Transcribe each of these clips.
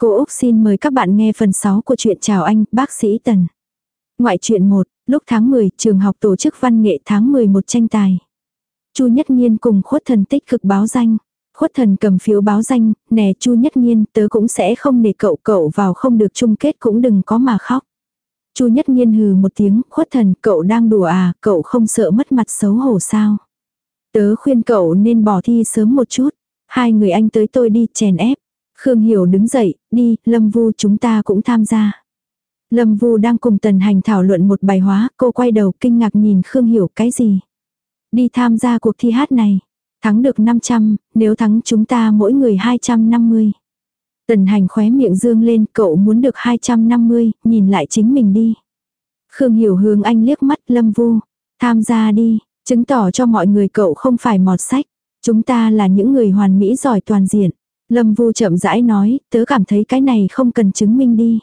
Cô Úc xin mời các bạn nghe phần 6 của truyện Chào anh, bác sĩ Tần. Ngoại truyện 1, lúc tháng 10, trường học tổ chức văn nghệ tháng 11 tranh tài. Chu Nhất Nhiên cùng khuất thần tích cực báo danh. Khuất thần cầm phiếu báo danh, nè Chu Nhất Nhiên, tớ cũng sẽ không để cậu cậu vào không được chung kết cũng đừng có mà khóc. Chu Nhất Nhiên hừ một tiếng, khuất thần, cậu đang đùa à, cậu không sợ mất mặt xấu hổ sao. Tớ khuyên cậu nên bỏ thi sớm một chút. Hai người anh tới tôi đi chèn ép. Khương Hiểu đứng dậy, đi, Lâm Vu chúng ta cũng tham gia. Lâm Vu đang cùng Tần Hành thảo luận một bài hóa, cô quay đầu kinh ngạc nhìn Khương Hiểu cái gì. Đi tham gia cuộc thi hát này. Thắng được 500, nếu thắng chúng ta mỗi người 250. Tần Hành khóe miệng dương lên, cậu muốn được 250, nhìn lại chính mình đi. Khương Hiểu hướng anh liếc mắt Lâm Vu. Tham gia đi, chứng tỏ cho mọi người cậu không phải mọt sách. Chúng ta là những người hoàn mỹ giỏi toàn diện. Lâm Vu chậm rãi nói, tớ cảm thấy cái này không cần chứng minh đi.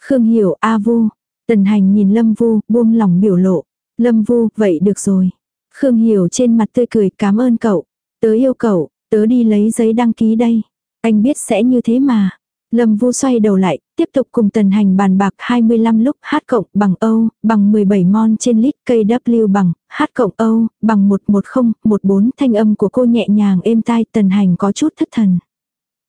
Khương hiểu, A Vu. Tần hành nhìn Lâm Vu, buông lòng biểu lộ. Lâm Vu, vậy được rồi. Khương hiểu trên mặt tươi cười, cảm ơn cậu. Tớ yêu cậu, tớ đi lấy giấy đăng ký đây. Anh biết sẽ như thế mà. Lâm Vu xoay đầu lại, tiếp tục cùng Tần Hành bàn bạc 25 lúc hát cộng bằng Âu, bằng 17 mon trên lít KW bằng hát cộng Âu, bằng 110, 14 thanh âm của cô nhẹ nhàng êm tai Tần Hành có chút thất thần.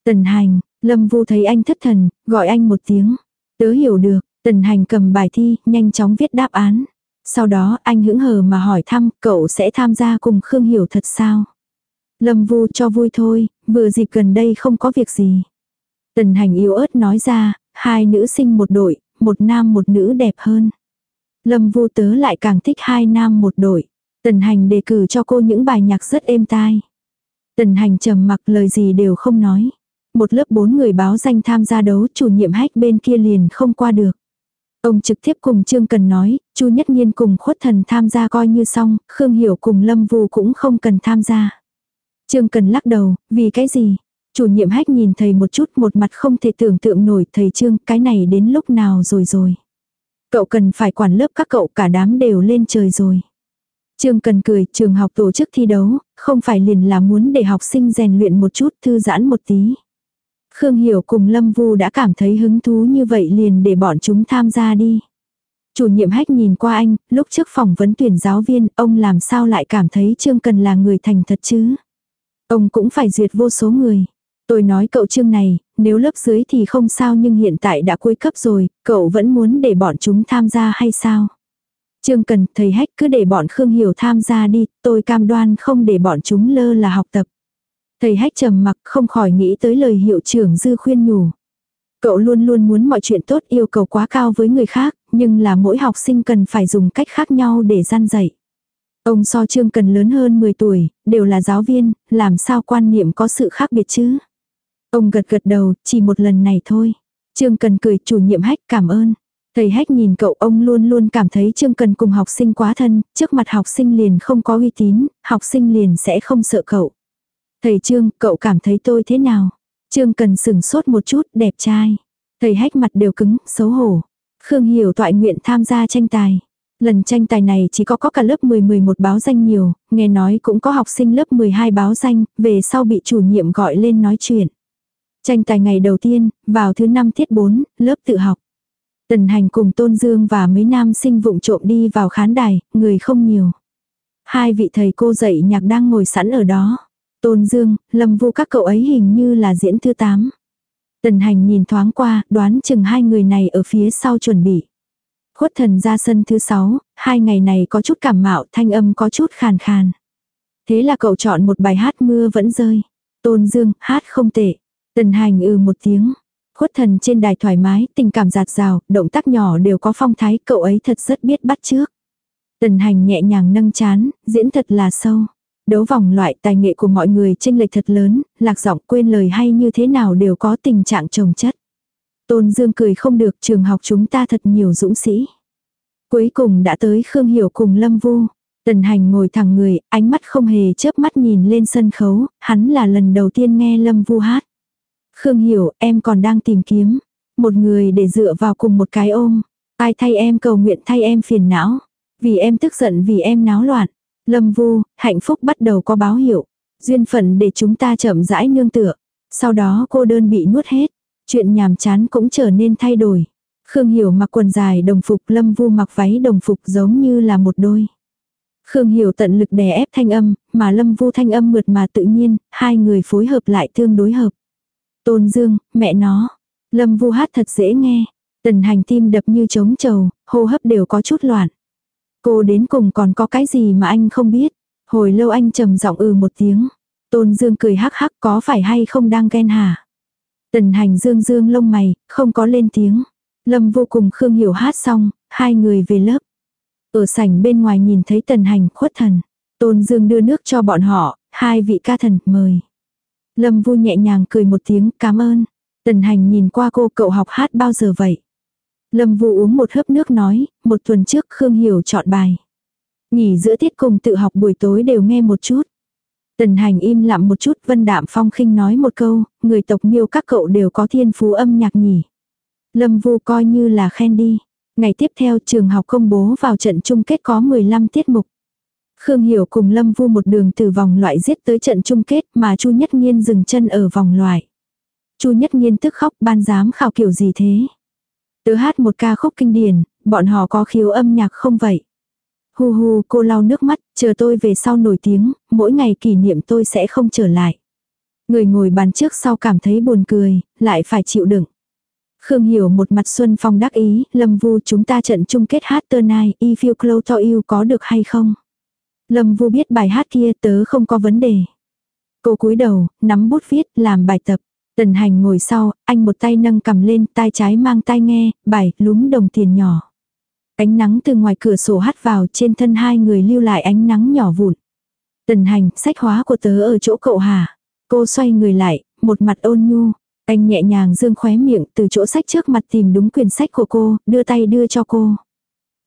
Tần hành, Lâm Vu thấy anh thất thần, gọi anh một tiếng. Tớ hiểu được, tần hành cầm bài thi, nhanh chóng viết đáp án. Sau đó anh hững hờ mà hỏi thăm, cậu sẽ tham gia cùng Khương Hiểu thật sao? Lâm Vu cho vui thôi, vừa dịp gần đây không có việc gì. Tần hành yếu ớt nói ra, hai nữ sinh một đội, một nam một nữ đẹp hơn. Lâm Vu tớ lại càng thích hai nam một đội. Tần hành đề cử cho cô những bài nhạc rất êm tai. Tần hành trầm mặc lời gì đều không nói một lớp bốn người báo danh tham gia đấu chủ nhiệm hách bên kia liền không qua được. Ông trực tiếp cùng Trương Cần nói, Chu Nhất Nhiên cùng khuất thần tham gia coi như xong, Khương Hiểu cùng Lâm Vu cũng không cần tham gia. Trương Cần lắc đầu, vì cái gì? Chủ nhiệm hách nhìn thầy một chút một mặt không thể tưởng tượng nổi thầy Trương, cái này đến lúc nào rồi rồi. Cậu cần phải quản lớp các cậu cả đám đều lên trời rồi. Trương Cần cười, trường học tổ chức thi đấu, không phải liền là muốn để học sinh rèn luyện một chút thư giãn một tí. Khương Hiểu cùng Lâm Vu đã cảm thấy hứng thú như vậy liền để bọn chúng tham gia đi. Chủ nhiệm hách nhìn qua anh, lúc trước phỏng vấn tuyển giáo viên, ông làm sao lại cảm thấy Trương Cần là người thành thật chứ? Ông cũng phải duyệt vô số người. Tôi nói cậu Trương này, nếu lớp dưới thì không sao nhưng hiện tại đã cuối cấp rồi, cậu vẫn muốn để bọn chúng tham gia hay sao? Trương Cần, thầy hách cứ để bọn Khương Hiểu tham gia đi, tôi cam đoan không để bọn chúng lơ là học tập. Thầy hách trầm mặc không khỏi nghĩ tới lời hiệu trưởng dư khuyên nhủ. Cậu luôn luôn muốn mọi chuyện tốt yêu cầu quá cao với người khác, nhưng là mỗi học sinh cần phải dùng cách khác nhau để gian dạy. Ông so trương cần lớn hơn 10 tuổi, đều là giáo viên, làm sao quan niệm có sự khác biệt chứ? Ông gật gật đầu, chỉ một lần này thôi. Trương cần cười chủ nhiệm hách cảm ơn. Thầy hách nhìn cậu ông luôn luôn cảm thấy Trương Cần cùng học sinh quá thân, trước mặt học sinh liền không có uy tín, học sinh liền sẽ không sợ cậu. Thầy Trương, cậu cảm thấy tôi thế nào? Trương cần sừng sốt một chút, đẹp trai. Thầy hách mặt đều cứng, xấu hổ. Khương Hiểu toại nguyện tham gia tranh tài. Lần tranh tài này chỉ có có cả lớp 10-11 báo danh nhiều, nghe nói cũng có học sinh lớp 12 báo danh, về sau bị chủ nhiệm gọi lên nói chuyện. Tranh tài ngày đầu tiên, vào thứ năm tiết 4, lớp tự học. Tần hành cùng Tôn Dương và mấy nam sinh vụng trộm đi vào khán đài, người không nhiều. Hai vị thầy cô dạy nhạc đang ngồi sẵn ở đó. Tôn Dương, Lâm Vu các cậu ấy hình như là diễn thứ 8. Tần hành nhìn thoáng qua, đoán chừng hai người này ở phía sau chuẩn bị. Khuất thần ra sân thứ 6, hai ngày này có chút cảm mạo, thanh âm có chút khàn khàn. Thế là cậu chọn một bài hát mưa vẫn rơi. Tôn Dương, hát không tệ. Tần hành ừ một tiếng. Khuất thần trên đài thoải mái, tình cảm giạt rào, động tác nhỏ đều có phong thái, cậu ấy thật rất biết bắt trước. Tần hành nhẹ nhàng nâng chán, diễn thật là sâu. Đấu vòng loại tài nghệ của mọi người tranh lệch thật lớn, lạc giọng quên lời hay như thế nào đều có tình trạng trồng chất. Tôn Dương cười không được trường học chúng ta thật nhiều dũng sĩ. Cuối cùng đã tới Khương Hiểu cùng Lâm Vu. Tần hành ngồi thẳng người, ánh mắt không hề chớp mắt nhìn lên sân khấu, hắn là lần đầu tiên nghe Lâm Vu hát. Khương Hiểu, em còn đang tìm kiếm. Một người để dựa vào cùng một cái ôm. Ai thay em cầu nguyện thay em phiền não. Vì em tức giận vì em náo loạn. Lâm vu, hạnh phúc bắt đầu có báo hiệu. Duyên phận để chúng ta chậm rãi nương tựa. Sau đó cô đơn bị nuốt hết. Chuyện nhàm chán cũng trở nên thay đổi. Khương Hiểu mặc quần dài đồng phục, Lâm Vu mặc váy đồng phục giống như là một đôi. Khương Hiểu tận lực đè ép thanh âm, mà Lâm Vu thanh âm mượt mà tự nhiên, hai người phối hợp lại tương đối hợp. Tôn Dương, mẹ nó. Lâm Vu hát thật dễ nghe. Tần hành tim đập như trống trầu, hô hấp đều có chút loạn. Cô đến cùng còn có cái gì mà anh không biết. Hồi lâu anh trầm giọng ừ một tiếng. Tôn Dương cười hắc hắc có phải hay không đang ghen hả? Tần hành dương dương lông mày, không có lên tiếng. Lâm vô cùng Khương Hiểu hát xong, hai người về lớp. Ở sảnh bên ngoài nhìn thấy tần hành khuất thần. Tôn Dương đưa nước cho bọn họ, hai vị ca thần mời. Lâm vu nhẹ nhàng cười một tiếng cảm ơn. Tần hành nhìn qua cô cậu học hát bao giờ vậy? Lâm vu uống một hớp nước nói, một tuần trước Khương Hiểu chọn bài. Nghỉ giữa tiết cùng tự học buổi tối đều nghe một chút. Tần hành im lặng một chút vân đạm phong khinh nói một câu, người tộc miêu các cậu đều có thiên phú âm nhạc nhỉ. Lâm vu coi như là khen đi. Ngày tiếp theo trường học công bố vào trận chung kết có 15 tiết mục. Khương Hiểu cùng Lâm Vu một đường từ vòng loại giết tới trận chung kết mà Chu Nhất Nghiên dừng chân ở vòng loại. Chu Nhất Nghiên tức khóc ban giám khảo kiểu gì thế? Tớ hát một ca khúc kinh điển, bọn họ có khiếu âm nhạc không vậy? Hu hu cô lau nước mắt, chờ tôi về sau nổi tiếng, mỗi ngày kỷ niệm tôi sẽ không trở lại. Người ngồi bàn trước sau cảm thấy buồn cười, lại phải chịu đựng. Khương Hiểu một mặt xuân phong đắc ý, Lâm Vu chúng ta trận chung kết hát tơ nai, I feel close to you có được hay không? Lâm Vu biết bài hát kia tớ không có vấn đề. Cô cúi đầu, nắm bút viết, làm bài tập. Tần hành ngồi sau, anh một tay nâng cầm lên, tay trái mang tai nghe, bài, lúm đồng tiền nhỏ. Ánh nắng từ ngoài cửa sổ hắt vào trên thân hai người lưu lại ánh nắng nhỏ vụn. Tần hành, sách hóa của tớ ở chỗ cậu hả? Cô xoay người lại, một mặt ôn nhu. Anh nhẹ nhàng dương khóe miệng từ chỗ sách trước mặt tìm đúng quyển sách của cô, đưa tay đưa cho cô.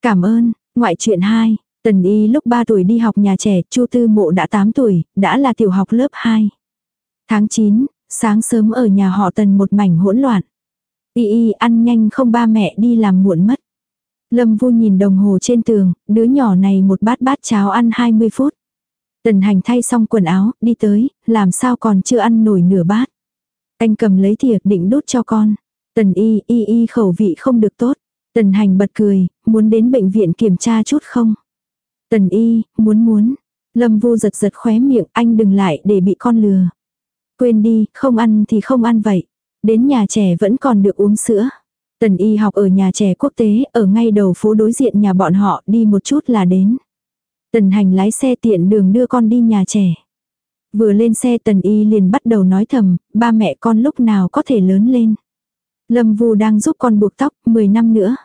Cảm ơn, ngoại truyện 2. Tần y lúc 3 tuổi đi học nhà trẻ, Chu Tư Mộ đã 8 tuổi, đã là tiểu học lớp 2. Tháng 9, sáng sớm ở nhà họ Tần một mảnh hỗn loạn. Y y ăn nhanh không ba mẹ đi làm muộn mất. Lâm Vu nhìn đồng hồ trên tường, đứa nhỏ này một bát bát cháo ăn 20 phút. Tần hành thay xong quần áo, đi tới, làm sao còn chưa ăn nổi nửa bát. Anh cầm lấy thìa định đút cho con. Tần y y y khẩu vị không được tốt. Tần hành bật cười, muốn đến bệnh viện kiểm tra chút không? Tần y, muốn muốn. Lâm vu giật giật khóe miệng anh đừng lại để bị con lừa. Quên đi, không ăn thì không ăn vậy. Đến nhà trẻ vẫn còn được uống sữa. Tần y học ở nhà trẻ quốc tế, ở ngay đầu phố đối diện nhà bọn họ, đi một chút là đến. Tần hành lái xe tiện đường đưa con đi nhà trẻ. Vừa lên xe tần y liền bắt đầu nói thầm, ba mẹ con lúc nào có thể lớn lên. Lâm Vu đang giúp con buộc tóc, 10 năm nữa.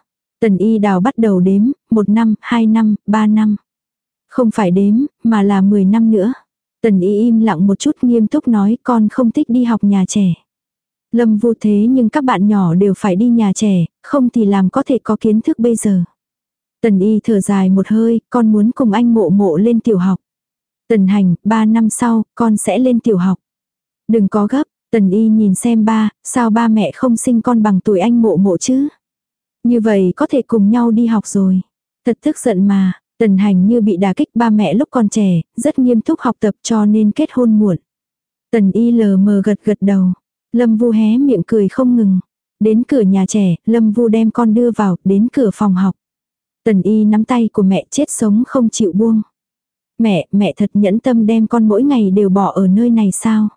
Tần y đào bắt đầu đếm, một năm, hai năm, ba năm. Không phải đếm, mà là 10 năm nữa. Tần y im lặng một chút nghiêm túc nói con không thích đi học nhà trẻ. Lâm Vu thế nhưng các bạn nhỏ đều phải đi nhà trẻ, không thì làm có thể có kiến thức bây giờ. Tần y thở dài một hơi, con muốn cùng anh mộ mộ lên tiểu học. Tần hành, ba năm sau, con sẽ lên tiểu học. Đừng có gấp, tần y nhìn xem ba, sao ba mẹ không sinh con bằng tuổi anh mộ mộ chứ? Như vậy có thể cùng nhau đi học rồi. Thật tức giận mà, tần hành như bị đả kích ba mẹ lúc còn trẻ, rất nghiêm túc học tập cho nên kết hôn muộn. Tần y lờ mờ gật gật đầu. Lâm vu hé miệng cười không ngừng. Đến cửa nhà trẻ, Lâm vu đem con đưa vào, đến cửa phòng học. Tần y nắm tay của mẹ chết sống không chịu buông. Mẹ, mẹ thật nhẫn tâm đem con mỗi ngày đều bỏ ở nơi này sao?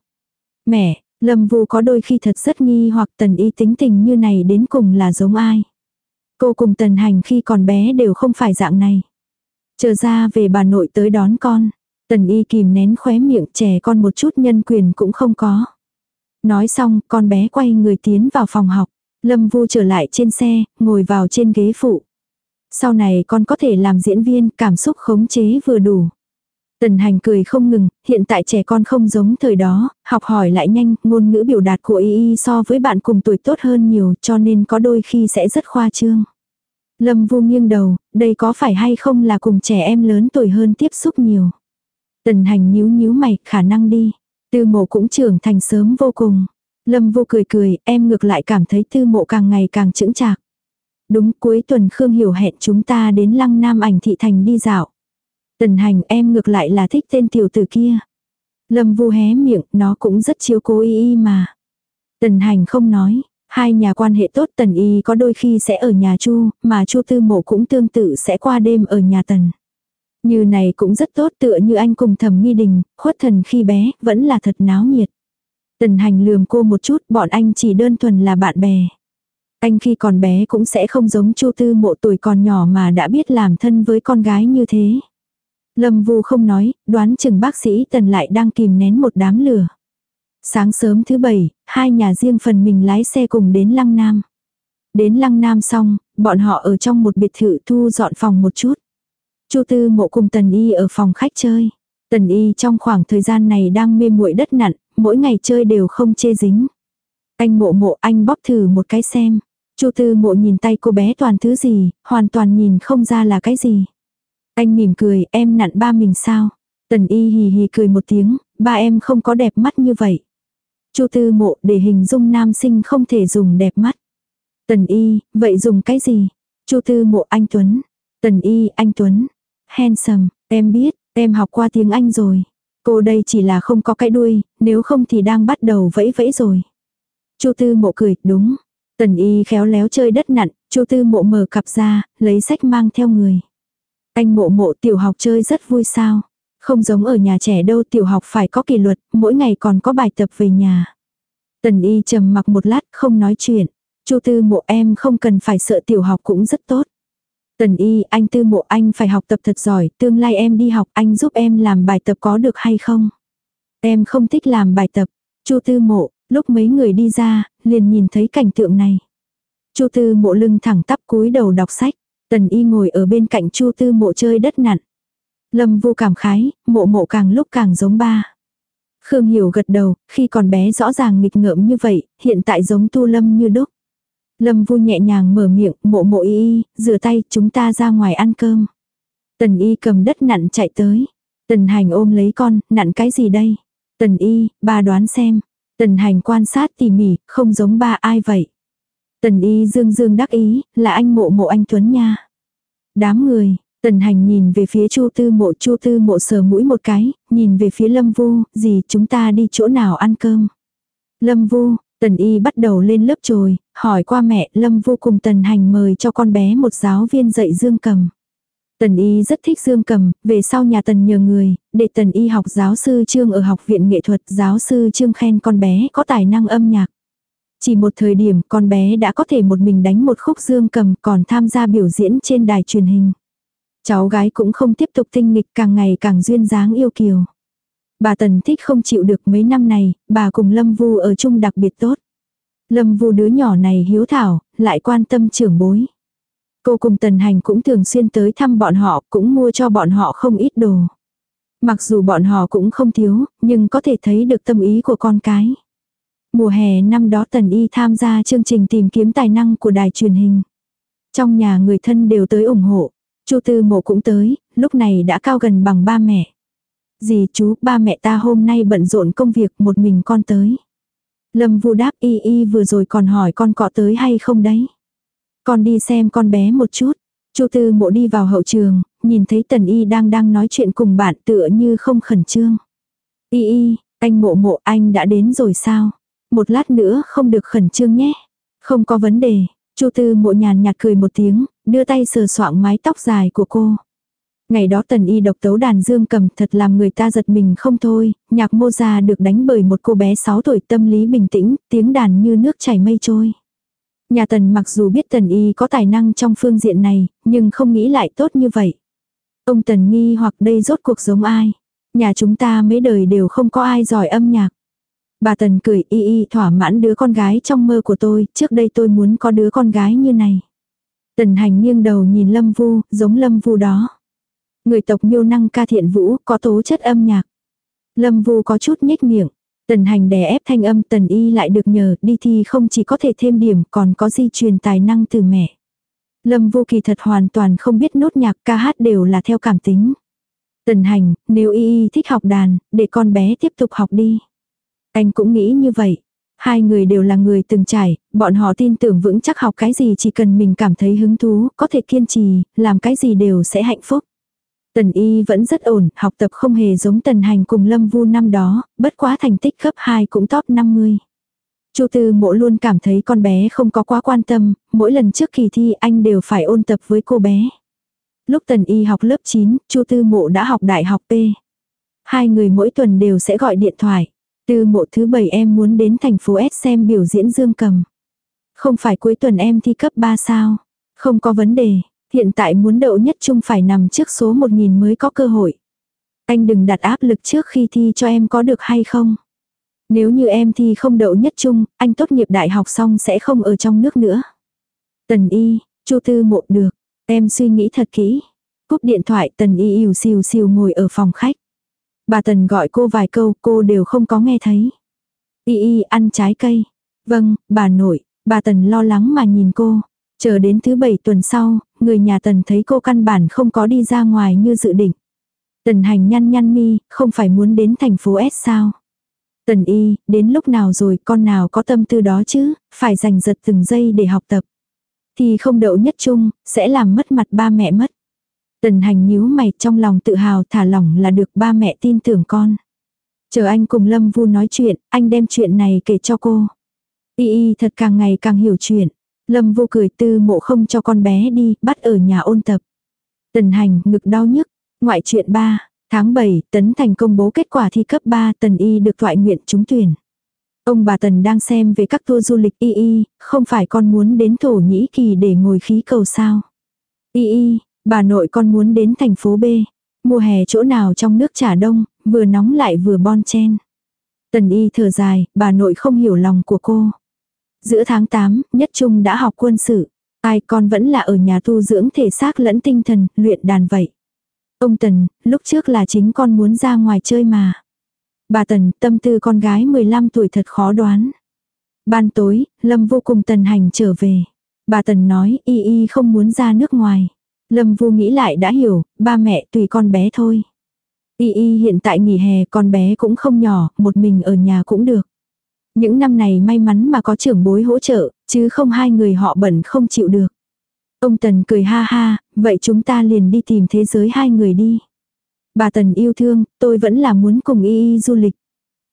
Mẹ, Lâm Vu có đôi khi thật rất nghi hoặc tần y tính tình như này đến cùng là giống ai. Cô cùng tần hành khi còn bé đều không phải dạng này. Chờ ra về bà nội tới đón con. Tần y kìm nén khóe miệng trẻ con một chút nhân quyền cũng không có. Nói xong con bé quay người tiến vào phòng học. Lâm Vu trở lại trên xe, ngồi vào trên ghế phụ. Sau này con có thể làm diễn viên, cảm xúc khống chế vừa đủ. Tần hành cười không ngừng, hiện tại trẻ con không giống thời đó, học hỏi lại nhanh, ngôn ngữ biểu đạt của y y so với bạn cùng tuổi tốt hơn nhiều cho nên có đôi khi sẽ rất khoa trương. Lâm vu nghiêng đầu, đây có phải hay không là cùng trẻ em lớn tuổi hơn tiếp xúc nhiều. Tần hành nhíu nhíu mày, khả năng đi. Tư mộ cũng trưởng thành sớm vô cùng. Lâm vô cười cười, em ngược lại cảm thấy tư mộ càng ngày càng chững chạc. Đúng cuối tuần Khương Hiểu hẹn chúng ta đến lăng nam ảnh thị thành đi dạo. Tần hành em ngược lại là thích tên tiểu tử kia. Lâm vu hé miệng, nó cũng rất chiếu cố y y mà. Tần hành không nói, Hai nhà quan hệ tốt Tần Y có đôi khi sẽ ở nhà Chu, mà Chu Tư Mộ cũng tương tự sẽ qua đêm ở nhà Tần. Như này cũng rất tốt tựa như anh cùng thầm nghi đình, khuất thần khi bé, vẫn là thật náo nhiệt. Tần hành lườm cô một chút, bọn anh chỉ đơn thuần là bạn bè. Anh khi còn bé cũng sẽ không giống Chu Tư Mộ tuổi còn nhỏ mà đã biết làm thân với con gái như thế. Lâm Vu không nói, đoán chừng bác sĩ Tần lại đang kìm nén một đám lửa. Sáng sớm thứ bảy, hai nhà riêng phần mình lái xe cùng đến Lăng Nam. Đến Lăng Nam xong, bọn họ ở trong một biệt thự thu dọn phòng một chút. Chu Tư Mộ cùng Tần Y ở phòng khách chơi. Tần Y trong khoảng thời gian này đang mê muội đất nặn, mỗi ngày chơi đều không chê dính. Anh Mộ Mộ anh bóp thử một cái xem. Chu Tư Mộ nhìn tay cô bé toàn thứ gì, hoàn toàn nhìn không ra là cái gì. Anh mỉm cười, em nặn ba mình sao? Tần Y hì hì cười một tiếng, ba em không có đẹp mắt như vậy. Chu Tư Mộ để hình dung nam sinh không thể dùng đẹp mắt. Tần Y, vậy dùng cái gì? Chu Tư Mộ anh Tuấn. Tần Y, anh Tuấn. Handsome, em biết, em học qua tiếng Anh rồi. Cô đây chỉ là không có cái đuôi, nếu không thì đang bắt đầu vẫy vẫy rồi. Chu Tư Mộ cười, đúng. Tần Y khéo léo chơi đất nặn, Chu Tư Mộ mở cặp ra, lấy sách mang theo người. Anh Mộ Mộ tiểu học chơi rất vui sao? Không giống ở nhà trẻ đâu tiểu học phải có kỷ luật, mỗi ngày còn có bài tập về nhà. Tần Y trầm mặc một lát không nói chuyện. Chu Tư Mộ em không cần phải sợ tiểu học cũng rất tốt. Tần y, anh tư mộ anh phải học tập thật giỏi, tương lai em đi học anh giúp em làm bài tập có được hay không? Em không thích làm bài tập. Chu tư mộ, lúc mấy người đi ra, liền nhìn thấy cảnh tượng này. Chu tư mộ lưng thẳng tắp cúi đầu đọc sách. Tần y ngồi ở bên cạnh chu tư mộ chơi đất nặn. Lâm vu cảm khái, mộ mộ càng lúc càng giống ba. Khương Hiểu gật đầu, khi còn bé rõ ràng nghịch ngợm như vậy, hiện tại giống tu lâm như đúc. Lâm Vu nhẹ nhàng mở miệng, mộ mộ y y, rửa tay, chúng ta ra ngoài ăn cơm. Tần y cầm đất nặn chạy tới. Tần hành ôm lấy con, nặn cái gì đây? Tần y, ba đoán xem. Tần hành quan sát tỉ mỉ, không giống ba ai vậy. Tần y dương dương đắc ý, là anh mộ mộ anh Tuấn nha. Đám người, tần hành nhìn về phía chu tư mộ chu tư mộ sờ mũi một cái, nhìn về phía lâm vu, gì chúng ta đi chỗ nào ăn cơm. Lâm vu, Tần y bắt đầu lên lớp trồi, hỏi qua mẹ Lâm Vu cùng tần hành mời cho con bé một giáo viên dạy dương cầm. Tần y rất thích dương cầm, về sau nhà tần nhờ người, để tần y học giáo sư trương ở học viện nghệ thuật, giáo sư trương khen con bé có tài năng âm nhạc. Chỉ một thời điểm con bé đã có thể một mình đánh một khúc dương cầm còn tham gia biểu diễn trên đài truyền hình. Cháu gái cũng không tiếp tục tinh nghịch càng ngày càng duyên dáng yêu kiều. Bà Tần thích không chịu được mấy năm này, bà cùng Lâm Vu ở chung đặc biệt tốt. Lâm Vu đứa nhỏ này hiếu thảo, lại quan tâm trưởng bối. Cô cùng Tần Hành cũng thường xuyên tới thăm bọn họ, cũng mua cho bọn họ không ít đồ. Mặc dù bọn họ cũng không thiếu, nhưng có thể thấy được tâm ý của con cái. Mùa hè năm đó Tần Y tham gia chương trình tìm kiếm tài năng của đài truyền hình. Trong nhà người thân đều tới ủng hộ. Chu Tư Mộ cũng tới, lúc này đã cao gần bằng ba mẹ. Dì chú, ba mẹ ta hôm nay bận rộn công việc một mình con tới. Lâm vu đáp y y vừa rồi còn hỏi con cọ tới hay không đấy. Con đi xem con bé một chút. Chu tư mộ đi vào hậu trường, nhìn thấy tần y đang đang nói chuyện cùng bạn tựa như không khẩn trương. Y y, anh mộ mộ anh đã đến rồi sao? Một lát nữa không được khẩn trương nhé. Không có vấn đề. Chu tư mộ nhàn nhạt cười một tiếng, đưa tay sờ soạng mái tóc dài của cô. Ngày đó tần y độc tấu đàn dương cầm thật làm người ta giật mình không thôi, nhạc mô gia được đánh bởi một cô bé 6 tuổi tâm lý bình tĩnh, tiếng đàn như nước chảy mây trôi. Nhà tần mặc dù biết tần y có tài năng trong phương diện này, nhưng không nghĩ lại tốt như vậy. Ông tần nghi hoặc đây rốt cuộc giống ai. Nhà chúng ta mấy đời đều không có ai giỏi âm nhạc. Bà tần cười y y thỏa mãn đứa con gái trong mơ của tôi, trước đây tôi muốn có đứa con gái như này. Tần hành nghiêng đầu nhìn lâm vu, giống lâm vu đó. Người tộc miêu năng ca thiện vũ, có tố chất âm nhạc. Lâm Vu có chút nhếch miệng. Tần hành đè ép thanh âm tần y lại được nhờ đi thi không chỉ có thể thêm điểm còn có di truyền tài năng từ mẹ. Lâm Vu kỳ thật hoàn toàn không biết nốt nhạc ca hát đều là theo cảm tính. Tần hành, nếu y y thích học đàn, để con bé tiếp tục học đi. Anh cũng nghĩ như vậy. Hai người đều là người từng trải, bọn họ tin tưởng vững chắc học cái gì chỉ cần mình cảm thấy hứng thú, có thể kiên trì, làm cái gì đều sẽ hạnh phúc. Tần y vẫn rất ổn, học tập không hề giống tần hành cùng lâm vu năm đó, bất quá thành tích cấp 2 cũng top 50. Chu Tư Mộ luôn cảm thấy con bé không có quá quan tâm, mỗi lần trước kỳ thi anh đều phải ôn tập với cô bé. Lúc Tần Y học lớp 9, Chu Tư Mộ đã học đại học P. Hai người mỗi tuần đều sẽ gọi điện thoại. Tư Mộ thứ bảy em muốn đến thành phố S xem biểu diễn dương cầm. Không phải cuối tuần em thi cấp 3 sao? Không có vấn đề, hiện tại muốn đậu nhất trung phải nằm trước số 1000 mới có cơ hội. Anh đừng đặt áp lực trước khi thi cho em có được hay không? Nếu như em thi không đậu nhất trung, anh tốt nghiệp đại học xong sẽ không ở trong nước nữa. Tần y, chu tư mộ được, em suy nghĩ thật kỹ. Cúp điện thoại tần y ỉu xìu xìu ngồi ở phòng khách. Bà tần gọi cô vài câu cô đều không có nghe thấy. Y y ăn trái cây. Vâng, bà nội, bà tần lo lắng mà nhìn cô. Chờ đến thứ bảy tuần sau, người nhà tần thấy cô căn bản không có đi ra ngoài như dự định. Tần hành nhăn nhăn mi, không phải muốn đến thành phố S sao? Tần y, đến lúc nào rồi con nào có tâm tư đó chứ, phải dành giật từng giây để học tập. Thì không đậu nhất chung, sẽ làm mất mặt ba mẹ mất. Tần hành nhíu mày trong lòng tự hào thả lỏng là được ba mẹ tin tưởng con. Chờ anh cùng Lâm Vu nói chuyện, anh đem chuyện này kể cho cô. Y y thật càng ngày càng hiểu chuyện. Lâm Vu cười tư mộ không cho con bé đi, bắt ở nhà ôn tập. Tần hành ngực đau nhức. Ngoại chuyện 3, Tháng 7, Tấn Thành công bố kết quả thi cấp 3 Tần Y được thoại nguyện trúng tuyển. Ông bà Tần đang xem về các tour du lịch Y Y, không phải con muốn đến Thổ Nhĩ Kỳ để ngồi khí cầu sao. Y Y, bà nội con muốn đến thành phố B. Mùa hè chỗ nào trong nước trả đông, vừa nóng lại vừa bon chen. Tần Y thở dài, bà nội không hiểu lòng của cô. Giữa tháng 8, Nhất Trung đã học quân sự. Ai con vẫn là ở nhà tu dưỡng thể xác lẫn tinh thần, luyện đàn vậy. Ông Tần, lúc trước là chính con muốn ra ngoài chơi mà. Bà Tần, tâm tư con gái 15 tuổi thật khó đoán. Ban tối, Lâm vô cùng Tần hành trở về. Bà Tần nói y y không muốn ra nước ngoài. Lâm Vu nghĩ lại đã hiểu, ba mẹ tùy con bé thôi. Y y hiện tại nghỉ hè con bé cũng không nhỏ, một mình ở nhà cũng được. Những năm này may mắn mà có trưởng bối hỗ trợ, chứ không hai người họ bẩn không chịu được. Ông Tần cười ha ha, vậy chúng ta liền đi tìm thế giới hai người đi. Bà Tần yêu thương, tôi vẫn là muốn cùng y y du lịch.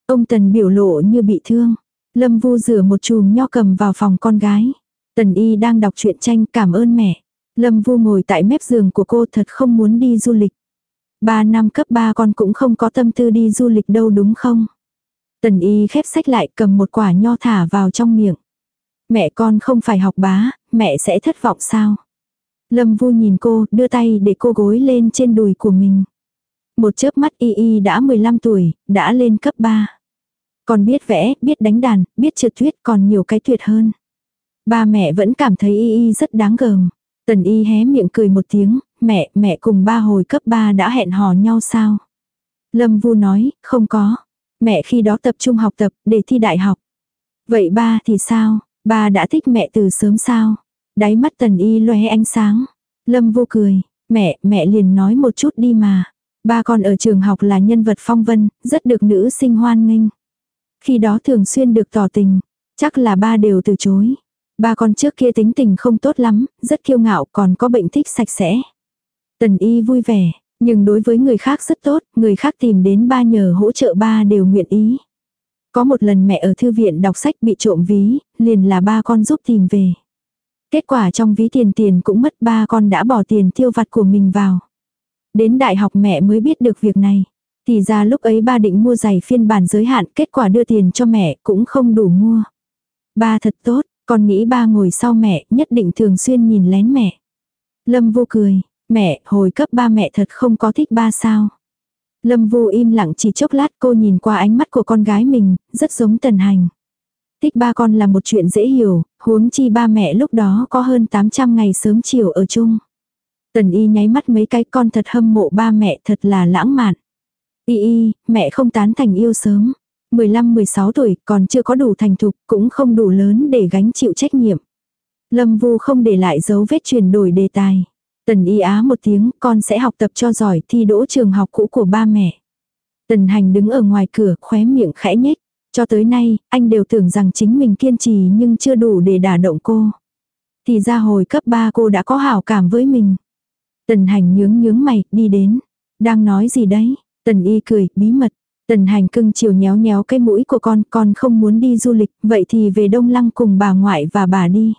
Ông Tần biểu lộ như bị thương. Lâm Vu rửa một chùm nho cầm vào phòng con gái. Tần y đang đọc truyện tranh cảm ơn mẹ. Lâm Vu ngồi tại mép giường của cô thật không muốn đi du lịch. Ba năm cấp ba con cũng không có tâm tư đi du lịch đâu đúng không? Tần y khép sách lại cầm một quả nho thả vào trong miệng. Mẹ con không phải học bá, mẹ sẽ thất vọng sao? Lâm Vu nhìn cô, đưa tay để cô gối lên trên đùi của mình. Một chớp mắt y y đã 15 tuổi, đã lên cấp 3. Còn biết vẽ, biết đánh đàn, biết trượt tuyết còn nhiều cái tuyệt hơn. Ba mẹ vẫn cảm thấy y y rất đáng gờm. Tần y hé miệng cười một tiếng, mẹ, mẹ cùng ba hồi cấp ba đã hẹn hò nhau sao? Lâm Vu nói, không có. Mẹ khi đó tập trung học tập, để thi đại học. Vậy ba thì sao? Ba đã thích mẹ từ sớm sao? Đáy mắt tần y lóe ánh sáng. Lâm vô cười, mẹ, mẹ liền nói một chút đi mà. Ba con ở trường học là nhân vật phong vân, rất được nữ sinh hoan nghênh. Khi đó thường xuyên được tỏ tình, chắc là ba đều từ chối. Ba con trước kia tính tình không tốt lắm, rất kiêu ngạo còn có bệnh thích sạch sẽ. Tần y vui vẻ, nhưng đối với người khác rất tốt, người khác tìm đến ba nhờ hỗ trợ ba đều nguyện ý. Có một lần mẹ ở thư viện đọc sách bị trộm ví, liền là ba con giúp tìm về. Kết quả trong ví tiền tiền cũng mất ba con đã bỏ tiền tiêu vặt của mình vào. Đến đại học mẹ mới biết được việc này. Thì ra lúc ấy ba định mua giày phiên bản giới hạn, kết quả đưa tiền cho mẹ cũng không đủ mua. Ba thật tốt, con nghĩ ba ngồi sau mẹ, nhất định thường xuyên nhìn lén mẹ. Lâm vô cười, mẹ, hồi cấp ba mẹ thật không có thích ba sao. Lâm vô im lặng chỉ chốc lát cô nhìn qua ánh mắt của con gái mình, rất giống tần hành. Thích ba con là một chuyện dễ hiểu, huống chi ba mẹ lúc đó có hơn 800 ngày sớm chiều ở chung. Tần y nháy mắt mấy cái con thật hâm mộ ba mẹ thật là lãng mạn. Y y, mẹ không tán thành yêu sớm. 15-16 tuổi còn chưa có đủ thành thục cũng không đủ lớn để gánh chịu trách nhiệm. Lâm Vu không để lại dấu vết chuyển đổi đề tài. Tần y á một tiếng con sẽ học tập cho giỏi thi đỗ trường học cũ của ba mẹ. Tần hành đứng ở ngoài cửa khóe miệng khẽ nhếch. Cho tới nay, anh đều tưởng rằng chính mình kiên trì nhưng chưa đủ để đả động cô. Thì ra hồi cấp 3 cô đã có hảo cảm với mình. Tần hành nhướng nhướng mày, đi đến. Đang nói gì đấy? Tần y cười, bí mật. Tần hành cưng chiều nhéo nhéo cái mũi của con, con không muốn đi du lịch, vậy thì về Đông Lăng cùng bà ngoại và bà đi.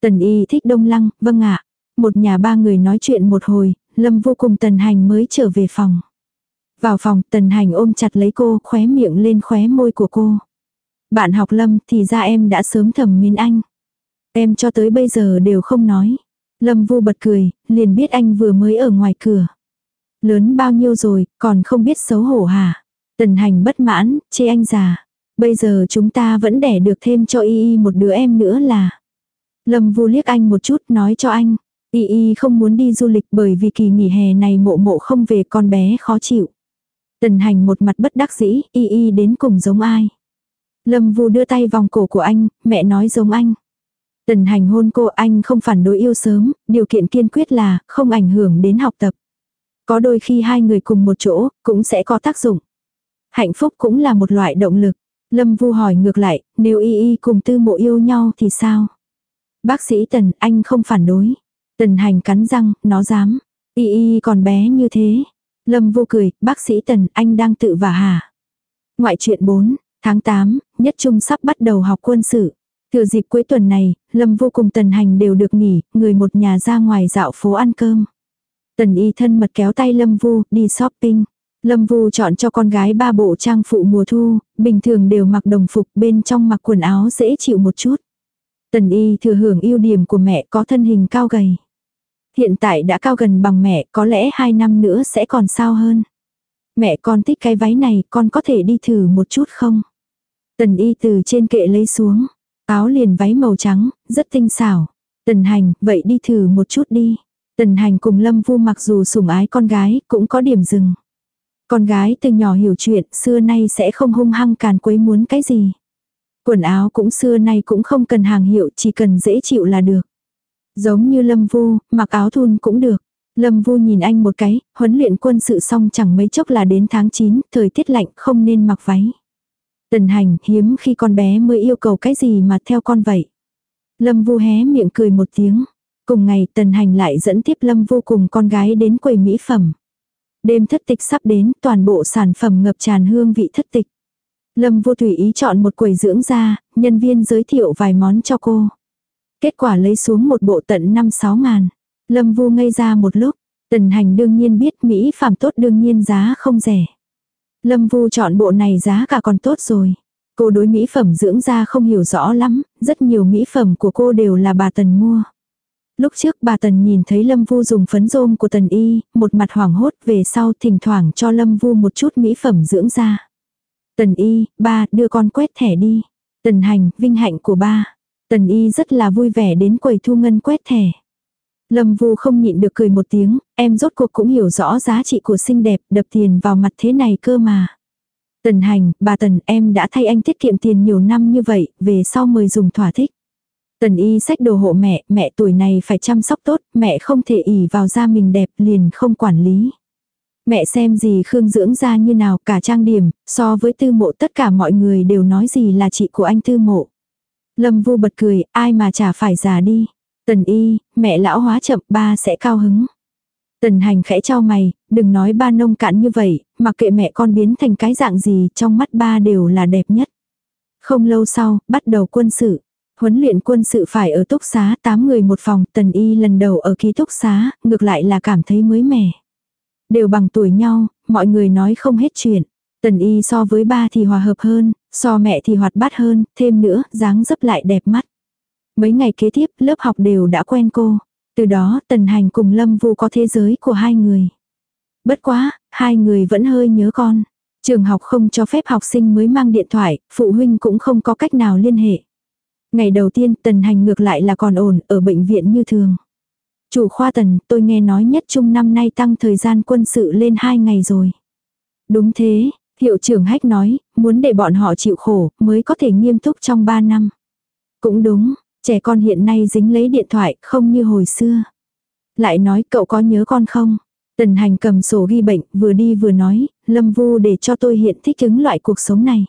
Tần y thích Đông Lăng, vâng ạ. Một nhà ba người nói chuyện một hồi, Lâm vô cùng tần hành mới trở về phòng. Vào phòng, tần hành ôm chặt lấy cô, khóe miệng lên khóe môi của cô. Bạn học Lâm thì ra em đã sớm thầm mến anh. Em cho tới bây giờ đều không nói. Lâm vu bật cười, liền biết anh vừa mới ở ngoài cửa. Lớn bao nhiêu rồi, còn không biết xấu hổ hả? Tần hành bất mãn, chê anh già. Bây giờ chúng ta vẫn đẻ được thêm cho y y một đứa em nữa là. Lâm vu liếc anh một chút nói cho anh. Y y không muốn đi du lịch bởi vì kỳ nghỉ hè này mộ mộ không về con bé khó chịu. Tần hành một mặt bất đắc dĩ, y y đến cùng giống ai. Lâm vu đưa tay vòng cổ của anh, mẹ nói giống anh. Tần hành hôn cô anh không phản đối yêu sớm, điều kiện kiên quyết là không ảnh hưởng đến học tập. Có đôi khi hai người cùng một chỗ, cũng sẽ có tác dụng. Hạnh phúc cũng là một loại động lực. Lâm Vu hỏi ngược lại, nếu y y cùng tư mộ yêu nhau thì sao? Bác sĩ Tần, anh không phản đối. Tần hành cắn răng, nó dám. Y y còn bé như thế. Lâm Vu cười, bác sĩ Tần, anh đang tự vả hả? Ngoại truyện 4, tháng 8, nhất trung sắp bắt đầu học quân sự. Thừa dịp cuối tuần này, Lâm vu cùng tần hành đều được nghỉ, người một nhà ra ngoài dạo phố ăn cơm. Tần y thân mật kéo tay Lâm Vu đi shopping. Lâm Vu chọn cho con gái ba bộ trang phụ mùa thu, bình thường đều mặc đồng phục bên trong mặc quần áo dễ chịu một chút. Tần y thừa hưởng ưu điểm của mẹ có thân hình cao gầy. Hiện tại đã cao gần bằng mẹ, có lẽ hai năm nữa sẽ còn sao hơn. Mẹ con thích cái váy này, con có thể đi thử một chút không? Tần y từ trên kệ lấy xuống. Áo liền váy màu trắng, rất tinh xảo. Tần hành, vậy đi thử một chút đi. Tần hành cùng Lâm Vu mặc dù sủng ái con gái, cũng có điểm dừng. Con gái từ nhỏ hiểu chuyện, xưa nay sẽ không hung hăng càn quấy muốn cái gì. Quần áo cũng xưa nay cũng không cần hàng hiệu, chỉ cần dễ chịu là được. Giống như Lâm Vu, mặc áo thun cũng được. Lâm Vu nhìn anh một cái, huấn luyện quân sự xong chẳng mấy chốc là đến tháng 9, thời tiết lạnh không nên mặc váy. Tần hành hiếm khi con bé mới yêu cầu cái gì mà theo con vậy. Lâm Vu hé miệng cười một tiếng. Cùng ngày tần hành lại dẫn tiếp Lâm Vu cùng con gái đến quầy mỹ phẩm. Đêm thất tịch sắp đến, toàn bộ sản phẩm ngập tràn hương vị thất tịch. Lâm Vu tùy ý chọn một quầy dưỡng da, nhân viên giới thiệu vài món cho cô. Kết quả lấy xuống một bộ tận 5-6 ngàn. Lâm Vu ngây ra một lúc, tần hành đương nhiên biết Mỹ phẩm tốt đương nhiên giá không rẻ. Lâm Vu chọn bộ này giá cả còn tốt rồi. Cô đối mỹ phẩm dưỡng da không hiểu rõ lắm, rất nhiều mỹ phẩm của cô đều là bà Tần mua. Lúc trước bà Tần nhìn thấy Lâm Vu dùng phấn rôm của Tần Y, một mặt hoảng hốt về sau thỉnh thoảng cho Lâm Vu một chút mỹ phẩm dưỡng da. Tần Y, ba, đưa con quét thẻ đi. Tần Hành, vinh hạnh của ba. Tần Y rất là vui vẻ đến quầy thu ngân quét thẻ. Lâm Vu không nhịn được cười một tiếng, em rốt cuộc cũng hiểu rõ giá trị của xinh đẹp, đập tiền vào mặt thế này cơ mà. Tần hành, bà Tần, em đã thay anh tiết kiệm tiền nhiều năm như vậy, về sau mời dùng thỏa thích. Tần y sách đồ hộ mẹ, mẹ tuổi này phải chăm sóc tốt, mẹ không thể ỉ vào da mình đẹp liền không quản lý. Mẹ xem gì Khương dưỡng da như nào cả trang điểm, so với tư mộ tất cả mọi người đều nói gì là chị của anh tư mộ. Lâm vu bật cười, ai mà chả phải già đi. Tần y, mẹ lão hóa chậm ba sẽ cao hứng. Tần hành khẽ trao mày, đừng nói ba nông cạn như vậy, mặc kệ mẹ con biến thành cái dạng gì, trong mắt ba đều là đẹp nhất. Không lâu sau, bắt đầu quân sự. Huấn luyện quân sự phải ở túc xá 8 người một phòng, tần y lần đầu ở ký túc xá, ngược lại là cảm thấy mới mẻ. Đều bằng tuổi nhau, mọi người nói không hết chuyện. Tần y so với ba thì hòa hợp hơn, so mẹ thì hoạt bát hơn, thêm nữa, dáng dấp lại đẹp mắt. Mấy ngày kế tiếp, lớp học đều đã quen cô. Từ đó, Tần Hành cùng Lâm Vu có thế giới của hai người. Bất quá, hai người vẫn hơi nhớ con. Trường học không cho phép học sinh mới mang điện thoại, phụ huynh cũng không có cách nào liên hệ. Ngày đầu tiên Tần Hành ngược lại là còn ổn, ở bệnh viện như thường. Chủ khoa Tần, tôi nghe nói nhất trung năm nay tăng thời gian quân sự lên hai ngày rồi. Đúng thế, hiệu trưởng hách nói, muốn để bọn họ chịu khổ, mới có thể nghiêm túc trong ba năm. Cũng đúng, Trẻ con hiện nay dính lấy điện thoại, không như hồi xưa. Lại nói cậu có nhớ con không? Tần hành cầm sổ ghi bệnh, vừa đi vừa nói, lâm vu để cho tôi hiện thích ứng loại cuộc sống này.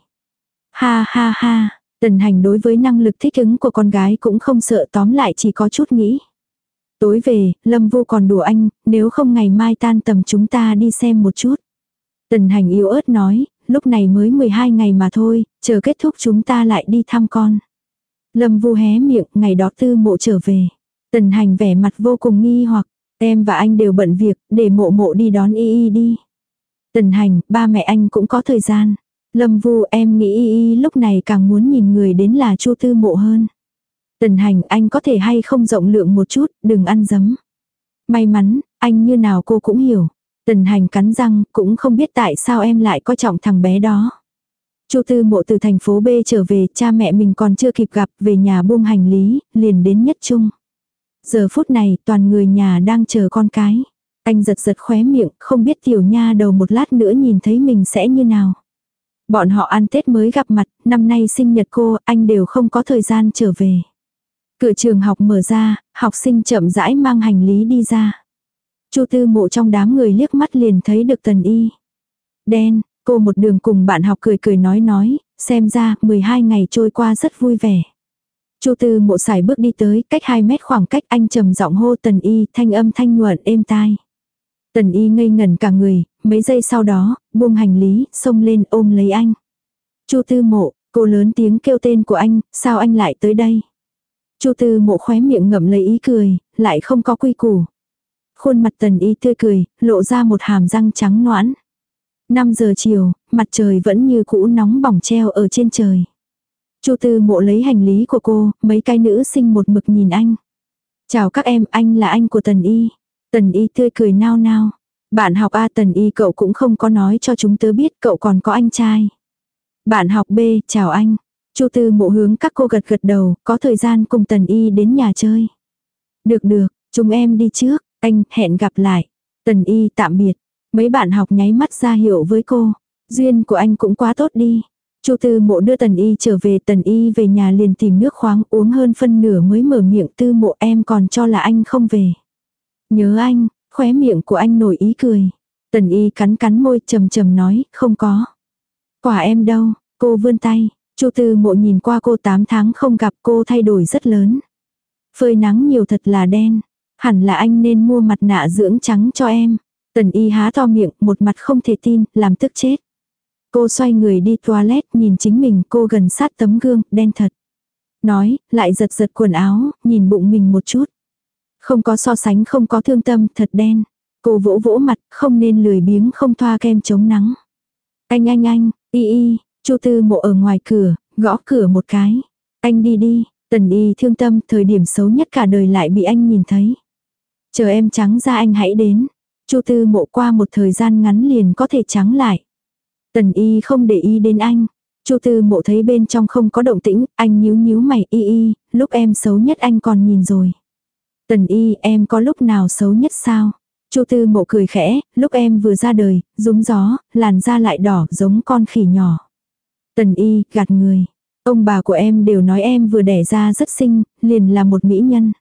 Ha ha ha, tần hành đối với năng lực thích ứng của con gái cũng không sợ tóm lại chỉ có chút nghĩ. Tối về, lâm vu còn đùa anh, nếu không ngày mai tan tầm chúng ta đi xem một chút. Tần hành yếu ớt nói, lúc này mới 12 ngày mà thôi, chờ kết thúc chúng ta lại đi thăm con. Lâm Vu hé miệng, ngày đó tư mộ trở về. Tần hành vẻ mặt vô cùng nghi hoặc, em và anh đều bận việc, để mộ mộ đi đón y y đi. Tần hành, ba mẹ anh cũng có thời gian. Lâm Vu em nghĩ y y lúc này càng muốn nhìn người đến là chu tư mộ hơn. Tần hành anh có thể hay không rộng lượng một chút, đừng ăn dấm. May mắn, anh như nào cô cũng hiểu. Tần hành cắn răng, cũng không biết tại sao em lại coi trọng thằng bé đó. Chu Tư Mộ từ thành phố B trở về, cha mẹ mình còn chưa kịp gặp, về nhà buông hành lý, liền đến nhất trung. Giờ phút này, toàn người nhà đang chờ con cái. Anh giật giật khóe miệng, không biết tiểu nha đầu một lát nữa nhìn thấy mình sẽ như nào. Bọn họ ăn Tết mới gặp mặt, năm nay sinh nhật cô, anh đều không có thời gian trở về. Cửa trường học mở ra, học sinh chậm rãi mang hành lý đi ra. Chu tư mộ trong đám người liếc mắt liền thấy được tần y. Đen, cô một đường cùng bạn học cười cười nói nói, xem ra 12 ngày trôi qua rất vui vẻ. Chu tư mộ xài bước đi tới, cách 2 mét khoảng cách anh trầm giọng hô tần y, thanh âm thanh nhuận êm tai. Tần y ngây ngẩn cả người, mấy giây sau đó, buông hành lý, xông lên ôm lấy anh. Chu tư mộ, cô lớn tiếng kêu tên của anh, sao anh lại tới đây? Chu tư mộ khóe miệng ngậm lấy ý cười, lại không có quy củ. Khuôn mặt tần y tươi cười, lộ ra một hàm răng trắng noãn. 5 giờ chiều, mặt trời vẫn như cũ nóng bỏng treo ở trên trời. Chu tư mộ lấy hành lý của cô, mấy cái nữ sinh một mực nhìn anh. Chào các em, anh là anh của tần y. Tần y tươi cười nao nao. Bạn học A tần y cậu cũng không có nói cho chúng tớ biết cậu còn có anh trai. Bạn học B, chào anh. Chu tư mộ hướng các cô gật gật đầu, có thời gian cùng tần y đến nhà chơi. Được được, chúng em đi trước, anh, hẹn gặp lại. Tần y tạm biệt. Mấy bạn học nháy mắt ra hiệu với cô. Duyên của anh cũng quá tốt đi. Chu tư mộ đưa tần y trở về tần y về nhà liền tìm nước khoáng uống hơn phân nửa mới mở miệng tư mộ em còn cho là anh không về. Nhớ anh, khóe miệng của anh nổi ý cười. Tần y cắn cắn môi trầm trầm nói, không có. Quả em đâu, cô vươn tay. Chu tư mộ nhìn qua cô 8 tháng không gặp cô thay đổi rất lớn. Phơi nắng nhiều thật là đen. Hẳn là anh nên mua mặt nạ dưỡng trắng cho em. Tần y há to miệng, một mặt không thể tin, làm tức chết. Cô xoay người đi toilet, nhìn chính mình, cô gần sát tấm gương, đen thật. Nói, lại giật giật quần áo, nhìn bụng mình một chút. Không có so sánh, không có thương tâm, thật đen. Cô vỗ vỗ mặt, không nên lười biếng không thoa kem chống nắng. Anh anh anh, y y, chu tư mộ ở ngoài cửa, gõ cửa một cái. Anh đi đi, tần y thương tâm, thời điểm xấu nhất cả đời lại bị anh nhìn thấy. Chờ em trắng ra anh hãy đến. Chu tư mộ qua một thời gian ngắn liền có thể trắng lại. Tần y không để ý đến anh. Chu tư mộ thấy bên trong không có động tĩnh, anh nhíu nhíu mày y y, lúc em xấu nhất anh còn nhìn rồi. Tần y em có lúc nào xấu nhất sao? Chu tư mộ cười khẽ, lúc em vừa ra đời, rúng gió, làn da lại đỏ giống con khỉ nhỏ. Tần y, gạt người. Ông bà của em đều nói em vừa đẻ ra rất xinh, liền là một mỹ nhân.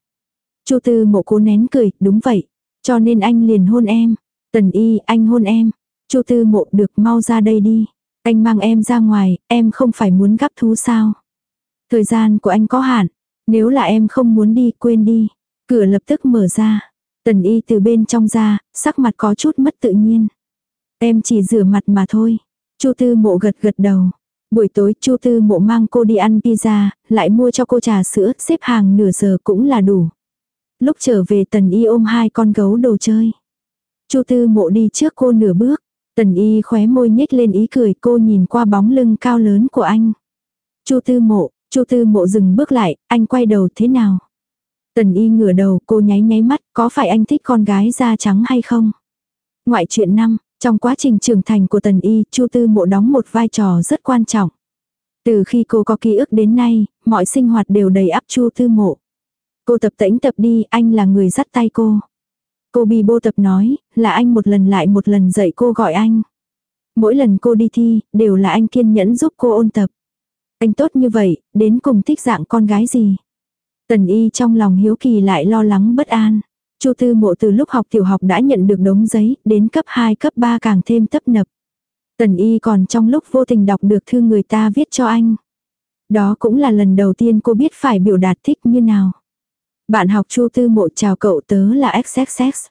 Chu tư mộ cố nén cười, đúng vậy. Cho nên anh liền hôn em. Tần y, anh hôn em. Chu tư mộ được mau ra đây đi. Anh mang em ra ngoài, em không phải muốn gắp thú sao. Thời gian của anh có hạn. Nếu là em không muốn đi, quên đi. Cửa lập tức mở ra. Tần y từ bên trong ra, sắc mặt có chút mất tự nhiên. Em chỉ rửa mặt mà thôi. Chu tư mộ gật gật đầu. Buổi tối Chu Tư Mộ mang cô đi ăn pizza, lại mua cho cô trà sữa, xếp hàng nửa giờ cũng là đủ. Lúc trở về Tần Y ôm hai con gấu đồ chơi. Chu Tư Mộ đi trước cô nửa bước. Tần Y khóe môi nhếch lên ý cười cô nhìn qua bóng lưng cao lớn của anh. Chu Tư Mộ, Chu Tư Mộ dừng bước lại, anh quay đầu thế nào? Tần Y ngửa đầu, cô nháy nháy mắt, có phải anh thích con gái da trắng hay không? Ngoại chuyện năm, trong quá trình trưởng thành của Tần Y, Chu Tư Mộ đóng một vai trò rất quan trọng. Từ khi cô có ký ức đến nay, mọi sinh hoạt đều đầy ắp Chu Tư Mộ. Cô tập tĩnh tập đi, anh là người dắt tay cô. Cô bị bô tập nói, là anh một lần lại một lần dạy cô gọi anh. Mỗi lần cô đi thi, đều là anh kiên nhẫn giúp cô ôn tập. Anh tốt như vậy, đến cùng thích dạng con gái gì? Tần y trong lòng hiếu kỳ lại lo lắng bất an. Chu Tư Mộ từ lúc học tiểu học đã nhận được đống giấy, đến cấp 2 cấp 3 càng thêm tấp nập. Tần y còn trong lúc vô tình đọc được thư người ta viết cho anh. Đó cũng là lần đầu tiên cô biết phải biểu đạt thích như nào. Bạn học Chu Tư Mộ chào cậu tớ là XXX.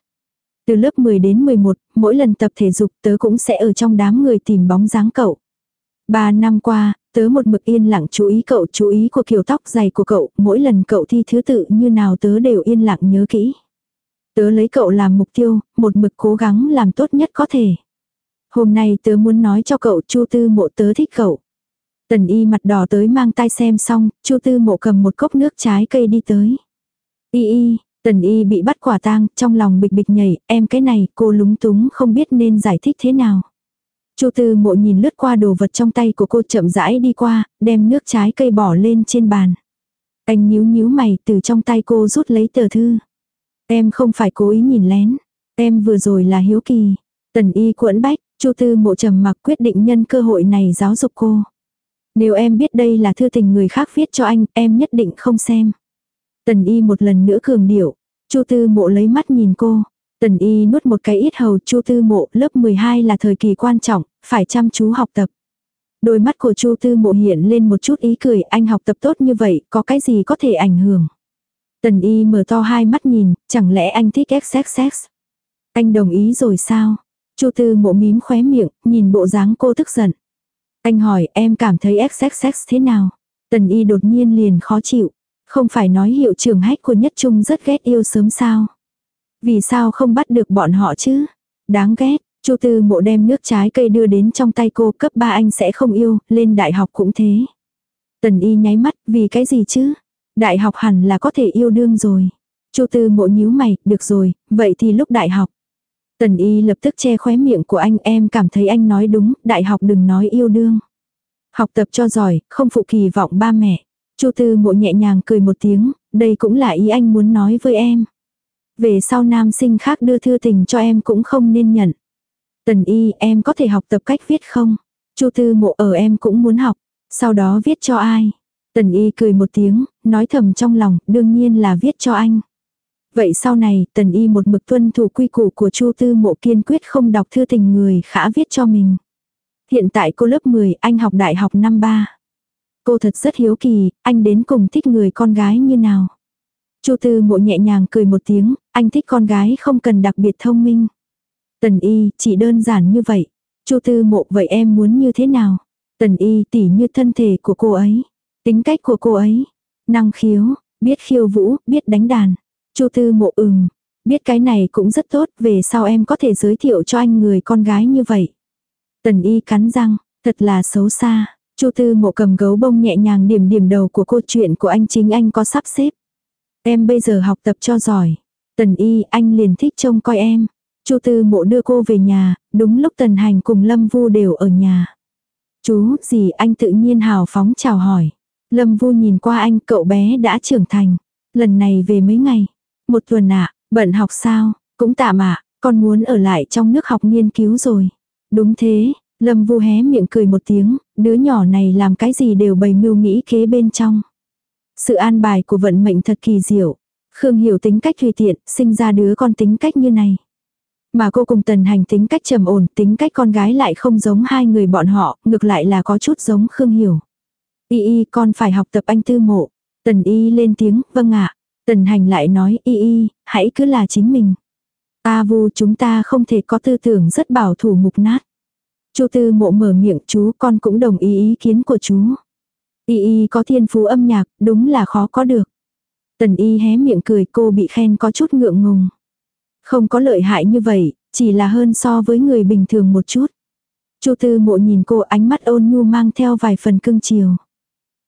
Từ lớp 10 đến 11, mỗi lần tập thể dục tớ cũng sẽ ở trong đám người tìm bóng dáng cậu. Ba năm qua, tớ một mực yên lặng chú ý cậu, chú ý của kiểu tóc dày của cậu, mỗi lần cậu thi thứ tự như nào tớ đều yên lặng nhớ kỹ. Tớ lấy cậu làm mục tiêu, một mực cố gắng làm tốt nhất có thể. Hôm nay tớ muốn nói cho cậu Chu Tư Mộ tớ thích cậu. Tần y mặt đỏ tới mang tay xem xong, Chu Tư Mộ cầm một cốc nước trái cây đi tới. Y y, tần y bị bắt quả tang, trong lòng bịch bịch nhảy, em cái này cô lúng túng không biết nên giải thích thế nào. Chu Tư Mộ nhìn lướt qua đồ vật trong tay của cô chậm rãi đi qua, đem nước trái cây bỏ lên trên bàn. Anh nhíu nhíu mày từ trong tay cô rút lấy tờ thư. Em không phải cố ý nhìn lén. Em vừa rồi là hiếu kỳ. Tần y cuộn bách, Chu Tư Mộ trầm mặc quyết định nhân cơ hội này giáo dục cô. Nếu em biết đây là thư tình người khác viết cho anh, em nhất định không xem. Tần y một lần nữa cường điệu. Chu Tư Mộ lấy mắt nhìn cô. Tần y nuốt một cái ít hầu Chu Tư Mộ lớp 12 là thời kỳ quan trọng, phải chăm chú học tập. Đôi mắt của Chu Tư Mộ hiện lên một chút ý cười, anh học tập tốt như vậy, có cái gì có thể ảnh hưởng. Tần y mở to hai mắt nhìn, chẳng lẽ anh thích XXX? Anh đồng ý rồi sao? Chu Tư Mộ mím khóe miệng, nhìn bộ dáng cô tức giận. Anh hỏi em cảm thấy XXX thế nào? Tần y đột nhiên liền khó chịu. Không phải nói hiệu trưởng hách của nhất trung rất ghét yêu sớm sao? Vì sao không bắt được bọn họ chứ? Đáng ghét, Chu Tư Mộ đem nước trái cây đưa đến trong tay cô cấp 3 anh sẽ không yêu, lên đại học cũng thế. Tần y nháy mắt, vì cái gì chứ? Đại học hẳn là có thể yêu đương rồi. Chu Tư Mộ nhíu mày, được rồi, vậy thì lúc đại học. Tần y lập tức che khóe miệng của anh em cảm thấy anh nói đúng, đại học đừng nói yêu đương. Học tập cho giỏi, không phụ kỳ vọng ba mẹ. Chu Tư Mộ nhẹ nhàng cười một tiếng, đây cũng là ý anh muốn nói với em. Về sau nam sinh khác đưa thư tình cho em cũng không nên nhận. Tần y em có thể học tập cách viết không? Chu tư mộ ở em cũng muốn học. Sau đó viết cho ai? Tần y cười một tiếng, nói thầm trong lòng, đương nhiên là viết cho anh. Vậy sau này, tần y một mực tuân thủ quy củ của chu tư mộ kiên quyết không đọc thư tình người khả viết cho mình. Hiện tại cô lớp 10, anh học đại học năm ba. Cô thật rất hiếu kỳ, anh đến cùng thích người con gái như nào. Chu Tư Mộ nhẹ nhàng cười một tiếng, anh thích con gái không cần đặc biệt thông minh. Tần Y, chỉ đơn giản như vậy. Chu Tư Mộ, vậy em muốn như thế nào? Tần Y tỉ như thân thể của cô ấy, tính cách của cô ấy, năng khiếu, biết khiêu vũ, biết đánh đàn. Chu Tư Mộ ừm, biết cái này cũng rất tốt, về sau em có thể giới thiệu cho anh người con gái như vậy. Tần Y cắn răng, thật là xấu xa. Chu Tư Mộ cầm gấu bông nhẹ nhàng điểm điểm đầu của cô chuyện của anh chính anh có sắp xếp. Em bây giờ học tập cho giỏi. Tần y anh liền thích trông coi em. Chu tư mộ đưa cô về nhà, đúng lúc tần hành cùng Lâm Vu đều ở nhà. Chú, gì anh tự nhiên hào phóng chào hỏi. Lâm Vu nhìn qua anh, cậu bé đã trưởng thành. Lần này về mấy ngày? Một tuần ạ, bận học sao? Cũng tạm ạ, con muốn ở lại trong nước học nghiên cứu rồi. Đúng thế, Lâm Vu hé miệng cười một tiếng, đứa nhỏ này làm cái gì đều bày mưu nghĩ kế bên trong. Sự an bài của vận mệnh thật kỳ diệu. Khương hiểu tính cách tùy tiện, sinh ra đứa con tính cách như này. Mà cô cùng tần hành tính cách trầm ổn, tính cách con gái lại không giống hai người bọn họ, ngược lại là có chút giống Khương hiểu. Y y con phải học tập anh tư mộ. Tần y lên tiếng, vâng ạ. Tần hành lại nói y y, hãy cứ là chính mình. Ta vu chúng ta không thể có tư tưởng rất bảo thủ mục nát. Chu tư mộ mở miệng chú con cũng đồng ý ý kiến của chú. Y y có thiên phú âm nhạc, đúng là khó có được. Tần y hé miệng cười cô bị khen có chút ngượng ngùng. Không có lợi hại như vậy, chỉ là hơn so với người bình thường một chút. Chu tư mộ nhìn cô ánh mắt ôn nhu mang theo vài phần cưng chiều.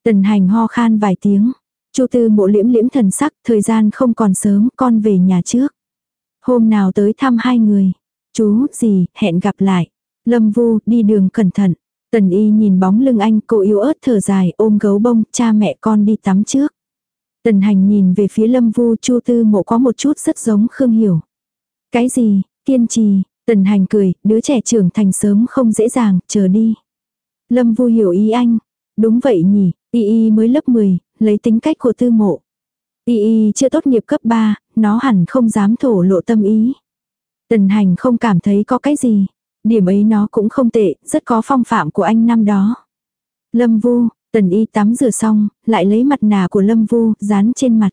Tần hành ho khan vài tiếng. Chu tư mộ liễm liễm thần sắc, thời gian không còn sớm, con về nhà trước. Hôm nào tới thăm hai người. Chú, gì, hẹn gặp lại. Lâm vu, đi đường cẩn thận. Tần y nhìn bóng lưng anh, cô yếu ớt thở dài, ôm gấu bông, cha mẹ con đi tắm trước. Tần hành nhìn về phía lâm vu chu tư mộ có một chút rất giống Khương Hiểu. Cái gì, kiên trì, tần hành cười, đứa trẻ trưởng thành sớm không dễ dàng, chờ đi. Lâm vu hiểu ý anh. Đúng vậy nhỉ, y y mới lớp 10, lấy tính cách của tư mộ. Y y chưa tốt nghiệp cấp 3, nó hẳn không dám thổ lộ tâm ý. Tần hành không cảm thấy có cái gì. Điểm ấy nó cũng không tệ, rất có phong phạm của anh năm đó. Lâm Vu, Tần Y tắm rửa xong, lại lấy mặt nạ của Lâm Vu, dán trên mặt.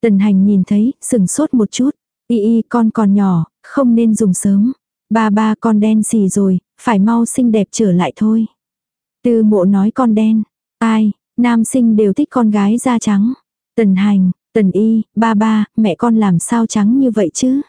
Tần Hành nhìn thấy, sừng sốt một chút. Y y con còn nhỏ, không nên dùng sớm. Ba ba con đen xì rồi, phải mau xinh đẹp trở lại thôi. Tư mộ nói con đen. Ai, nam sinh đều thích con gái da trắng. Tần hành, tần y, ba ba, mẹ con làm sao trắng như vậy chứ?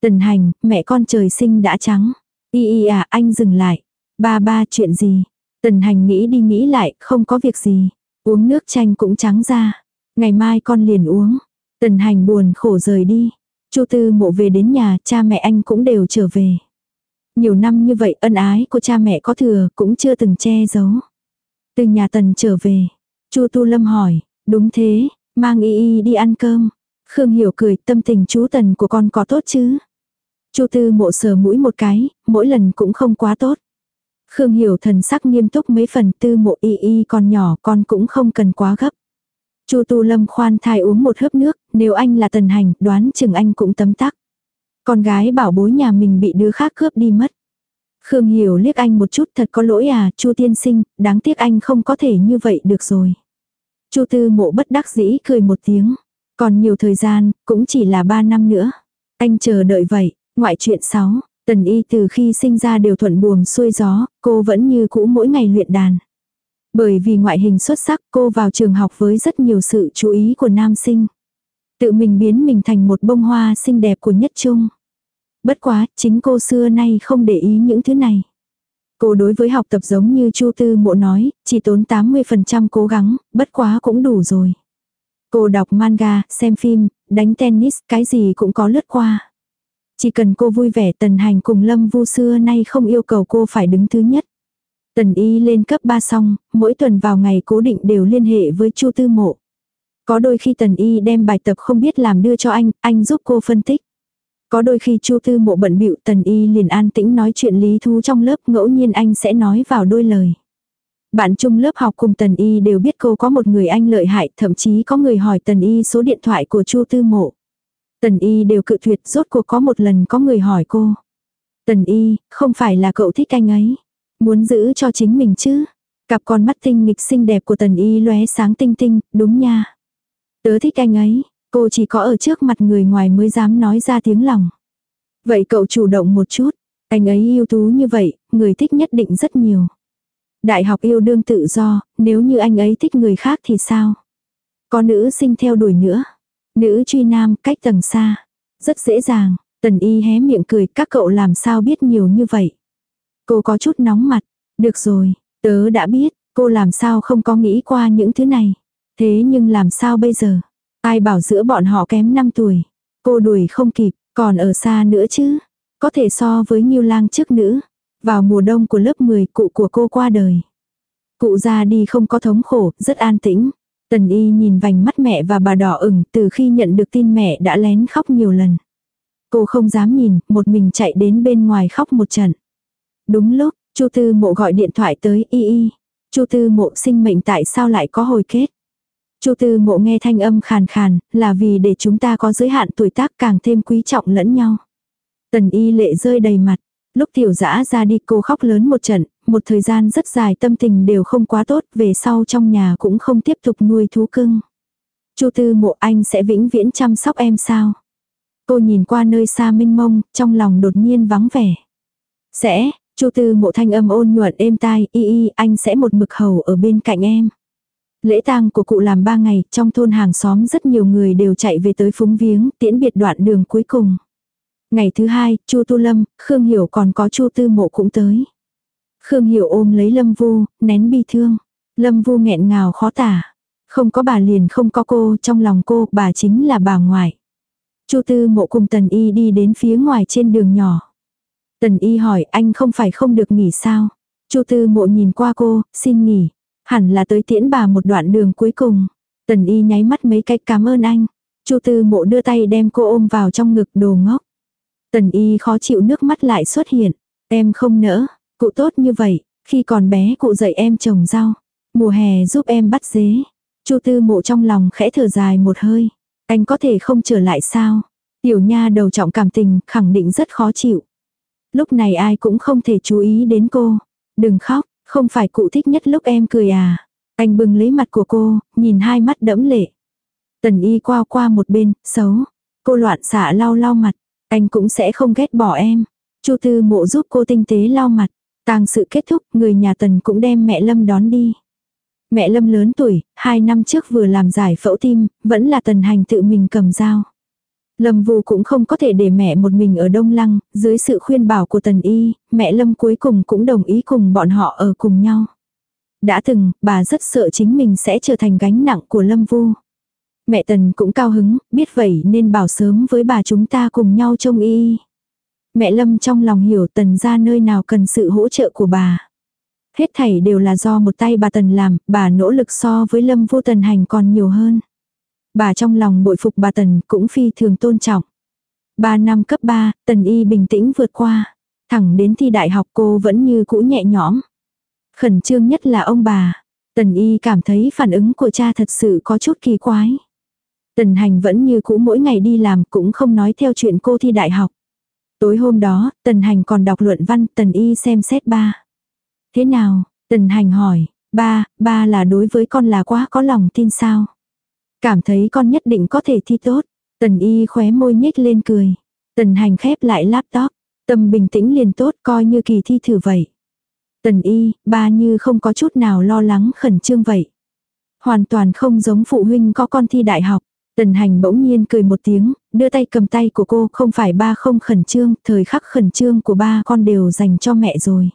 Tần hành, mẹ con trời sinh đã trắng. Y y à, anh dừng lại. Ba ba, chuyện gì? Tần hành nghĩ đi nghĩ lại, không có việc gì. Uống nước chanh cũng trắng ra. Ngày mai con liền uống. Tần hành buồn khổ rời đi. Chu tư mộ về đến nhà, cha mẹ anh cũng đều trở về. Nhiều năm như vậy ân ái của cha mẹ có thừa cũng chưa từng che giấu. Từ nhà tần trở về. Chu tu lâm hỏi, đúng thế, mang y y đi ăn cơm. Khương hiểu cười tâm tình chú tần của con có tốt chứ. Chu tư mộ sờ mũi một cái, mỗi lần cũng không quá tốt. Khương hiểu thần sắc nghiêm túc mấy phần tư mộ y y còn nhỏ con cũng không cần quá gấp. Chu tu lâm khoan thai uống một hớp nước, nếu anh là tần hành đoán chừng anh cũng tấm tắc. Con gái bảo bối nhà mình bị đứa khác cướp đi mất. Khương hiểu liếc anh một chút thật có lỗi à, chu tiên sinh, đáng tiếc anh không có thể như vậy được rồi. chu tư mộ bất đắc dĩ cười một tiếng. Còn nhiều thời gian, cũng chỉ là ba năm nữa. Anh chờ đợi vậy, ngoại chuyện 6, tần y từ khi sinh ra đều thuận buồm xuôi gió, cô vẫn như cũ mỗi ngày luyện đàn. Bởi vì ngoại hình xuất sắc cô vào trường học với rất nhiều sự chú ý của nam sinh. Tự mình biến mình thành một bông hoa xinh đẹp của nhất trung. Bất quá, chính cô xưa nay không để ý những thứ này. Cô đối với học tập giống như Chu Tư Mộ nói, chỉ tốn 80% cố gắng, bất quá cũng đủ rồi. Cô đọc manga, xem phim, đánh tennis, cái gì cũng có lướt qua. Chỉ cần cô vui vẻ tần hành cùng Lâm Vu xưa nay không yêu cầu cô phải đứng thứ nhất. Tần y lên cấp 3 xong, mỗi tuần vào ngày cố định đều liên hệ với Chu Tư Mộ. Có đôi khi tần y đem bài tập không biết làm đưa cho anh, anh giúp cô phân tích. Có đôi khi Chu Tư Mộ bận bịu tần y liền an tĩnh nói chuyện lý thú trong lớp ngẫu nhiên anh sẽ nói vào đôi lời. Bạn chung lớp học cùng Tần Y đều biết cô có một người anh lợi hại, thậm chí có người hỏi Tần Y số điện thoại của Chu Tư Mộ. Tần Y đều cự tuyệt, rốt cuộc có một lần có người hỏi cô. Tần Y, không phải là cậu thích anh ấy. Muốn giữ cho chính mình chứ. Cặp con mắt tinh nghịch xinh đẹp của Tần Y lóe sáng tinh tinh, đúng nha. Tớ thích anh ấy, cô chỉ có ở trước mặt người ngoài mới dám nói ra tiếng lòng. Vậy cậu chủ động một chút, anh ấy yêu tú như vậy, người thích nhất định rất nhiều. Đại học yêu đương tự do, nếu như anh ấy thích người khác thì sao? Có nữ sinh theo đuổi nữa. Nữ truy nam cách tầng xa. Rất dễ dàng, tần y hé miệng cười các cậu làm sao biết nhiều như vậy. Cô có chút nóng mặt. Được rồi, tớ đã biết, cô làm sao không có nghĩ qua những thứ này. Thế nhưng làm sao bây giờ? Ai bảo giữa bọn họ kém 5 tuổi. Cô đuổi không kịp, còn ở xa nữa chứ. Có thể so với Nhiêu lang trước nữ. Vào mùa đông của lớp 10 cụ của cô qua đời. Cụ ra đi không có thống khổ, rất an tĩnh. Tần y nhìn vành mắt mẹ và bà đỏ ửng từ khi nhận được tin mẹ đã lén khóc nhiều lần. Cô không dám nhìn, một mình chạy đến bên ngoài khóc một trận. Đúng lúc, Chu Tư Mộ gọi điện thoại tới y y. Chu Tư Mộ sinh mệnh tại sao lại có hồi kết? Chu Tư Mộ nghe thanh âm khàn khàn, là vì để chúng ta có giới hạn tuổi tác càng thêm quý trọng lẫn nhau. Tần y lệ rơi đầy mặt, Lúc tiểu dã ra đi cô khóc lớn một trận, một thời gian rất dài tâm tình đều không quá tốt, về sau trong nhà cũng không tiếp tục nuôi thú cưng. Chu tư mộ anh sẽ vĩnh viễn chăm sóc em sao? Cô nhìn qua nơi xa mênh mông, trong lòng đột nhiên vắng vẻ. Sẽ, Chu tư mộ thanh âm ôn nhuận êm tai, y y, anh sẽ một mực hầu ở bên cạnh em. Lễ tang của cụ làm ba ngày, trong thôn hàng xóm rất nhiều người đều chạy về tới phúng viếng, tiễn biệt đoạn đường cuối cùng. Ngày thứ hai, Chu Tu Lâm, Khương Hiểu còn có Chu Tư Mộ cũng tới. Khương Hiểu ôm lấy Lâm Vu, nén bi thương. Lâm Vu nghẹn ngào khó tả. Không có bà liền không có cô, trong lòng cô, bà chính là bà ngoại. Chu Tư Mộ cùng Tần Y đi đến phía ngoài trên đường nhỏ. Tần Y hỏi anh không phải không được nghỉ sao? Chu Tư Mộ nhìn qua cô, xin nghỉ. Hẳn là tới tiễn bà một đoạn đường cuối cùng. Tần Y nháy mắt mấy cách cảm ơn anh. Chu Tư Mộ đưa tay đem cô ôm vào trong ngực đồ ngốc. Tần y khó chịu nước mắt lại xuất hiện. Em không nỡ, cụ tốt như vậy, khi còn bé cụ dạy em trồng rau. Mùa hè giúp em bắt dế. Chu tư mộ trong lòng khẽ thở dài một hơi. Anh có thể không trở lại sao? Tiểu nha đầu trọng cảm tình khẳng định rất khó chịu. Lúc này ai cũng không thể chú ý đến cô. Đừng khóc, không phải cụ thích nhất lúc em cười à. Anh bừng lấy mặt của cô, nhìn hai mắt đẫm lệ. Tần y qua qua một bên, xấu. Cô loạn xạ lau lau mặt. Anh cũng sẽ không ghét bỏ em. Chu Tư Mộ giúp cô tinh tế lau mặt tang sự kết thúc, người nhà Tần cũng đem mẹ Lâm đón đi. Mẹ Lâm lớn tuổi, hai năm trước vừa làm giải phẫu tim, vẫn là Tần Hành tự mình cầm dao. Lâm Vu cũng không có thể để mẹ một mình ở Đông Lăng, dưới sự khuyên bảo của Tần Y, mẹ Lâm cuối cùng cũng đồng ý cùng bọn họ ở cùng nhau. Đã từng, bà rất sợ chính mình sẽ trở thành gánh nặng của Lâm Vu. Mẹ Tần cũng cao hứng, biết vậy nên bảo sớm với bà chúng ta cùng nhau trông y. Mẹ Lâm trong lòng hiểu Tần ra nơi nào cần sự hỗ trợ của bà. Hết thảy đều là do một tay bà Tần làm, bà nỗ lực so với Lâm vô Tần hành còn nhiều hơn. Bà trong lòng bội phục bà Tần cũng phi thường tôn trọng. Ba năm cấp 3, Tần Y bình tĩnh vượt qua. Thẳng đến thi đại học cô vẫn như cũ nhẹ nhõm. Khẩn trương nhất là ông bà. Tần Y cảm thấy phản ứng của cha thật sự có chút kỳ quái. Tần Hành vẫn như cũ mỗi ngày đi làm cũng không nói theo chuyện cô thi đại học. Tối hôm đó, Tần Hành còn đọc luận văn Tần Y xem xét ba. Thế nào? Tần Hành hỏi, ba, ba là đối với con là quá có lòng tin sao? Cảm thấy con nhất định có thể thi tốt. Tần Y khóe môi nhếch lên cười. Tần Hành khép lại laptop. Tâm bình tĩnh liền tốt coi như kỳ thi thử vậy. Tần Y, ba như không có chút nào lo lắng khẩn trương vậy. Hoàn toàn không giống phụ huynh có con thi đại học. Tần hành bỗng nhiên cười một tiếng, đưa tay cầm tay của cô, không phải ba không khẩn trương, thời khắc khẩn trương của ba con đều dành cho mẹ rồi.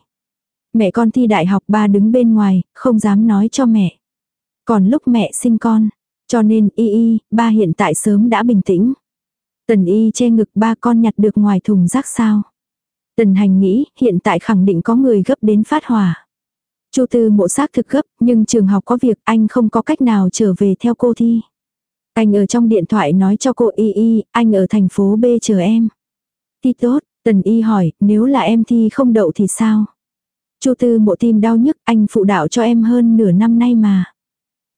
Mẹ con thi đại học ba đứng bên ngoài, không dám nói cho mẹ. Còn lúc mẹ sinh con, cho nên y y, ba hiện tại sớm đã bình tĩnh. Tần y che ngực ba con nhặt được ngoài thùng rác sao. Tần hành nghĩ, hiện tại khẳng định có người gấp đến phát hỏa. Chu tư mộ xác thực gấp, nhưng trường học có việc anh không có cách nào trở về theo cô thi. Anh ở trong điện thoại nói cho cô Y Y, anh ở thành phố B chờ em. Thi tốt, Tần Y hỏi, nếu là em thi không đậu thì sao? Chu Tư mộ tim đau nhức, anh phụ đạo cho em hơn nửa năm nay mà.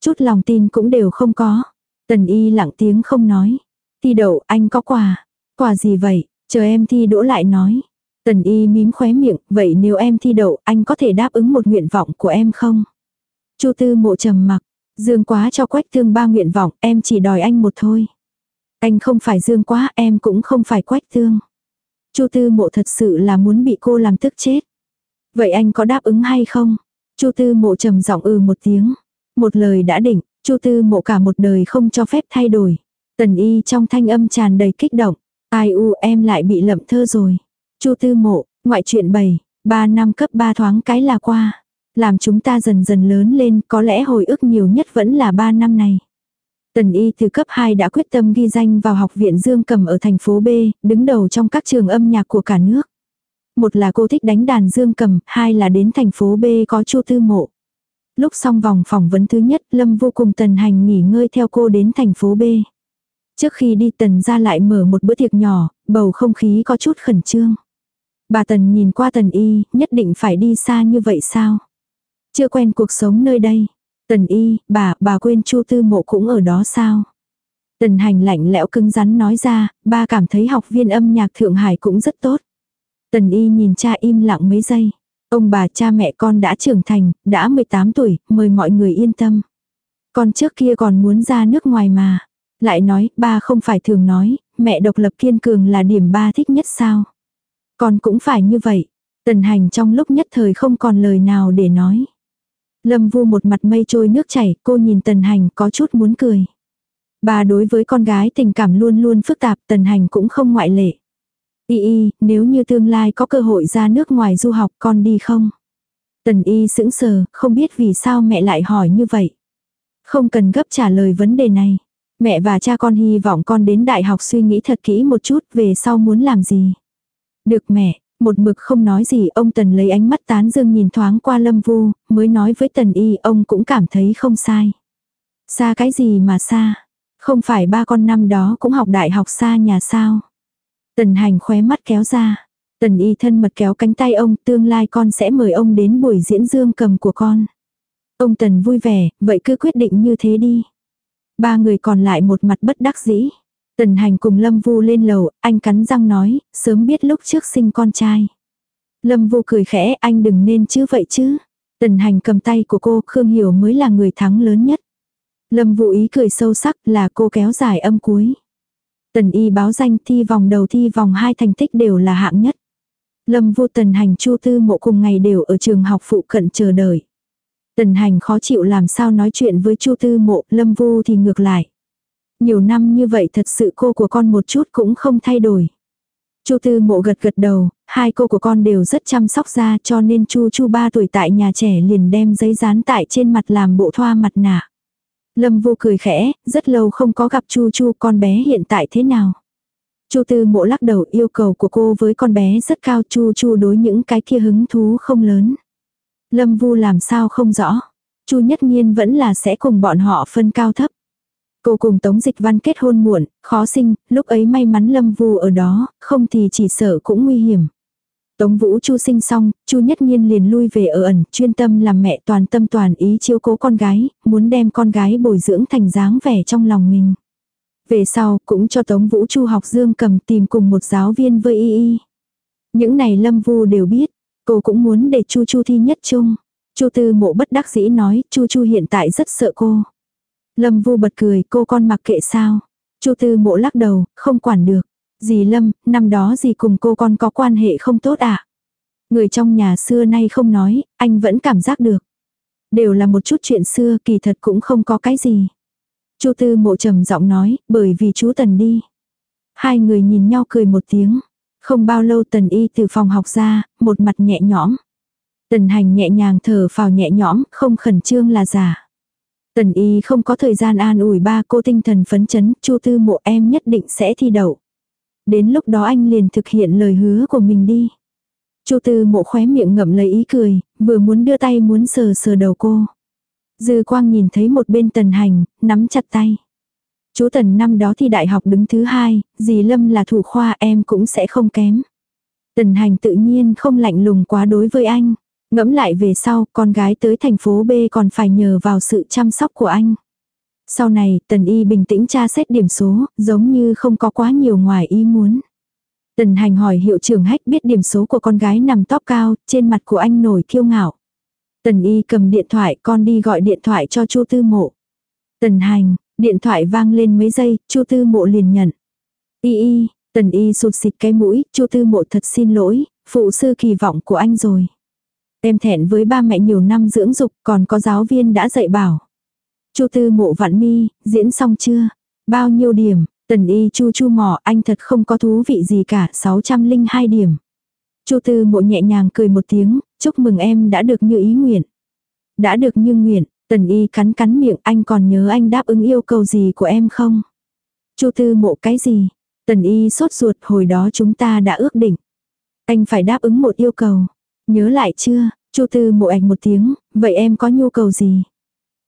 Chút lòng tin cũng đều không có. Tần Y lặng tiếng không nói. Thi đậu, anh có quà. Quà gì vậy? Chờ em thi đỗ lại nói. Tần Y mím khóe miệng, vậy nếu em thi đậu, anh có thể đáp ứng một nguyện vọng của em không? Chu Tư mộ trầm mặc, Dương quá cho quách thương ba nguyện vọng, em chỉ đòi anh một thôi. Anh không phải dương quá, em cũng không phải quách thương. Chu tư mộ thật sự là muốn bị cô làm tức chết. Vậy anh có đáp ứng hay không? Chu tư mộ trầm giọng ừ một tiếng. Một lời đã định, Chu tư mộ cả một đời không cho phép thay đổi. Tần y trong thanh âm tràn đầy kích động. Ai u em lại bị lậm thơ rồi. Chu tư mộ, ngoại chuyện bày, ba năm cấp ba thoáng cái là qua. Làm chúng ta dần dần lớn lên, có lẽ hồi ức nhiều nhất vẫn là 3 năm này. Tần Y từ cấp 2 đã quyết tâm ghi danh vào học viện Dương Cầm ở thành phố B, đứng đầu trong các trường âm nhạc của cả nước. Một là cô thích đánh đàn Dương Cầm, hai là đến thành phố B có Chu Tư Mộ. Lúc xong vòng phỏng vấn thứ nhất, Lâm vô cùng Tần Hành nghỉ ngơi theo cô đến thành phố B. Trước khi đi Tần ra lại mở một bữa tiệc nhỏ, bầu không khí có chút khẩn trương. Bà Tần nhìn qua Tần Y, nhất định phải đi xa như vậy sao? Chưa quen cuộc sống nơi đây. Tần y, bà, bà quên chu tư mộ cũng ở đó sao? Tần hành lạnh lẽo cứng rắn nói ra, ba cảm thấy học viên âm nhạc Thượng Hải cũng rất tốt. Tần y nhìn cha im lặng mấy giây. Ông bà cha mẹ con đã trưởng thành, đã 18 tuổi, mời mọi người yên tâm. Con trước kia còn muốn ra nước ngoài mà. Lại nói, ba không phải thường nói, mẹ độc lập kiên cường là điểm ba thích nhất sao. Con cũng phải như vậy. Tần hành trong lúc nhất thời không còn lời nào để nói. Lâm vu một mặt mây trôi nước chảy, cô nhìn tần hành có chút muốn cười. Bà đối với con gái tình cảm luôn luôn phức tạp, tần hành cũng không ngoại lệ. Y y, nếu như tương lai có cơ hội ra nước ngoài du học con đi không? Tần y sững sờ, không biết vì sao mẹ lại hỏi như vậy. Không cần gấp trả lời vấn đề này. Mẹ và cha con hy vọng con đến đại học suy nghĩ thật kỹ một chút về sau muốn làm gì. Được mẹ, một mực không nói gì ông Tần lấy ánh mắt tán dương nhìn thoáng qua Lâm Vu, mới nói với Tần Y ông cũng cảm thấy không sai. Xa cái gì mà xa? Không phải ba con năm đó cũng học đại học xa nhà sao? Tần hành khóe mắt kéo ra. Tần y thân mật kéo cánh tay ông, tương lai con sẽ mời ông đến buổi diễn dương cầm của con. Ông Tần vui vẻ, vậy cứ quyết định như thế đi. Ba người còn lại một mặt bất đắc dĩ. Tần hành cùng Lâm Vu lên lầu, anh cắn răng nói, sớm biết lúc trước sinh con trai. Lâm Vu cười khẽ, anh đừng nên chứ vậy chứ. Tần hành cầm tay của cô, Khương Hiểu mới là người thắng lớn nhất. Lâm Vu ý cười sâu sắc là cô kéo dài âm cuối. Tần y báo danh thi vòng đầu thi vòng hai thành tích đều là hạng nhất. Lâm Vu, tần hành chu tư mộ cùng ngày đều ở trường học phụ cận chờ đợi. Tần hành khó chịu làm sao nói chuyện với chu tư mộ, lâm vu thì ngược lại. Nhiều năm như vậy thật sự cô của con một chút cũng không thay đổi. Chu Tư Mộ gật gật đầu, hai cô của con đều rất chăm sóc da cho nên Chu Chu ba tuổi tại nhà trẻ liền đem giấy dán tại trên mặt làm bộ thoa mặt nạ. Lâm Vô cười khẽ, rất lâu không có gặp Chu Chu con bé hiện tại thế nào. Chu Tư Mộ lắc đầu yêu cầu của cô với con bé rất cao Chu Chu đối những cái kia hứng thú không lớn. Lâm Vu làm sao không rõ. Chu Nhất Nhiên vẫn là sẽ cùng bọn họ phân cao thấp. Cô cùng Tống Dịch Văn kết hôn muộn, khó sinh, lúc ấy may mắn Lâm Vu ở đó, không thì chỉ sợ cũng nguy hiểm. Tống Vũ Chu sinh xong, Chu Nhất Nhiên liền lui về ở ẩn, chuyên tâm làm mẹ toàn tâm toàn ý chiếu cố con gái, muốn đem con gái bồi dưỡng thành dáng vẻ trong lòng mình. Về sau, cũng cho Tống Vũ Chu học dương cầm tìm cùng một giáo viên với y y. Những này Lâm Vu đều biết, cô cũng muốn để Chu Chu thi nhất chung. Chu Tư Mộ bất đắc dĩ nói, Chu Chu hiện tại rất sợ cô. Lâm Vu bật cười, cô con mặc kệ sao? Chu Tư Mộ lắc đầu, không quản được. Dì Lâm, năm đó dì cùng cô con có quan hệ không tốt à? Người trong nhà xưa nay không nói, anh vẫn cảm giác được. Đều là một chút chuyện xưa, kỳ thật cũng không có cái gì. Chu Tư Mộ trầm giọng nói, bởi vì chú Tần đi. Hai người nhìn nhau cười một tiếng. Không bao lâu Tần Y từ phòng học ra, một mặt nhẹ nhõm. Tần Hành nhẹ nhàng thở phào nhẹ nhõm, không khẩn trương là giả. Tần y không có thời gian an ủi ba cô tinh thần phấn chấn, chu tư mộ em nhất định sẽ thi đậu. Đến lúc đó anh liền thực hiện lời hứa của mình đi. chu tư mộ khóe miệng ngậm lấy ý cười, vừa muốn đưa tay muốn sờ sờ đầu cô. Dư quang nhìn thấy một bên tần hành, nắm chặt tay. Chú tần năm đó thi đại học đứng thứ hai, dì Lâm là thủ khoa em cũng sẽ không kém. Tần hành tự nhiên không lạnh lùng quá đối với anh. Ngẫm lại về sau, con gái tới thành phố B còn phải nhờ vào sự chăm sóc của anh. Sau này, Tần Y bình tĩnh tra xét điểm số, giống như không có quá nhiều ngoài ý muốn. Tần Hành hỏi hiệu trưởng hách biết điểm số của con gái nằm top cao, trên mặt của anh nổi kiêu ngạo. Tần Y cầm điện thoại, con đi gọi điện thoại cho Chu Tư Mộ. Tần Hành, điện thoại vang lên mấy giây, Chu Tư Mộ liền nhận. Y y, Tần Y sụt xịt cái mũi, Chu Tư Mộ thật xin lỗi, phụ sư kỳ vọng của anh rồi. Em thẹn với ba mẹ nhiều năm dưỡng dục, còn có giáo viên đã dạy bảo. Chu Tư Mộ Vạn Mi, diễn xong chưa? Bao nhiêu điểm? Tần Y Chu Chu mỏ, anh thật không có thú vị gì cả, 602 điểm. Chu Tư Mộ nhẹ nhàng cười một tiếng, chúc mừng em đã được như ý nguyện. Đã được như nguyện, Tần Y cắn cắn miệng, anh còn nhớ anh đáp ứng yêu cầu gì của em không? Chu Tư Mộ cái gì? Tần Y sốt ruột, hồi đó chúng ta đã ước định. Anh phải đáp ứng một yêu cầu. Nhớ lại chưa? Chu Tư mộ ảnh một tiếng, vậy em có nhu cầu gì?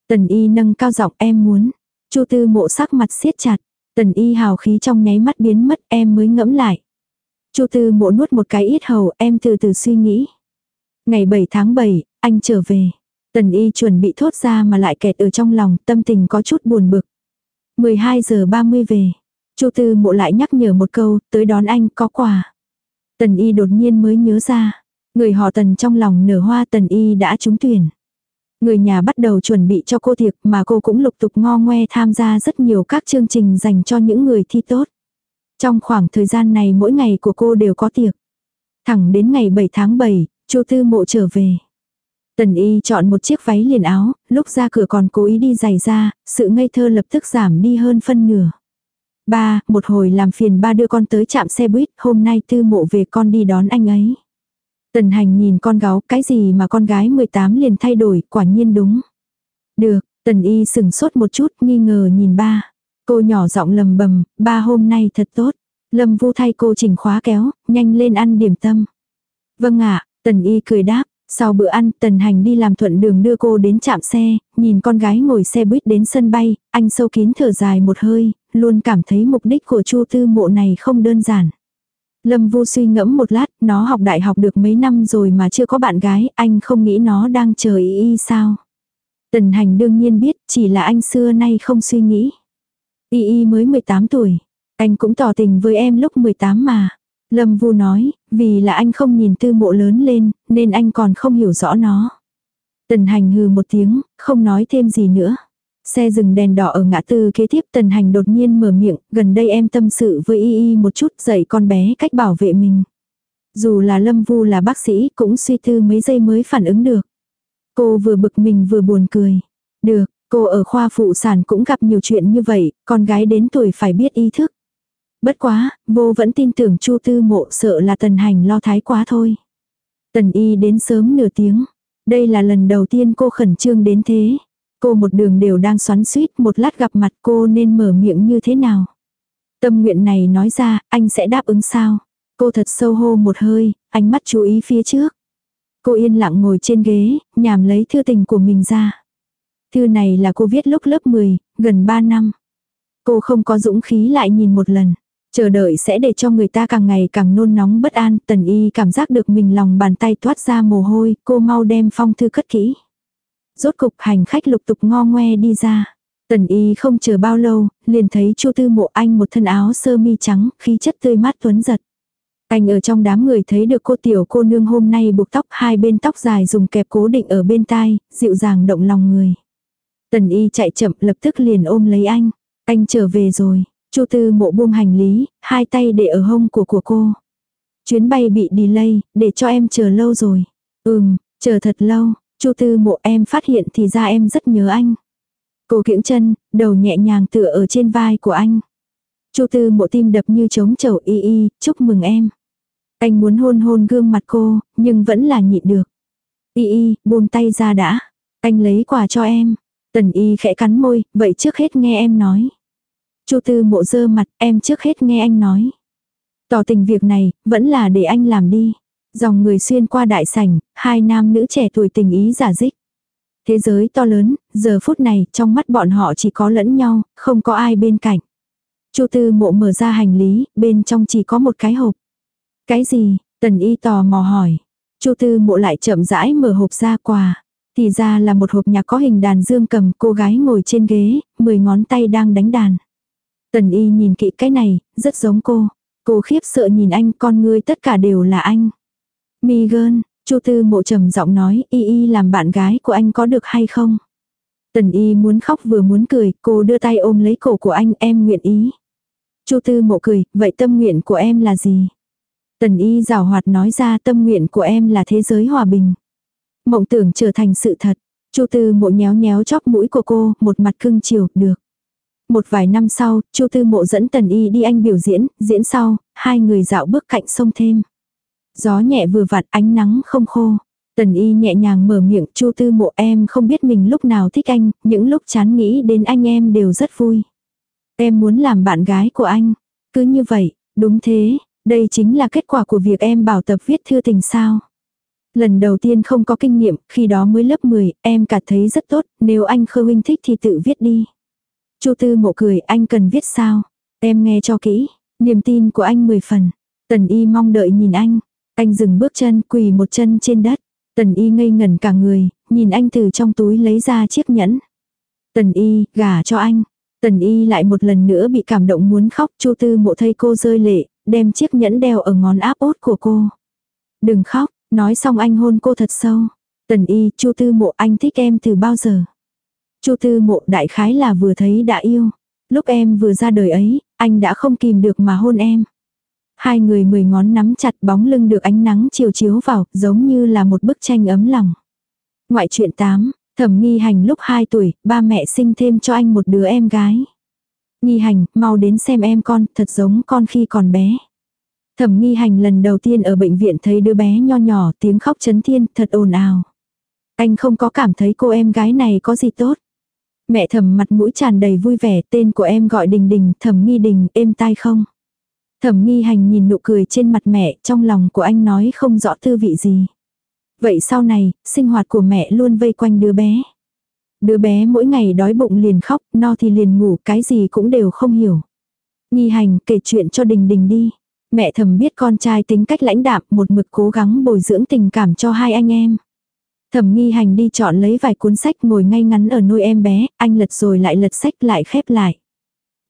Tần y nâng cao giọng em muốn. Chu Tư mộ sắc mặt siết chặt. Tần y hào khí trong nháy mắt biến mất em mới ngẫm lại. Chu Tư mộ nuốt một cái ít hầu em từ từ suy nghĩ. Ngày 7 tháng 7, anh trở về. Tần y chuẩn bị thốt ra mà lại kẹt ở trong lòng, tâm tình có chút buồn bực. 12 giờ 30 về. Chu Tư mộ lại nhắc nhở một câu, tới đón anh có quà. Tần y đột nhiên mới nhớ ra. Người họ tần trong lòng nở hoa tần y đã trúng tuyển. Người nhà bắt đầu chuẩn bị cho cô tiệc mà cô cũng lục tục ngo ngoe tham gia rất nhiều các chương trình dành cho những người thi tốt. Trong khoảng thời gian này mỗi ngày của cô đều có tiệc. Thẳng đến ngày 7 tháng 7, chu Tư Mộ trở về. Tần y chọn một chiếc váy liền áo, lúc ra cửa còn cố ý đi giày ra, sự ngây thơ lập tức giảm đi hơn phân nửa. Ba, một hồi làm phiền ba đưa con tới trạm xe buýt, hôm nay tư mộ về con đi đón anh ấy. Tần hành nhìn con gáo, cái gì mà con gái 18 liền thay đổi, quả nhiên đúng. Được, tần y sừng sốt một chút, nghi ngờ nhìn ba. Cô nhỏ giọng lầm bầm, ba hôm nay thật tốt. Lâm vu thay cô chỉnh khóa kéo, nhanh lên ăn điểm tâm. Vâng ạ, tần y cười đáp. Sau bữa ăn, tần hành đi làm thuận đường đưa cô đến trạm xe, nhìn con gái ngồi xe buýt đến sân bay, anh sâu kín thở dài một hơi, luôn cảm thấy mục đích của chu tư mộ này không đơn giản. Lâm Vu suy ngẫm một lát, nó học đại học được mấy năm rồi mà chưa có bạn gái, anh không nghĩ nó đang chờ ý y sao. Tần hành đương nhiên biết, chỉ là anh xưa nay không suy nghĩ. Y y mới 18 tuổi, anh cũng tỏ tình với em lúc 18 mà. Lâm Vu nói, vì là anh không nhìn tư mộ lớn lên, nên anh còn không hiểu rõ nó. Tần hành hừ một tiếng, không nói thêm gì nữa. Xe dừng đèn đỏ ở ngã tư kế tiếp tần hành đột nhiên mở miệng, gần đây em tâm sự với y y một chút dạy con bé cách bảo vệ mình. Dù là Lâm Vu là bác sĩ cũng suy tư mấy giây mới phản ứng được. Cô vừa bực mình vừa buồn cười. Được, cô ở khoa phụ sản cũng gặp nhiều chuyện như vậy, con gái đến tuổi phải biết ý thức. Bất quá, vô vẫn tin tưởng Chu Tư Mộ sợ là Tần Hành lo thái quá thôi. Tần Y đến sớm nửa tiếng. Đây là lần đầu tiên cô khẩn trương đến thế. Cô một đường đều đang xoắn suýt một lát gặp mặt cô nên mở miệng như thế nào. Tâm nguyện này nói ra, anh sẽ đáp ứng sao? Cô thật sâu hô một hơi, ánh mắt chú ý phía trước. Cô yên lặng ngồi trên ghế, nhàm lấy thư tình của mình ra. Thư này là cô viết lúc lớp 10, gần 3 năm. Cô không có dũng khí lại nhìn một lần. Chờ đợi sẽ để cho người ta càng ngày càng nôn nóng bất an, tần y cảm giác được mình lòng bàn tay thoát ra mồ hôi, cô mau đem phong thư cất kỹ. Rốt cục hành khách lục tục ngo ngoe đi ra. Tần y không chờ bao lâu, liền thấy chu tư mộ anh một thân áo sơ mi trắng, khí chất tươi mát tuấn giật. Anh ở trong đám người thấy được cô tiểu cô nương hôm nay buộc tóc hai bên tóc dài dùng kẹp cố định ở bên tai, dịu dàng động lòng người. Tần y chạy chậm lập tức liền ôm lấy anh. Anh trở về rồi. Chu tư mộ buông hành lý, hai tay để ở hông của của cô. Chuyến bay bị delay, để cho em chờ lâu rồi. Ừm, chờ thật lâu. Chu tư mộ em phát hiện thì ra em rất nhớ anh. Cô kiễng chân, đầu nhẹ nhàng tựa ở trên vai của anh. Chu tư mộ tim đập như trống chầu y y, chúc mừng em. Anh muốn hôn hôn gương mặt cô, nhưng vẫn là nhịn được. Y y, buông tay ra đã. Anh lấy quà cho em. Tần y khẽ cắn môi, vậy trước hết nghe em nói. Chu tư mộ dơ mặt, em trước hết nghe anh nói. Tỏ tình việc này, vẫn là để anh làm đi. Dòng người xuyên qua đại sảnh, hai nam nữ trẻ tuổi tình ý giả dích. Thế giới to lớn, giờ phút này, trong mắt bọn họ chỉ có lẫn nhau, không có ai bên cạnh. Chu tư mộ mở ra hành lý, bên trong chỉ có một cái hộp. Cái gì? Tần y tò mò hỏi. Chu tư mộ lại chậm rãi mở hộp ra quà. Thì ra là một hộp nhạc có hình đàn dương cầm cô gái ngồi trên ghế, mười ngón tay đang đánh đàn. Tần y nhìn kỹ cái này, rất giống cô. Cô khiếp sợ nhìn anh con ngươi tất cả đều là anh. Mi gơn, chu tư mộ trầm giọng nói y y làm bạn gái của anh có được hay không? Tần y muốn khóc vừa muốn cười, cô đưa tay ôm lấy cổ của anh em nguyện ý. chu tư mộ cười, vậy tâm nguyện của em là gì? Tần y rào hoạt nói ra tâm nguyện của em là thế giới hòa bình. Mộng tưởng trở thành sự thật. chu tư mộ nhéo nhéo chóp mũi của cô, một mặt cưng chiều, được. Một vài năm sau, Chu Tư Mộ dẫn Tần Y đi anh biểu diễn, diễn sau, hai người dạo bước cạnh sông thêm. Gió nhẹ vừa vặn ánh nắng không khô. Tần Y nhẹ nhàng mở miệng, Chu Tư Mộ em không biết mình lúc nào thích anh, những lúc chán nghĩ đến anh em đều rất vui. Em muốn làm bạn gái của anh. Cứ như vậy, đúng thế, đây chính là kết quả của việc em bảo tập viết thư tình sao. Lần đầu tiên không có kinh nghiệm, khi đó mới lớp 10, em cả thấy rất tốt, nếu anh Khơ Huynh thích thì tự viết đi. Chu Tư Mộ cười, anh cần viết sao? Em nghe cho kỹ, niềm tin của anh mười phần. Tần Y mong đợi nhìn anh. Anh dừng bước chân, quỳ một chân trên đất. Tần Y ngây ngẩn cả người, nhìn anh từ trong túi lấy ra chiếc nhẫn. Tần Y, gả cho anh. Tần Y lại một lần nữa bị cảm động muốn khóc, Chu Tư Mộ thay cô rơi lệ, đem chiếc nhẫn đeo ở ngón áp út của cô. Đừng khóc, nói xong anh hôn cô thật sâu. Tần Y, Chu Tư Mộ anh thích em từ bao giờ? Chu Tư Mộ đại khái là vừa thấy đã yêu. Lúc em vừa ra đời ấy, anh đã không kìm được mà hôn em. Hai người mười ngón nắm chặt bóng lưng được ánh nắng chiều chiếu vào, giống như là một bức tranh ấm lòng. Ngoại truyện 8, thẩm nghi hành lúc 2 tuổi, ba mẹ sinh thêm cho anh một đứa em gái. Nghi hành, mau đến xem em con, thật giống con khi còn bé. Thẩm nghi hành lần đầu tiên ở bệnh viện thấy đứa bé nho nhỏ tiếng khóc chấn thiên, thật ồn ào. Anh không có cảm thấy cô em gái này có gì tốt. Mẹ thầm mặt mũi tràn đầy vui vẻ, tên của em gọi đình đình, thầm nghi đình, êm tai không? Thẩm nghi hành nhìn nụ cười trên mặt mẹ, trong lòng của anh nói không rõ tư vị gì. Vậy sau này, sinh hoạt của mẹ luôn vây quanh đứa bé. Đứa bé mỗi ngày đói bụng liền khóc, no thì liền ngủ, cái gì cũng đều không hiểu. Nghi hành kể chuyện cho đình đình đi. Mẹ thầm biết con trai tính cách lãnh đạm, một mực cố gắng bồi dưỡng tình cảm cho hai anh em. Thẩm nghi hành đi chọn lấy vài cuốn sách ngồi ngay ngắn ở nuôi em bé, anh lật rồi lại lật sách lại khép lại.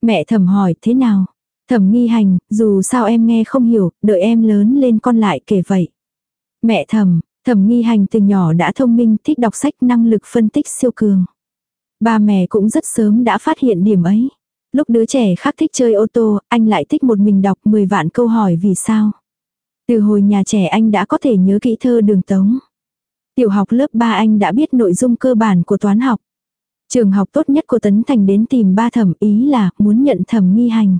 Mẹ thẩm hỏi thế nào? Thẩm nghi hành, dù sao em nghe không hiểu, đợi em lớn lên con lại kể vậy. Mẹ thẩm, thẩm nghi hành từ nhỏ đã thông minh, thích đọc sách năng lực phân tích siêu cường. Ba mẹ cũng rất sớm đã phát hiện điểm ấy. Lúc đứa trẻ khác thích chơi ô tô, anh lại thích một mình đọc 10 vạn câu hỏi vì sao. Từ hồi nhà trẻ anh đã có thể nhớ kỹ thơ đường tống. Tiểu học lớp 3 anh đã biết nội dung cơ bản của toán học. Trường học tốt nhất của Tấn Thành đến tìm ba thẩm ý là muốn nhận thẩm nghi hành.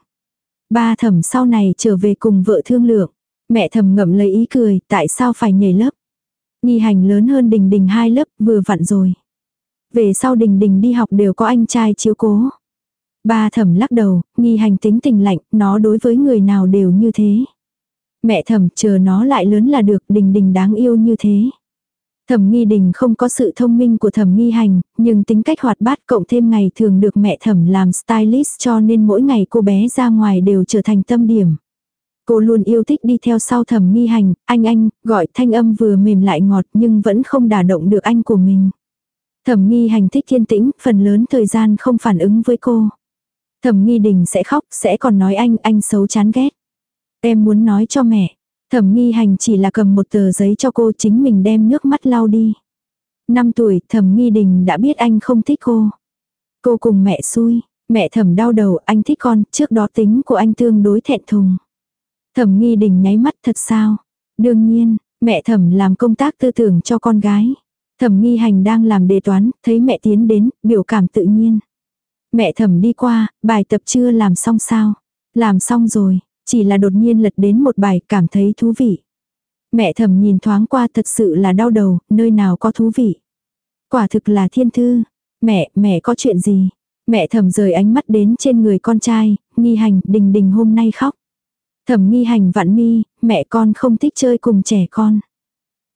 Ba thẩm sau này trở về cùng vợ thương lượng. Mẹ thẩm ngậm lấy ý cười, tại sao phải nhảy lớp. Nghi hành lớn hơn đình đình hai lớp, vừa vặn rồi. Về sau đình đình đi học đều có anh trai chiếu cố. Ba thẩm lắc đầu, nghi hành tính tình lạnh, nó đối với người nào đều như thế. Mẹ thẩm chờ nó lại lớn là được đình đình đáng yêu như thế. Thẩm nghi đình không có sự thông minh của thẩm nghi hành, nhưng tính cách hoạt bát cộng thêm ngày thường được mẹ thẩm làm stylist cho nên mỗi ngày cô bé ra ngoài đều trở thành tâm điểm. Cô luôn yêu thích đi theo sau thẩm nghi hành, anh anh, gọi thanh âm vừa mềm lại ngọt nhưng vẫn không đả động được anh của mình. Thẩm nghi hành thích thiên tĩnh, phần lớn thời gian không phản ứng với cô. Thẩm nghi đình sẽ khóc, sẽ còn nói anh, anh xấu chán ghét. Em muốn nói cho mẹ. Thẩm nghi hành chỉ là cầm một tờ giấy cho cô chính mình đem nước mắt lau đi. Năm tuổi, thẩm nghi đình đã biết anh không thích cô. Cô cùng mẹ xui, mẹ thẩm đau đầu, anh thích con, trước đó tính của anh tương đối thẹn thùng. Thẩm nghi đình nháy mắt thật sao? Đương nhiên, mẹ thẩm làm công tác tư tưởng cho con gái. Thẩm nghi hành đang làm đề toán, thấy mẹ tiến đến, biểu cảm tự nhiên. Mẹ thẩm đi qua, bài tập chưa làm xong sao? Làm xong rồi, chỉ là đột nhiên lật đến một bài cảm thấy thú vị. Mẹ thẩm nhìn thoáng qua thật sự là đau đầu, nơi nào có thú vị. Quả thực là thiên thư. Mẹ, mẹ có chuyện gì? Mẹ thẩm rời ánh mắt đến trên người con trai, nghi hành, đình đình hôm nay khóc. Thẩm nghi hành vạn mi, mẹ con không thích chơi cùng trẻ con.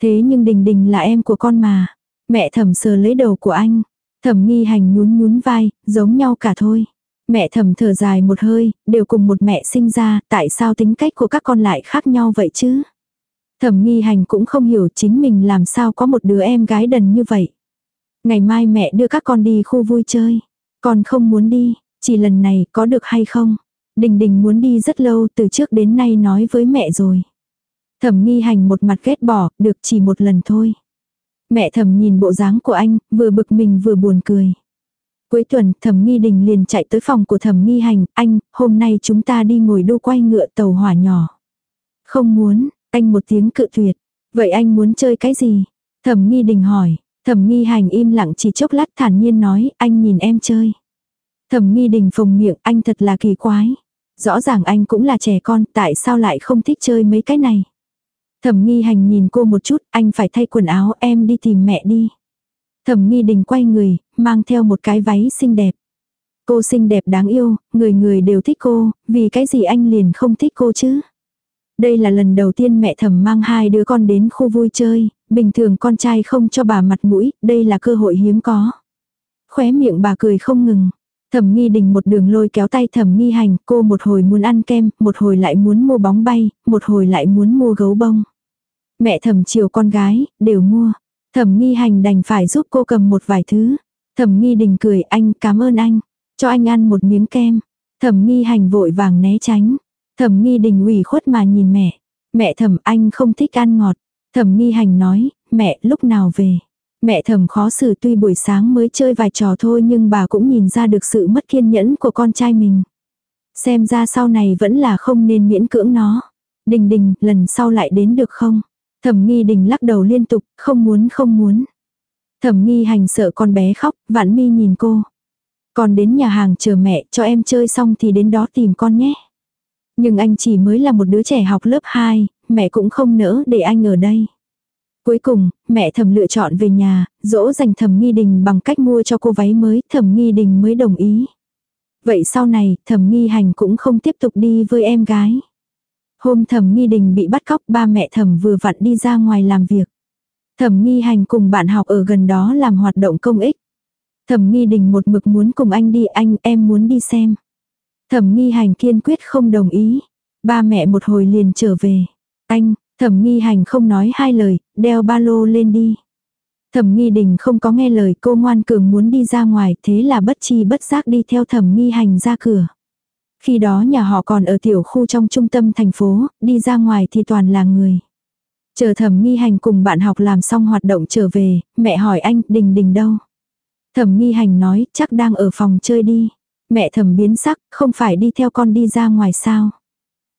Thế nhưng đình đình là em của con mà. Mẹ thẩm sờ lấy đầu của anh. Thẩm nghi hành nhún nhún vai, giống nhau cả thôi. Mẹ thầm thở dài một hơi, đều cùng một mẹ sinh ra, tại sao tính cách của các con lại khác nhau vậy chứ? Thẩm nghi hành cũng không hiểu chính mình làm sao có một đứa em gái đần như vậy. Ngày mai mẹ đưa các con đi khu vui chơi. Con không muốn đi, chỉ lần này có được hay không? Đình đình muốn đi rất lâu từ trước đến nay nói với mẹ rồi. Thẩm nghi hành một mặt ghét bỏ, được chỉ một lần thôi. Mẹ thầm nhìn bộ dáng của anh, vừa bực mình vừa buồn cười. Cuối tuần, thẩm nghi đình liền chạy tới phòng của thẩm nghi hành, anh, hôm nay chúng ta đi ngồi đu quay ngựa tàu hỏa nhỏ. Không muốn, anh một tiếng cự tuyệt. Vậy anh muốn chơi cái gì? Thẩm nghi đình hỏi, thẩm nghi hành im lặng chỉ chốc lát thản nhiên nói, anh nhìn em chơi. Thẩm nghi đình phồng miệng, anh thật là kỳ quái. Rõ ràng anh cũng là trẻ con, tại sao lại không thích chơi mấy cái này? Thẩm nghi hành nhìn cô một chút, anh phải thay quần áo, em đi tìm mẹ đi. Thẩm nghi đình quay người, mang theo một cái váy xinh đẹp. Cô xinh đẹp đáng yêu, người người đều thích cô, vì cái gì anh liền không thích cô chứ? Đây là lần đầu tiên mẹ thẩm mang hai đứa con đến khu vui chơi, bình thường con trai không cho bà mặt mũi, đây là cơ hội hiếm có. Khóe miệng bà cười không ngừng. Thẩm nghi đình một đường lôi kéo tay thẩm nghi hành, cô một hồi muốn ăn kem, một hồi lại muốn mua bóng bay, một hồi lại muốn mua gấu bông. Mẹ thẩm chiều con gái, đều mua. Thẩm nghi hành đành phải giúp cô cầm một vài thứ. Thẩm nghi đình cười anh cảm ơn anh. Cho anh ăn một miếng kem. Thẩm nghi hành vội vàng né tránh. Thẩm nghi đình ủy khuất mà nhìn mẹ. Mẹ thẩm anh không thích ăn ngọt. Thẩm nghi hành nói, mẹ lúc nào về. Mẹ thẩm khó xử tuy buổi sáng mới chơi vài trò thôi nhưng bà cũng nhìn ra được sự mất kiên nhẫn của con trai mình. Xem ra sau này vẫn là không nên miễn cưỡng nó. Đình đình, lần sau lại đến được không? Thẩm nghi đình lắc đầu liên tục, không muốn không muốn. Thẩm nghi hành sợ con bé khóc, vạn mi nhìn cô. Con đến nhà hàng chờ mẹ, cho em chơi xong thì đến đó tìm con nhé. Nhưng anh chỉ mới là một đứa trẻ học lớp 2, mẹ cũng không nỡ để anh ở đây. Cuối cùng, mẹ thẩm lựa chọn về nhà, dỗ dành thẩm nghi đình bằng cách mua cho cô váy mới, thẩm nghi đình mới đồng ý. Vậy sau này, thẩm nghi hành cũng không tiếp tục đi với em gái. Hôm thẩm nghi đình bị bắt cóc ba mẹ thẩm vừa vặn đi ra ngoài làm việc. Thẩm nghi hành cùng bạn học ở gần đó làm hoạt động công ích. Thẩm nghi đình một mực muốn cùng anh đi anh em muốn đi xem. Thẩm nghi hành kiên quyết không đồng ý. Ba mẹ một hồi liền trở về. Anh, thẩm nghi hành không nói hai lời, đeo ba lô lên đi. Thẩm nghi đình không có nghe lời cô ngoan cường muốn đi ra ngoài thế là bất chi bất giác đi theo thẩm nghi hành ra cửa. Khi đó nhà họ còn ở tiểu khu trong trung tâm thành phố, đi ra ngoài thì toàn là người. Chờ thẩm nghi hành cùng bạn học làm xong hoạt động trở về, mẹ hỏi anh, đình đình đâu? Thẩm nghi hành nói, chắc đang ở phòng chơi đi. Mẹ thẩm biến sắc, không phải đi theo con đi ra ngoài sao?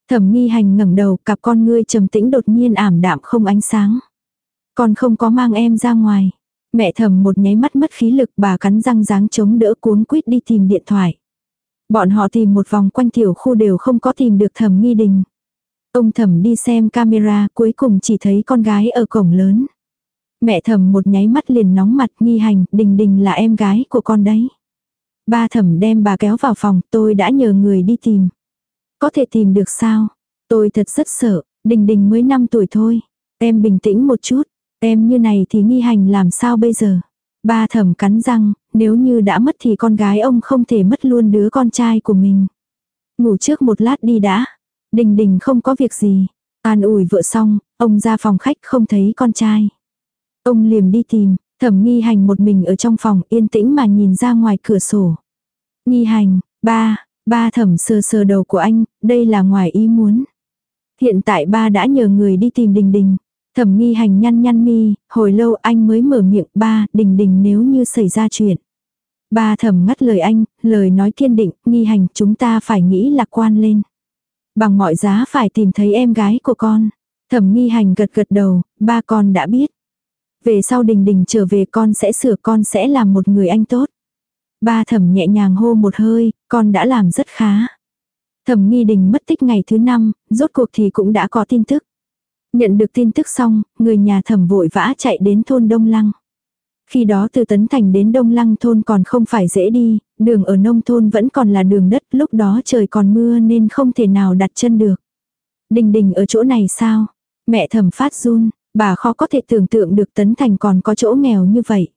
Thẩm nghi hành ngẩng đầu, cặp con ngươi trầm tĩnh đột nhiên ảm đạm không ánh sáng. Con không có mang em ra ngoài. Mẹ thầm một nháy mắt mất khí lực bà cắn răng dáng chống đỡ cuống quýt đi tìm điện thoại. Bọn họ tìm một vòng quanh tiểu khu đều không có tìm được thẩm nghi đình. Ông thẩm đi xem camera cuối cùng chỉ thấy con gái ở cổng lớn. Mẹ thẩm một nháy mắt liền nóng mặt nghi hành, đình đình là em gái của con đấy. Ba thẩm đem bà kéo vào phòng, tôi đã nhờ người đi tìm. Có thể tìm được sao? Tôi thật rất sợ, đình đình mới 5 tuổi thôi. Em bình tĩnh một chút, em như này thì nghi hành làm sao bây giờ? Ba thẩm cắn răng, nếu như đã mất thì con gái ông không thể mất luôn đứa con trai của mình. Ngủ trước một lát đi đã. Đình đình không có việc gì. An ủi vợ xong, ông ra phòng khách không thấy con trai. Ông liềm đi tìm, thẩm nghi hành một mình ở trong phòng yên tĩnh mà nhìn ra ngoài cửa sổ. Nghi hành, ba, ba thẩm sờ sờ đầu của anh, đây là ngoài ý muốn. Hiện tại ba đã nhờ người đi tìm đình đình. Thẩm nghi hành nhăn nhăn mi, hồi lâu anh mới mở miệng ba, đình đình nếu như xảy ra chuyện. Ba thẩm ngắt lời anh, lời nói kiên định, nghi hành chúng ta phải nghĩ lạc quan lên. Bằng mọi giá phải tìm thấy em gái của con. Thẩm nghi hành gật gật đầu, ba con đã biết. Về sau đình đình trở về con sẽ sửa con sẽ làm một người anh tốt. Ba thẩm nhẹ nhàng hô một hơi, con đã làm rất khá. Thẩm nghi đình mất tích ngày thứ năm, rốt cuộc thì cũng đã có tin tức. Nhận được tin tức xong, người nhà thẩm vội vã chạy đến thôn Đông Lăng. Khi đó từ Tấn Thành đến Đông Lăng thôn còn không phải dễ đi, đường ở nông thôn vẫn còn là đường đất, lúc đó trời còn mưa nên không thể nào đặt chân được. Đình đình ở chỗ này sao? Mẹ thẩm phát run, bà khó có thể tưởng tượng được Tấn Thành còn có chỗ nghèo như vậy.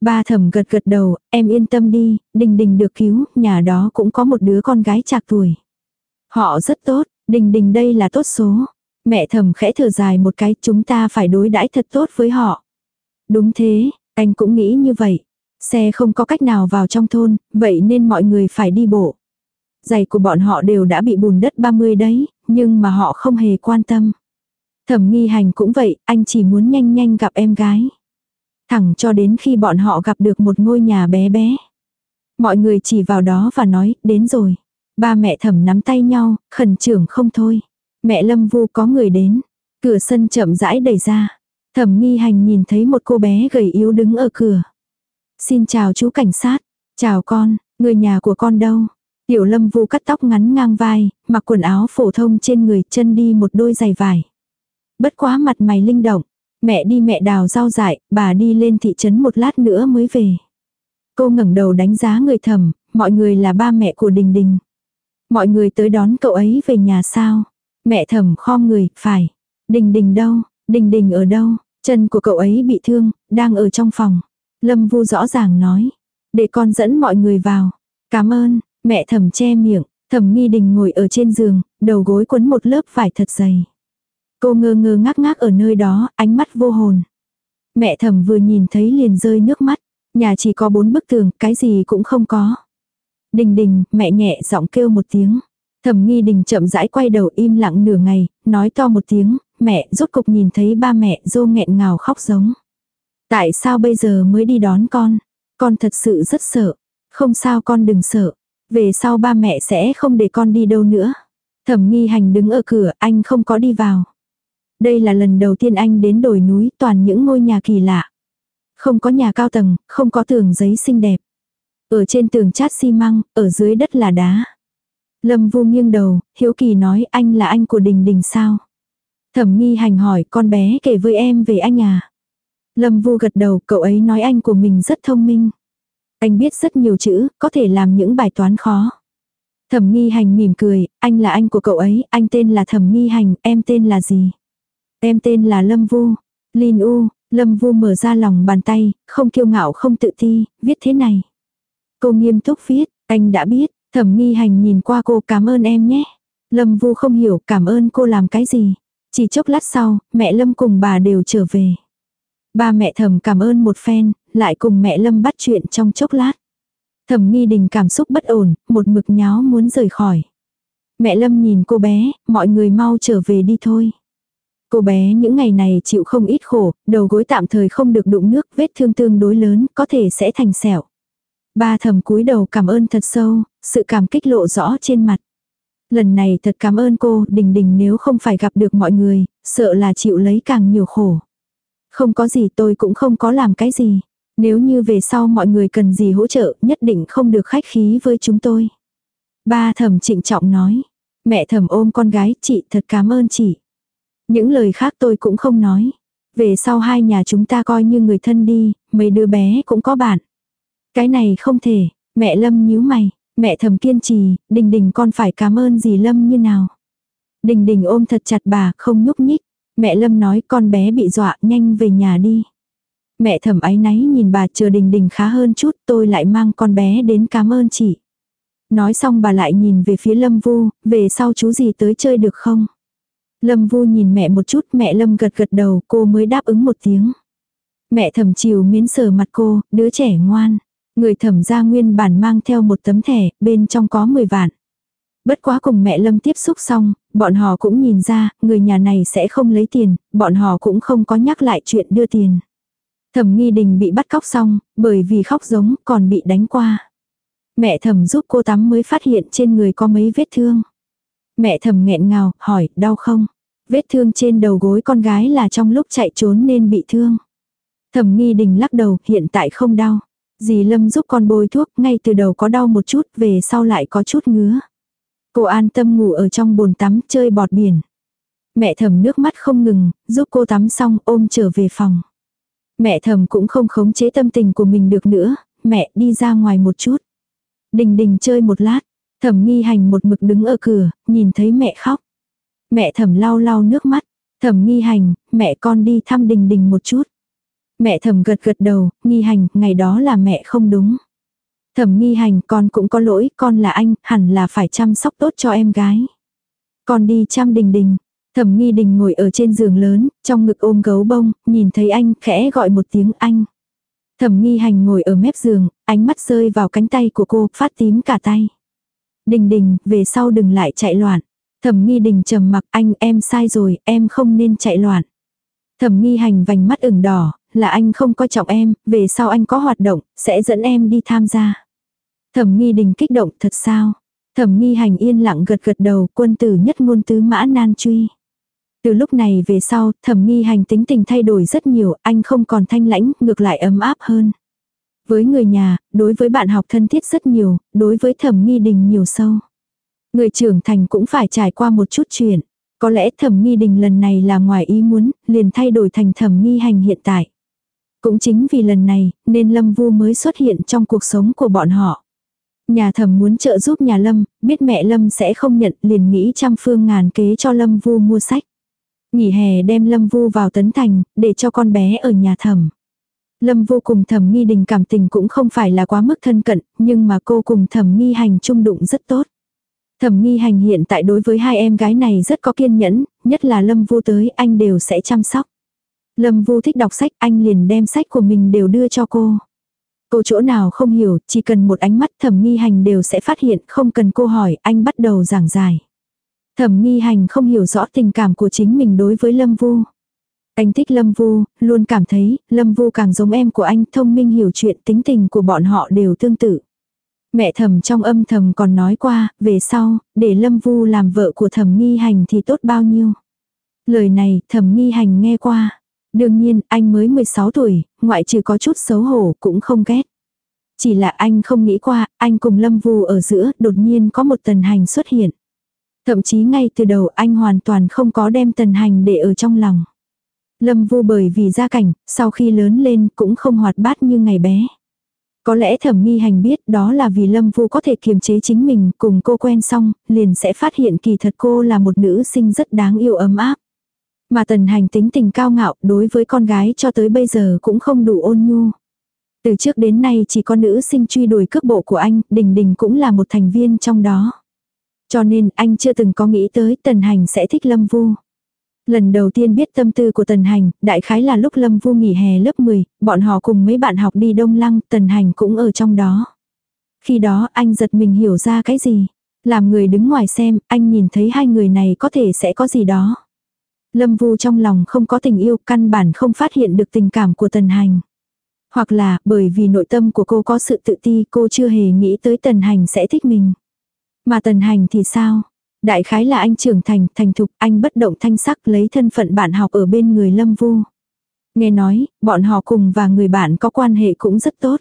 Ba thẩm gật gật đầu, em yên tâm đi, đình đình được cứu, nhà đó cũng có một đứa con gái chạc tuổi. Họ rất tốt, đình đình đây là tốt số. Mẹ thầm khẽ thở dài một cái chúng ta phải đối đãi thật tốt với họ. Đúng thế, anh cũng nghĩ như vậy. Xe không có cách nào vào trong thôn, vậy nên mọi người phải đi bộ. Giày của bọn họ đều đã bị bùn đất 30 đấy, nhưng mà họ không hề quan tâm. Thẩm nghi hành cũng vậy, anh chỉ muốn nhanh nhanh gặp em gái. Thẳng cho đến khi bọn họ gặp được một ngôi nhà bé bé. Mọi người chỉ vào đó và nói, đến rồi. Ba mẹ thẩm nắm tay nhau, khẩn trưởng không thôi. Mẹ Lâm Vu có người đến. Cửa sân chậm rãi đẩy ra. Thẩm nghi hành nhìn thấy một cô bé gầy yếu đứng ở cửa. Xin chào chú cảnh sát. Chào con, người nhà của con đâu? Tiểu Lâm Vu cắt tóc ngắn ngang vai, mặc quần áo phổ thông trên người chân đi một đôi giày vải. Bất quá mặt mày linh động. Mẹ đi mẹ đào rau dại, bà đi lên thị trấn một lát nữa mới về. Cô ngẩng đầu đánh giá người thầm, mọi người là ba mẹ của Đình Đình. Mọi người tới đón cậu ấy về nhà sao? Mẹ thầm khom người, phải. Đình đình đâu? Đình đình ở đâu? Chân của cậu ấy bị thương, đang ở trong phòng. Lâm Vu rõ ràng nói. Để con dẫn mọi người vào. Cảm ơn, mẹ thầm che miệng. Thẩm nghi đình ngồi ở trên giường, đầu gối quấn một lớp vải thật dày. Cô ngơ ngơ ngác ngác ở nơi đó, ánh mắt vô hồn. Mẹ thầm vừa nhìn thấy liền rơi nước mắt. Nhà chỉ có bốn bức tường, cái gì cũng không có. Đình đình, mẹ nhẹ giọng kêu một tiếng. Thẩm nghi đình chậm rãi quay đầu im lặng nửa ngày, nói to một tiếng, mẹ rốt cục nhìn thấy ba mẹ dô nghẹn ngào khóc giống. Tại sao bây giờ mới đi đón con? Con thật sự rất sợ. Không sao con đừng sợ. Về sau ba mẹ sẽ không để con đi đâu nữa. Thẩm nghi hành đứng ở cửa, anh không có đi vào. Đây là lần đầu tiên anh đến đồi núi toàn những ngôi nhà kỳ lạ. Không có nhà cao tầng, không có tường giấy xinh đẹp. Ở trên tường chát xi măng, ở dưới đất là đá. Lâm Vu nghiêng đầu, hiếu kỳ nói anh là anh của Đình Đình sao? Thẩm nghi hành hỏi con bé kể với em về anh à? Lâm Vu gật đầu, cậu ấy nói anh của mình rất thông minh. Anh biết rất nhiều chữ, có thể làm những bài toán khó. Thẩm nghi hành mỉm cười, anh là anh của cậu ấy, anh tên là Thẩm nghi hành, em tên là gì? Em tên là Lâm Vu. Lin U, Lâm Vu mở ra lòng bàn tay, không kiêu ngạo không tự ti, viết thế này. Cô nghiêm túc viết, anh đã biết, thẩm nghi hành nhìn qua cô cảm ơn em nhé. Lâm Vu không hiểu cảm ơn cô làm cái gì. Chỉ chốc lát sau, mẹ Lâm cùng bà đều trở về. Ba mẹ thẩm cảm ơn một phen, lại cùng mẹ Lâm bắt chuyện trong chốc lát. Thẩm nghi đình cảm xúc bất ổn, một mực nháo muốn rời khỏi. Mẹ Lâm nhìn cô bé, mọi người mau trở về đi thôi. Cô bé những ngày này chịu không ít khổ, đầu gối tạm thời không được đụng nước, vết thương tương đối lớn, có thể sẽ thành sẹo. Ba thầm cúi đầu cảm ơn thật sâu, sự cảm kích lộ rõ trên mặt. Lần này thật cảm ơn cô, đình đình nếu không phải gặp được mọi người, sợ là chịu lấy càng nhiều khổ. Không có gì tôi cũng không có làm cái gì. Nếu như về sau mọi người cần gì hỗ trợ, nhất định không được khách khí với chúng tôi. Ba thầm trịnh trọng nói. Mẹ thầm ôm con gái, chị thật cảm ơn chị. Những lời khác tôi cũng không nói. Về sau hai nhà chúng ta coi như người thân đi, mấy đứa bé cũng có bạn. Cái này không thể, mẹ Lâm nhíu mày, mẹ thầm kiên trì, đình đình con phải cảm ơn gì Lâm như nào. Đình đình ôm thật chặt bà, không nhúc nhích. Mẹ Lâm nói con bé bị dọa, nhanh về nhà đi. Mẹ thầm áy náy nhìn bà chờ đình đình khá hơn chút, tôi lại mang con bé đến cảm ơn chị. Nói xong bà lại nhìn về phía Lâm Vu, về sau chú gì tới chơi được không? Lâm Vu nhìn mẹ một chút, mẹ Lâm gật gật đầu, cô mới đáp ứng một tiếng. Mẹ thầm chiều miến sờ mặt cô, đứa trẻ ngoan. Người thẩm gia nguyên bản mang theo một tấm thẻ, bên trong có 10 vạn. Bất quá cùng mẹ Lâm tiếp xúc xong, bọn họ cũng nhìn ra, người nhà này sẽ không lấy tiền, bọn họ cũng không có nhắc lại chuyện đưa tiền. Thẩm nghi đình bị bắt cóc xong, bởi vì khóc giống còn bị đánh qua. Mẹ thẩm giúp cô tắm mới phát hiện trên người có mấy vết thương. Mẹ thẩm nghẹn ngào, hỏi, đau không? Vết thương trên đầu gối con gái là trong lúc chạy trốn nên bị thương. Thẩm nghi đình lắc đầu, hiện tại không đau. Dì Lâm giúp con bôi thuốc, ngay từ đầu có đau một chút, về sau lại có chút ngứa. Cô an tâm ngủ ở trong bồn tắm, chơi bọt biển. Mẹ thầm nước mắt không ngừng, giúp cô tắm xong ôm trở về phòng. Mẹ thầm cũng không khống chế tâm tình của mình được nữa, mẹ đi ra ngoài một chút. Đình đình chơi một lát, thầm nghi hành một mực đứng ở cửa, nhìn thấy mẹ khóc. Mẹ thầm lau lau nước mắt, thầm nghi hành, mẹ con đi thăm đình đình một chút. Mẹ thầm gật gật đầu, nghi hành, ngày đó là mẹ không đúng. Thầm nghi hành, con cũng có lỗi, con là anh, hẳn là phải chăm sóc tốt cho em gái. Con đi chăm đình đình. Thẩm nghi đình ngồi ở trên giường lớn, trong ngực ôm gấu bông, nhìn thấy anh, khẽ gọi một tiếng anh. Thẩm nghi hành ngồi ở mép giường, ánh mắt rơi vào cánh tay của cô, phát tím cả tay. Đình đình, về sau đừng lại chạy loạn. Thẩm nghi đình trầm mặc anh em sai rồi, em không nên chạy loạn. Thẩm nghi hành vành mắt ửng đỏ, là anh không coi trọng em, về sau anh có hoạt động, sẽ dẫn em đi tham gia. Thẩm nghi đình kích động thật sao? Thẩm nghi hành yên lặng gật gật đầu quân tử nhất ngôn tứ mã nan truy. Từ lúc này về sau, thẩm nghi hành tính tình thay đổi rất nhiều, anh không còn thanh lãnh, ngược lại ấm áp hơn. Với người nhà, đối với bạn học thân thiết rất nhiều, đối với thẩm nghi đình nhiều sâu. Người trưởng thành cũng phải trải qua một chút chuyện. Có lẽ thẩm nghi đình lần này là ngoài ý muốn, liền thay đổi thành thẩm nghi hành hiện tại. Cũng chính vì lần này, nên Lâm Vu mới xuất hiện trong cuộc sống của bọn họ. Nhà thẩm muốn trợ giúp nhà Lâm, biết mẹ Lâm sẽ không nhận liền nghĩ trăm phương ngàn kế cho Lâm Vu mua sách. Nghỉ hè đem Lâm Vu vào Tấn Thành, để cho con bé ở nhà thẩm. Lâm vô cùng thẩm nghi đình cảm tình cũng không phải là quá mức thân cận, nhưng mà cô cùng thẩm nghi hành chung đụng rất tốt. Thẩm nghi hành hiện tại đối với hai em gái này rất có kiên nhẫn, nhất là Lâm vô tới anh đều sẽ chăm sóc. Lâm Vu thích đọc sách, anh liền đem sách của mình đều đưa cho cô. Cô chỗ nào không hiểu, chỉ cần một ánh mắt thẩm nghi hành đều sẽ phát hiện, không cần cô hỏi, anh bắt đầu giảng giải. Thẩm nghi hành không hiểu rõ tình cảm của chính mình đối với Lâm Vu. Anh thích Lâm Vu, luôn cảm thấy, Lâm Vu càng giống em của anh, thông minh hiểu chuyện tính tình của bọn họ đều tương tự. Mẹ thẩm trong âm thầm còn nói qua, về sau, để Lâm Vu làm vợ của thẩm nghi hành thì tốt bao nhiêu. Lời này thẩm nghi hành nghe qua. Đương nhiên, anh mới 16 tuổi, ngoại trừ có chút xấu hổ cũng không ghét. Chỉ là anh không nghĩ qua, anh cùng Lâm Vu ở giữa đột nhiên có một tần hành xuất hiện. Thậm chí ngay từ đầu anh hoàn toàn không có đem tần hành để ở trong lòng. Lâm Vu bởi vì gia cảnh, sau khi lớn lên cũng không hoạt bát như ngày bé. Có lẽ thẩm nghi hành biết đó là vì Lâm Vu có thể kiềm chế chính mình cùng cô quen xong, liền sẽ phát hiện kỳ thật cô là một nữ sinh rất đáng yêu ấm áp. Mà tần hành tính tình cao ngạo đối với con gái cho tới bây giờ cũng không đủ ôn nhu. Từ trước đến nay chỉ có nữ sinh truy đuổi cước bộ của anh, Đình Đình cũng là một thành viên trong đó. Cho nên anh chưa từng có nghĩ tới tần hành sẽ thích Lâm Vu. Lần đầu tiên biết tâm tư của Tần Hành, đại khái là lúc Lâm Vu nghỉ hè lớp 10, bọn họ cùng mấy bạn học đi Đông Lăng, Tần Hành cũng ở trong đó. Khi đó anh giật mình hiểu ra cái gì. Làm người đứng ngoài xem, anh nhìn thấy hai người này có thể sẽ có gì đó. Lâm Vu trong lòng không có tình yêu, căn bản không phát hiện được tình cảm của Tần Hành. Hoặc là, bởi vì nội tâm của cô có sự tự ti, cô chưa hề nghĩ tới Tần Hành sẽ thích mình. Mà Tần Hành thì sao? Đại khái là anh trưởng thành, thành thục, anh bất động thanh sắc lấy thân phận bạn học ở bên người Lâm Vu. Nghe nói, bọn họ cùng và người bạn có quan hệ cũng rất tốt.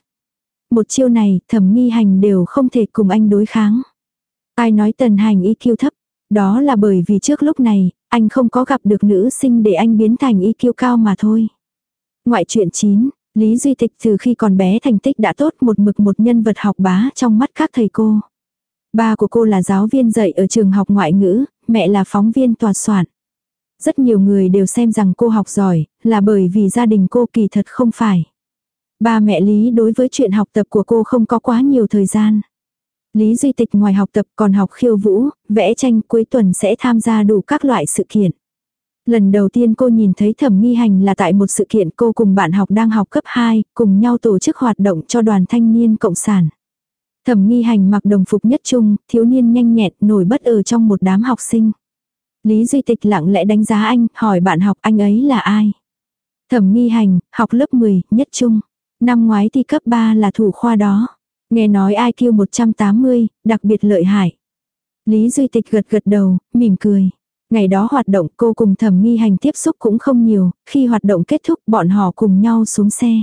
Một chiêu này, thẩm nghi hành đều không thể cùng anh đối kháng. Ai nói tần hành IQ thấp, đó là bởi vì trước lúc này, anh không có gặp được nữ sinh để anh biến thành y kiêu cao mà thôi. Ngoại truyện 9, Lý Duy Tịch từ khi còn bé thành tích đã tốt một mực một nhân vật học bá trong mắt các thầy cô. Ba của cô là giáo viên dạy ở trường học ngoại ngữ, mẹ là phóng viên tòa soạn. Rất nhiều người đều xem rằng cô học giỏi, là bởi vì gia đình cô kỳ thật không phải. Ba mẹ Lý đối với chuyện học tập của cô không có quá nhiều thời gian. Lý Duy Tịch ngoài học tập còn học khiêu vũ, vẽ tranh cuối tuần sẽ tham gia đủ các loại sự kiện. Lần đầu tiên cô nhìn thấy thẩm nghi hành là tại một sự kiện cô cùng bạn học đang học cấp 2, cùng nhau tổ chức hoạt động cho đoàn thanh niên cộng sản. Thẩm nghi hành mặc đồng phục nhất trung, thiếu niên nhanh nhẹn, nổi bất ở trong một đám học sinh. Lý Duy Tịch lặng lẽ đánh giá anh, hỏi bạn học anh ấy là ai. Thẩm nghi hành, học lớp 10, nhất trung. Năm ngoái thi cấp 3 là thủ khoa đó. Nghe nói IQ 180, đặc biệt lợi hại. Lý Duy Tịch gật gật đầu, mỉm cười. Ngày đó hoạt động cô cùng thẩm nghi hành tiếp xúc cũng không nhiều, khi hoạt động kết thúc bọn họ cùng nhau xuống xe.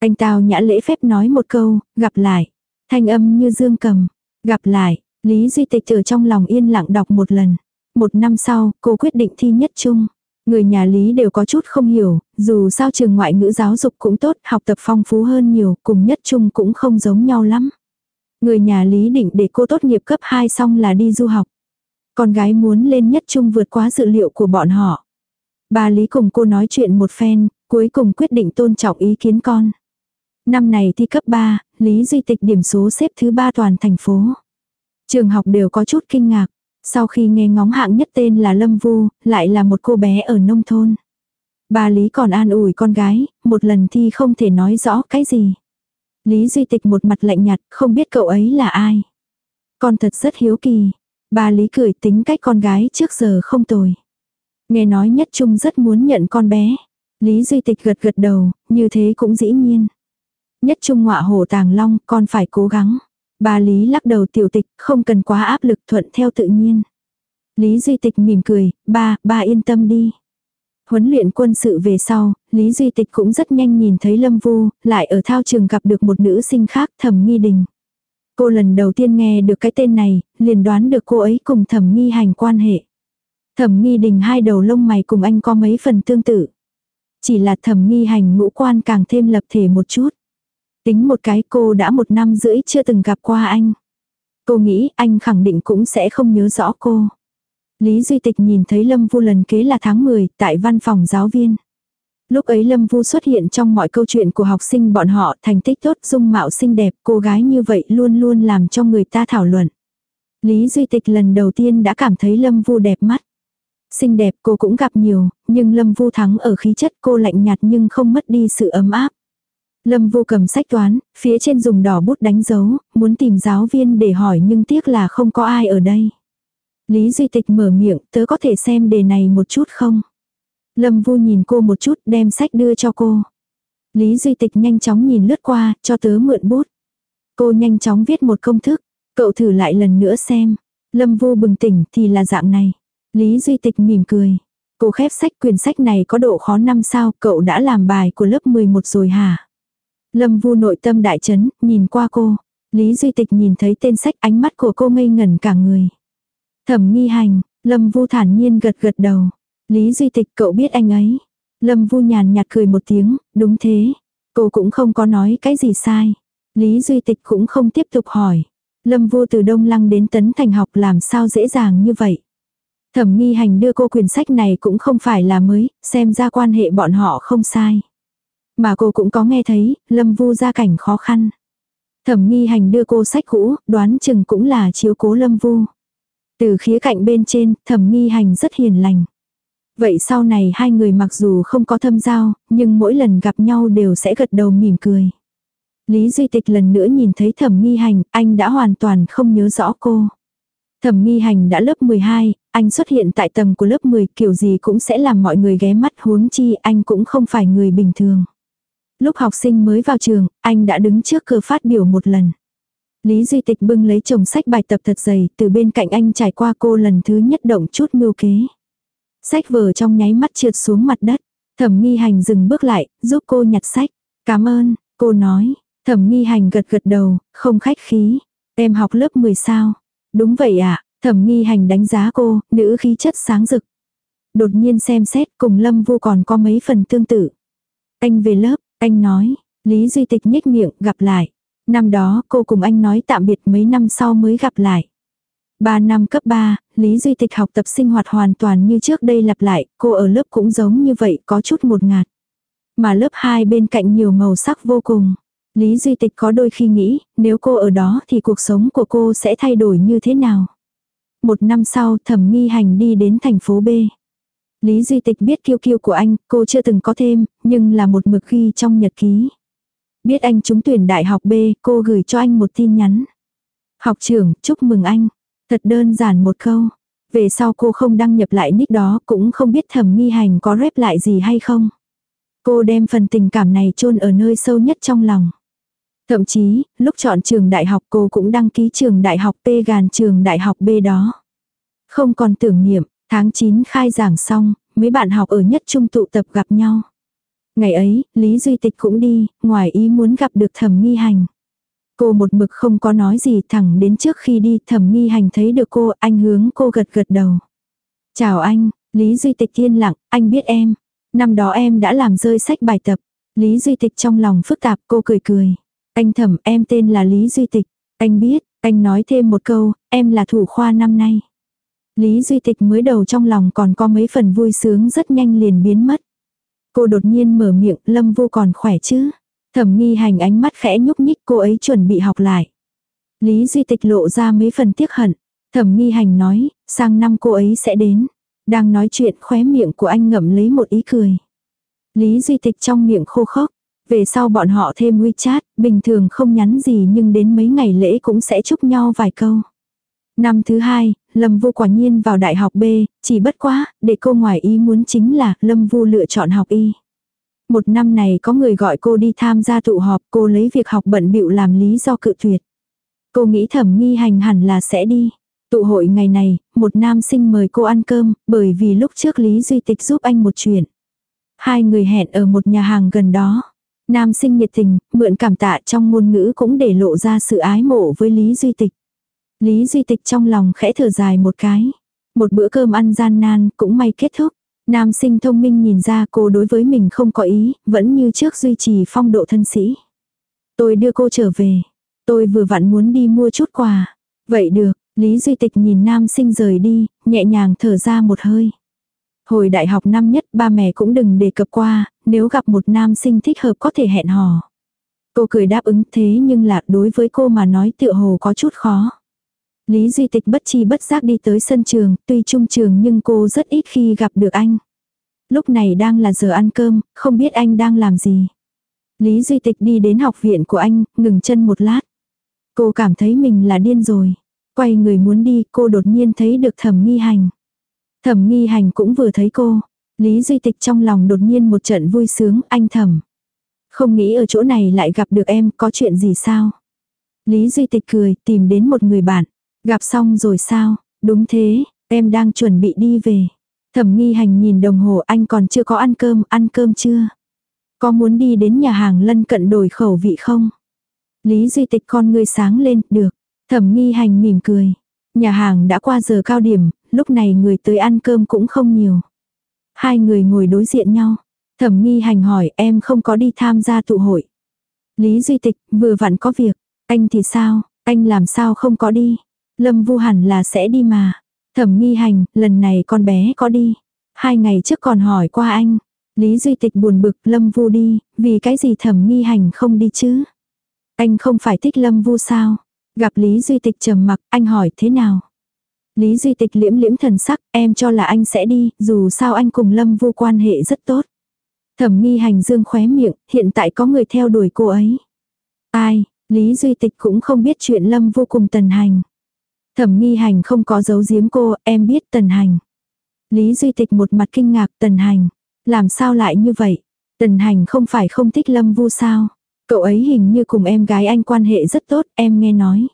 Anh Tào nhã lễ phép nói một câu, gặp lại. Thanh âm như dương cầm, gặp lại, Lý Duy Tịch ở trong lòng yên lặng đọc một lần. Một năm sau, cô quyết định thi nhất chung. Người nhà Lý đều có chút không hiểu, dù sao trường ngoại ngữ giáo dục cũng tốt, học tập phong phú hơn nhiều, cùng nhất chung cũng không giống nhau lắm. Người nhà Lý định để cô tốt nghiệp cấp 2 xong là đi du học. Con gái muốn lên nhất chung vượt quá dự liệu của bọn họ. Bà Lý cùng cô nói chuyện một phen, cuối cùng quyết định tôn trọng ý kiến con. Năm này thi cấp 3, Lý Duy Tịch điểm số xếp thứ 3 toàn thành phố. Trường học đều có chút kinh ngạc. Sau khi nghe ngóng hạng nhất tên là Lâm Vu, lại là một cô bé ở nông thôn. Bà Lý còn an ủi con gái, một lần thi không thể nói rõ cái gì. Lý Duy Tịch một mặt lạnh nhạt, không biết cậu ấy là ai. Con thật rất hiếu kỳ. Bà Lý cười tính cách con gái trước giờ không tồi. Nghe nói nhất trung rất muốn nhận con bé. Lý Duy Tịch gật gật đầu, như thế cũng dĩ nhiên. Nhất trung ngọa hồ tàng long, con phải cố gắng. Bà Lý lắc đầu tiểu tịch, không cần quá áp lực thuận theo tự nhiên. Lý Duy Tịch mỉm cười, ba, ba yên tâm đi. Huấn luyện quân sự về sau, Lý Duy Tịch cũng rất nhanh nhìn thấy Lâm Vu, lại ở thao trường gặp được một nữ sinh khác thẩm nghi đình. Cô lần đầu tiên nghe được cái tên này, liền đoán được cô ấy cùng thẩm nghi hành quan hệ. Thẩm nghi đình hai đầu lông mày cùng anh có mấy phần tương tự. Chỉ là thẩm nghi hành ngũ quan càng thêm lập thể một chút. Tính một cái cô đã một năm rưỡi chưa từng gặp qua anh. Cô nghĩ anh khẳng định cũng sẽ không nhớ rõ cô. Lý Duy Tịch nhìn thấy Lâm Vu lần kế là tháng 10 tại văn phòng giáo viên. Lúc ấy Lâm Vu xuất hiện trong mọi câu chuyện của học sinh bọn họ thành tích tốt dung mạo xinh đẹp cô gái như vậy luôn luôn làm cho người ta thảo luận. Lý Duy Tịch lần đầu tiên đã cảm thấy Lâm Vu đẹp mắt. Xinh đẹp cô cũng gặp nhiều, nhưng Lâm Vu thắng ở khí chất cô lạnh nhạt nhưng không mất đi sự ấm áp. Lâm vô cầm sách toán, phía trên dùng đỏ bút đánh dấu, muốn tìm giáo viên để hỏi nhưng tiếc là không có ai ở đây. Lý Duy Tịch mở miệng, tớ có thể xem đề này một chút không? Lâm vu nhìn cô một chút, đem sách đưa cho cô. Lý Duy Tịch nhanh chóng nhìn lướt qua, cho tớ mượn bút. Cô nhanh chóng viết một công thức, cậu thử lại lần nữa xem. Lâm vu bừng tỉnh thì là dạng này. Lý Duy Tịch mỉm cười. Cô khép sách quyển sách này có độ khó năm sao, cậu đã làm bài của lớp 11 rồi hả? Lâm Vu nội tâm đại chấn, nhìn qua cô. Lý Duy Tịch nhìn thấy tên sách ánh mắt của cô ngây ngẩn cả người. Thẩm nghi hành, Lâm Vu thản nhiên gật gật đầu. Lý Duy Tịch cậu biết anh ấy. Lâm Vu nhàn nhạt cười một tiếng, đúng thế. Cô cũng không có nói cái gì sai. Lý Duy Tịch cũng không tiếp tục hỏi. Lâm Vu từ Đông Lăng đến Tấn Thành học làm sao dễ dàng như vậy. Thẩm nghi hành đưa cô quyển sách này cũng không phải là mới, xem ra quan hệ bọn họ không sai. Mà cô cũng có nghe thấy, Lâm Vu gia cảnh khó khăn. Thẩm nghi hành đưa cô sách cũ, đoán chừng cũng là chiếu cố Lâm Vu. Từ khía cạnh bên trên, thẩm nghi hành rất hiền lành. Vậy sau này hai người mặc dù không có thâm giao, nhưng mỗi lần gặp nhau đều sẽ gật đầu mỉm cười. Lý Duy Tịch lần nữa nhìn thấy thẩm nghi hành, anh đã hoàn toàn không nhớ rõ cô. Thẩm nghi hành đã lớp 12, anh xuất hiện tại tầng của lớp 10 kiểu gì cũng sẽ làm mọi người ghé mắt huống chi anh cũng không phải người bình thường. Lúc học sinh mới vào trường, anh đã đứng trước cửa phát biểu một lần. Lý Duy Tịch bưng lấy chồng sách bài tập thật dày, từ bên cạnh anh trải qua cô lần thứ nhất động chút mưu kế. Sách vở trong nháy mắt trượt xuống mặt đất. Thẩm nghi hành dừng bước lại, giúp cô nhặt sách. Cảm ơn, cô nói. Thẩm nghi hành gật gật đầu, không khách khí. Em học lớp 10 sao? Đúng vậy ạ, à, thẩm nghi hành đánh giá cô, nữ khí chất sáng rực. Đột nhiên xem xét cùng Lâm Vu còn có mấy phần tương tự. Anh về lớp, anh nói, Lý Duy Tịch nhếch miệng, gặp lại. Năm đó cô cùng anh nói tạm biệt mấy năm sau mới gặp lại. Ba năm cấp 3, Lý Duy Tịch học tập sinh hoạt hoàn toàn như trước đây lặp lại, cô ở lớp cũng giống như vậy, có chút một ngạt. Mà lớp 2 bên cạnh nhiều màu sắc vô cùng. Lý Duy Tịch có đôi khi nghĩ, nếu cô ở đó thì cuộc sống của cô sẽ thay đổi như thế nào. Một năm sau, thẩm nghi hành đi đến thành phố B. Lý Duy Tịch biết kiêu kiêu của anh, cô chưa từng có thêm, nhưng là một mực ghi trong nhật ký. Biết anh trúng tuyển đại học B, cô gửi cho anh một tin nhắn. Học trưởng, chúc mừng anh. Thật đơn giản một câu. Về sau cô không đăng nhập lại nick đó cũng không biết thẩm nghi hành có rep lại gì hay không. Cô đem phần tình cảm này chôn ở nơi sâu nhất trong lòng. Thậm chí, lúc chọn trường đại học cô cũng đăng ký trường đại học P gàn trường đại học B đó. Không còn tưởng niệm, tháng 9 khai giảng xong, mấy bạn học ở nhất trung tụ tập gặp nhau. Ngày ấy, Lý Duy Tịch cũng đi, ngoài ý muốn gặp được thẩm nghi hành. Cô một mực không có nói gì thẳng đến trước khi đi thẩm nghi hành thấy được cô, anh hướng cô gật gật đầu. Chào anh, Lý Duy Tịch yên lặng, anh biết em. Năm đó em đã làm rơi sách bài tập. Lý Duy Tịch trong lòng phức tạp cô cười cười. Anh thẩm em tên là Lý Duy Tịch. Anh biết, anh nói thêm một câu, em là thủ khoa năm nay. Lý Duy Tịch mới đầu trong lòng còn có mấy phần vui sướng rất nhanh liền biến mất. Cô đột nhiên mở miệng, Lâm Vu còn khỏe chứ? Thẩm nghi hành ánh mắt khẽ nhúc nhích cô ấy chuẩn bị học lại. Lý Duy Tịch lộ ra mấy phần tiếc hận. Thẩm nghi hành nói, sang năm cô ấy sẽ đến. Đang nói chuyện khóe miệng của anh ngậm lấy một ý cười. Lý Duy Tịch trong miệng khô khốc. Về sau bọn họ thêm WeChat, bình thường không nhắn gì nhưng đến mấy ngày lễ cũng sẽ chúc nhau vài câu. Năm thứ hai, Lâm Vu quả nhiên vào đại học B, chỉ bất quá, để cô ngoài ý muốn chính là Lâm Vu lựa chọn học Y. Một năm này có người gọi cô đi tham gia tụ họp, cô lấy việc học bận bịu làm lý do cự tuyệt. Cô nghĩ thẩm nghi hành hẳn là sẽ đi. Tụ hội ngày này, một nam sinh mời cô ăn cơm, bởi vì lúc trước Lý Duy Tịch giúp anh một chuyện. Hai người hẹn ở một nhà hàng gần đó. Nam sinh nhiệt tình, mượn cảm tạ trong ngôn ngữ cũng để lộ ra sự ái mộ với Lý Duy Tịch. Lý Duy Tịch trong lòng khẽ thở dài một cái. Một bữa cơm ăn gian nan cũng may kết thúc. Nam sinh thông minh nhìn ra cô đối với mình không có ý, vẫn như trước duy trì phong độ thân sĩ. Tôi đưa cô trở về. Tôi vừa vặn muốn đi mua chút quà. Vậy được, Lý Duy Tịch nhìn nam sinh rời đi, nhẹ nhàng thở ra một hơi. Hồi đại học năm nhất ba mẹ cũng đừng đề cập qua, nếu gặp một nam sinh thích hợp có thể hẹn hò. Cô cười đáp ứng thế nhưng là đối với cô mà nói tựa hồ có chút khó. Lý Duy Tịch bất chi bất giác đi tới sân trường, tuy trung trường nhưng cô rất ít khi gặp được anh. Lúc này đang là giờ ăn cơm, không biết anh đang làm gì. Lý Duy Tịch đi đến học viện của anh, ngừng chân một lát. Cô cảm thấy mình là điên rồi. Quay người muốn đi, cô đột nhiên thấy được thẩm nghi hành. Thẩm nghi hành cũng vừa thấy cô. Lý Duy Tịch trong lòng đột nhiên một trận vui sướng, anh thẩm. Không nghĩ ở chỗ này lại gặp được em, có chuyện gì sao? Lý Duy Tịch cười, tìm đến một người bạn. Gặp xong rồi sao? Đúng thế, em đang chuẩn bị đi về. Thẩm nghi hành nhìn đồng hồ anh còn chưa có ăn cơm, ăn cơm chưa? Có muốn đi đến nhà hàng lân cận đổi khẩu vị không? Lý Duy Tịch con người sáng lên, được. Thẩm nghi hành mỉm cười. Nhà hàng đã qua giờ cao điểm, lúc này người tới ăn cơm cũng không nhiều. Hai người ngồi đối diện nhau. Thẩm nghi hành hỏi em không có đi tham gia tụ hội. Lý Duy Tịch vừa vặn có việc. Anh thì sao, anh làm sao không có đi. Lâm Vu hẳn là sẽ đi mà. Thẩm nghi hành, lần này con bé có đi. Hai ngày trước còn hỏi qua anh. Lý Duy Tịch buồn bực Lâm Vu đi, vì cái gì thẩm nghi hành không đi chứ? Anh không phải thích Lâm Vu sao? Gặp Lý Duy Tịch trầm mặc, anh hỏi thế nào? Lý Duy Tịch liễm liễm thần sắc, em cho là anh sẽ đi, dù sao anh cùng Lâm Vu quan hệ rất tốt. Thẩm nghi hành dương khóe miệng, hiện tại có người theo đuổi cô ấy. Ai, Lý Duy Tịch cũng không biết chuyện Lâm Vu cùng tần hành. Thẩm nghi hành không có giấu giếm cô, em biết tần hành. Lý Duy Tịch một mặt kinh ngạc tần hành. Làm sao lại như vậy? Tần hành không phải không thích lâm vu sao? Cậu ấy hình như cùng em gái anh quan hệ rất tốt, em nghe nói.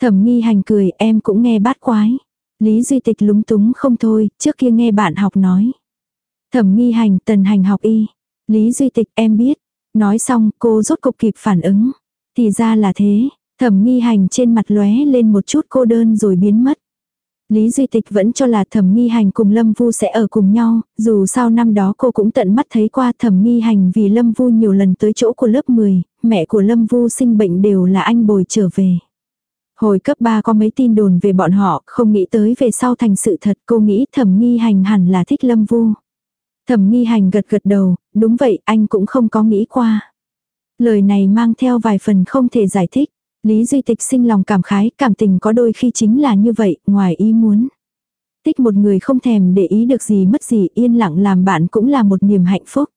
Thẩm nghi hành cười, em cũng nghe bát quái. Lý Duy Tịch lúng túng không thôi, trước kia nghe bạn học nói. Thẩm nghi hành, tần hành học y. Lý Duy Tịch, em biết. Nói xong, cô rốt cục kịp phản ứng. Thì ra là thế, thẩm nghi hành trên mặt lóe lên một chút cô đơn rồi biến mất. Lý Duy Tịch vẫn cho là thẩm nghi hành cùng Lâm Vu sẽ ở cùng nhau, dù sao năm đó cô cũng tận mắt thấy qua thẩm nghi hành vì Lâm Vu nhiều lần tới chỗ của lớp 10, mẹ của Lâm Vu sinh bệnh đều là anh bồi trở về. Hồi cấp 3 có mấy tin đồn về bọn họ, không nghĩ tới về sau thành sự thật, cô nghĩ thẩm nghi hành hẳn là thích Lâm Vu. Thẩm nghi hành gật gật đầu, đúng vậy, anh cũng không có nghĩ qua. Lời này mang theo vài phần không thể giải thích. Lý Duy Tịch sinh lòng cảm khái, cảm tình có đôi khi chính là như vậy, ngoài ý muốn. Tích một người không thèm để ý được gì mất gì, yên lặng làm bạn cũng là một niềm hạnh phúc.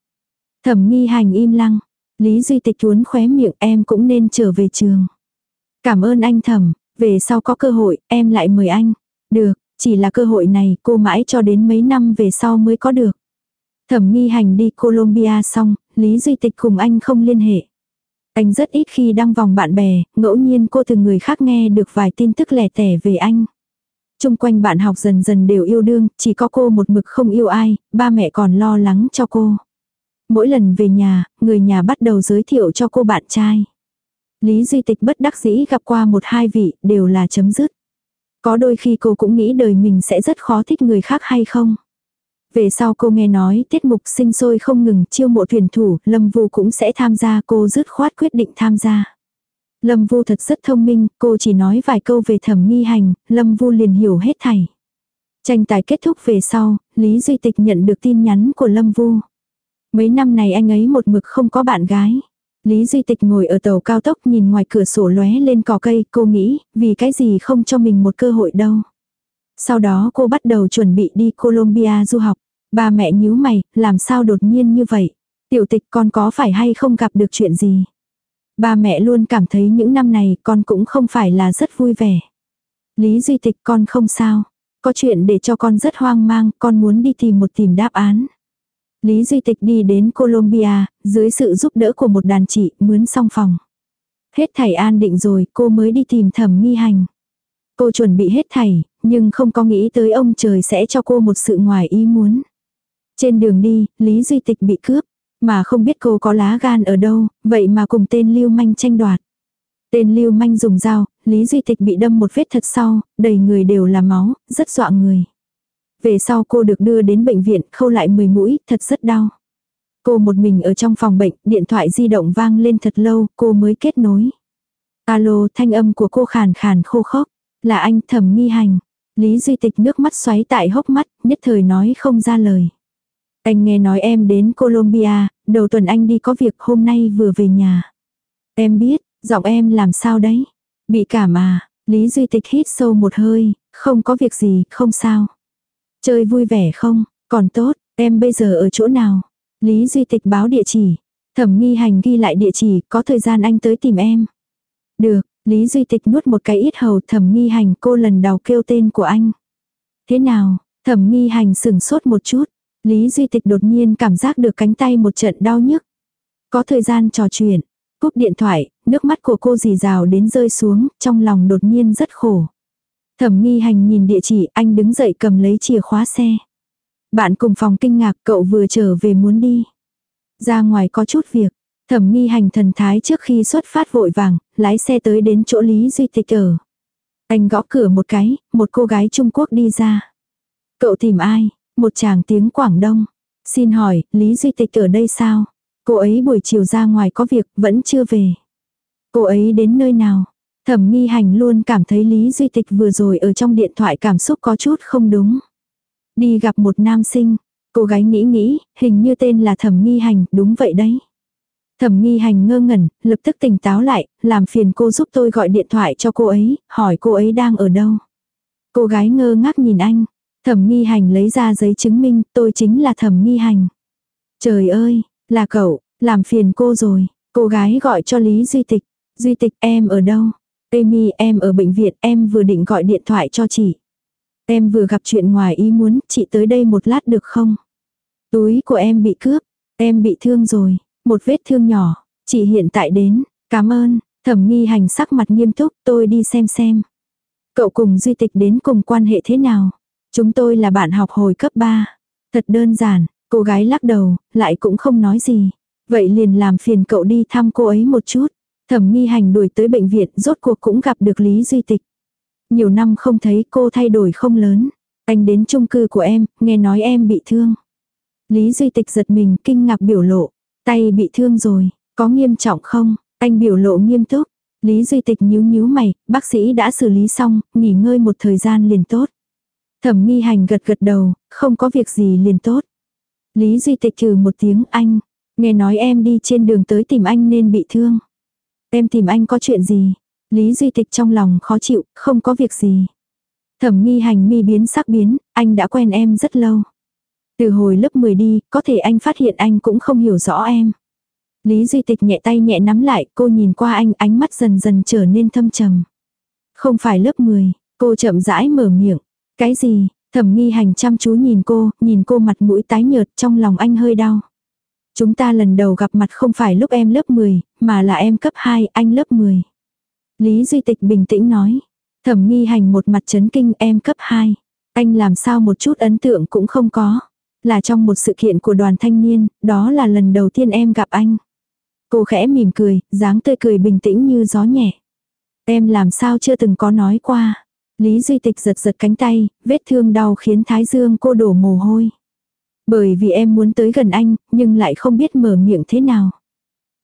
Thẩm nghi hành im lặng. Lý Duy Tịch uốn khóe miệng em cũng nên trở về trường. Cảm ơn anh thẩm, về sau có cơ hội, em lại mời anh. Được, chỉ là cơ hội này cô mãi cho đến mấy năm về sau mới có được. Thẩm nghi hành đi Colombia xong, Lý Duy Tịch cùng anh không liên hệ. Anh rất ít khi đăng vòng bạn bè, ngẫu nhiên cô từ người khác nghe được vài tin tức lẻ tẻ về anh. Trung quanh bạn học dần dần đều yêu đương, chỉ có cô một mực không yêu ai, ba mẹ còn lo lắng cho cô. Mỗi lần về nhà, người nhà bắt đầu giới thiệu cho cô bạn trai. Lý Duy Tịch bất đắc dĩ gặp qua một hai vị, đều là chấm dứt. Có đôi khi cô cũng nghĩ đời mình sẽ rất khó thích người khác hay không. Về sau cô nghe nói tiết mục sinh sôi không ngừng chiêu mộ tuyển thủ, Lâm Vu cũng sẽ tham gia cô dứt khoát quyết định tham gia. Lâm Vu thật rất thông minh, cô chỉ nói vài câu về thẩm nghi hành, Lâm Vu liền hiểu hết thảy. Tranh tài kết thúc về sau, Lý Duy Tịch nhận được tin nhắn của Lâm Vu. Mấy năm này anh ấy một mực không có bạn gái. Lý Duy Tịch ngồi ở tàu cao tốc nhìn ngoài cửa sổ lóe lên cỏ cây, cô nghĩ, vì cái gì không cho mình một cơ hội đâu. Sau đó cô bắt đầu chuẩn bị đi Colombia du học. Ba mẹ nhíu mày, làm sao đột nhiên như vậy? Tiểu tịch con có phải hay không gặp được chuyện gì? Ba mẹ luôn cảm thấy những năm này con cũng không phải là rất vui vẻ. Lý Duy Tịch con không sao. Có chuyện để cho con rất hoang mang, con muốn đi tìm một tìm đáp án. Lý Duy Tịch đi đến Colombia, dưới sự giúp đỡ của một đàn chị, mướn xong phòng. Hết thảy an định rồi, cô mới đi tìm thẩm nghi hành. Cô chuẩn bị hết thảy, nhưng không có nghĩ tới ông trời sẽ cho cô một sự ngoài ý muốn. Trên đường đi, Lý Duy Tịch bị cướp, mà không biết cô có lá gan ở đâu, vậy mà cùng tên Lưu Manh tranh đoạt. Tên Lưu Manh dùng dao, Lý Duy Tịch bị đâm một vết thật sau, đầy người đều là máu, rất dọa người. Về sau cô được đưa đến bệnh viện, khâu lại 10 mũi, thật rất đau. Cô một mình ở trong phòng bệnh, điện thoại di động vang lên thật lâu, cô mới kết nối. Alo, thanh âm của cô khàn khàn khô khốc. Là anh thầm nghi hành. Lý Duy Tịch nước mắt xoáy tại hốc mắt, nhất thời nói không ra lời. Anh nghe nói em đến Colombia, đầu tuần anh đi có việc hôm nay vừa về nhà. Em biết, giọng em làm sao đấy? Bị cảm à? Lý Duy Tịch hít sâu một hơi, không có việc gì, không sao. Chơi vui vẻ không? Còn tốt, em bây giờ ở chỗ nào? Lý Duy Tịch báo địa chỉ. Thẩm nghi hành ghi lại địa chỉ, có thời gian anh tới tìm em. Được, Lý Duy Tịch nuốt một cái ít hầu thẩm nghi hành cô lần đầu kêu tên của anh. Thế nào, thẩm nghi hành sừng sốt một chút. Lý Duy Tịch đột nhiên cảm giác được cánh tay một trận đau nhức. Có thời gian trò chuyện. Cúp điện thoại, nước mắt của cô dì rào đến rơi xuống, trong lòng đột nhiên rất khổ. Thẩm nghi hành nhìn địa chỉ, anh đứng dậy cầm lấy chìa khóa xe. Bạn cùng phòng kinh ngạc cậu vừa trở về muốn đi. Ra ngoài có chút việc. Thẩm nghi hành thần thái trước khi xuất phát vội vàng, lái xe tới đến chỗ Lý Duy Tịch ở. Anh gõ cửa một cái, một cô gái Trung Quốc đi ra. Cậu tìm ai? Một chàng tiếng Quảng Đông. Xin hỏi, Lý Duy Tịch ở đây sao? Cô ấy buổi chiều ra ngoài có việc, vẫn chưa về. Cô ấy đến nơi nào? Thẩm nghi hành luôn cảm thấy Lý Duy Tịch vừa rồi ở trong điện thoại cảm xúc có chút không đúng. Đi gặp một nam sinh. Cô gái nghĩ nghĩ, hình như tên là thẩm nghi hành, đúng vậy đấy. Thẩm nghi hành ngơ ngẩn, lập tức tỉnh táo lại, làm phiền cô giúp tôi gọi điện thoại cho cô ấy, hỏi cô ấy đang ở đâu. Cô gái ngơ ngác nhìn anh. Thẩm nghi hành lấy ra giấy chứng minh, tôi chính là thẩm nghi hành. Trời ơi, là cậu, làm phiền cô rồi. Cô gái gọi cho Lý Duy Tịch. Duy Tịch em ở đâu? Amy em ở bệnh viện, em vừa định gọi điện thoại cho chị. Em vừa gặp chuyện ngoài ý muốn, chị tới đây một lát được không? Túi của em bị cướp, em bị thương rồi, một vết thương nhỏ. Chị hiện tại đến, cảm ơn, thẩm nghi hành sắc mặt nghiêm túc, tôi đi xem xem. Cậu cùng Duy Tịch đến cùng quan hệ thế nào? Chúng tôi là bạn học hồi cấp 3. Thật đơn giản, cô gái lắc đầu, lại cũng không nói gì. Vậy liền làm phiền cậu đi thăm cô ấy một chút. Thẩm nghi hành đuổi tới bệnh viện rốt cuộc cũng gặp được Lý Duy Tịch. Nhiều năm không thấy cô thay đổi không lớn. Anh đến chung cư của em, nghe nói em bị thương. Lý Duy Tịch giật mình kinh ngạc biểu lộ. Tay bị thương rồi, có nghiêm trọng không? Anh biểu lộ nghiêm túc. Lý Duy Tịch nhíu nhíu mày, bác sĩ đã xử lý xong, nghỉ ngơi một thời gian liền tốt. Thẩm nghi hành gật gật đầu, không có việc gì liền tốt. Lý Duy Tịch trừ một tiếng anh, nghe nói em đi trên đường tới tìm anh nên bị thương. Em tìm anh có chuyện gì? Lý Duy Tịch trong lòng khó chịu, không có việc gì. Thẩm nghi hành mi biến sắc biến, anh đã quen em rất lâu. Từ hồi lớp 10 đi, có thể anh phát hiện anh cũng không hiểu rõ em. Lý Duy Tịch nhẹ tay nhẹ nắm lại, cô nhìn qua anh, ánh mắt dần dần trở nên thâm trầm. Không phải lớp 10, cô chậm rãi mở miệng. Cái gì? Thẩm nghi hành chăm chú nhìn cô, nhìn cô mặt mũi tái nhợt trong lòng anh hơi đau. Chúng ta lần đầu gặp mặt không phải lúc em lớp 10, mà là em cấp 2, anh lớp 10. Lý Duy Tịch bình tĩnh nói. Thẩm nghi hành một mặt chấn kinh em cấp 2. Anh làm sao một chút ấn tượng cũng không có. Là trong một sự kiện của đoàn thanh niên, đó là lần đầu tiên em gặp anh. Cô khẽ mỉm cười, dáng tươi cười bình tĩnh như gió nhẹ. Em làm sao chưa từng có nói qua. Lý Duy Tịch giật giật cánh tay, vết thương đau khiến thái dương cô đổ mồ hôi. Bởi vì em muốn tới gần anh, nhưng lại không biết mở miệng thế nào.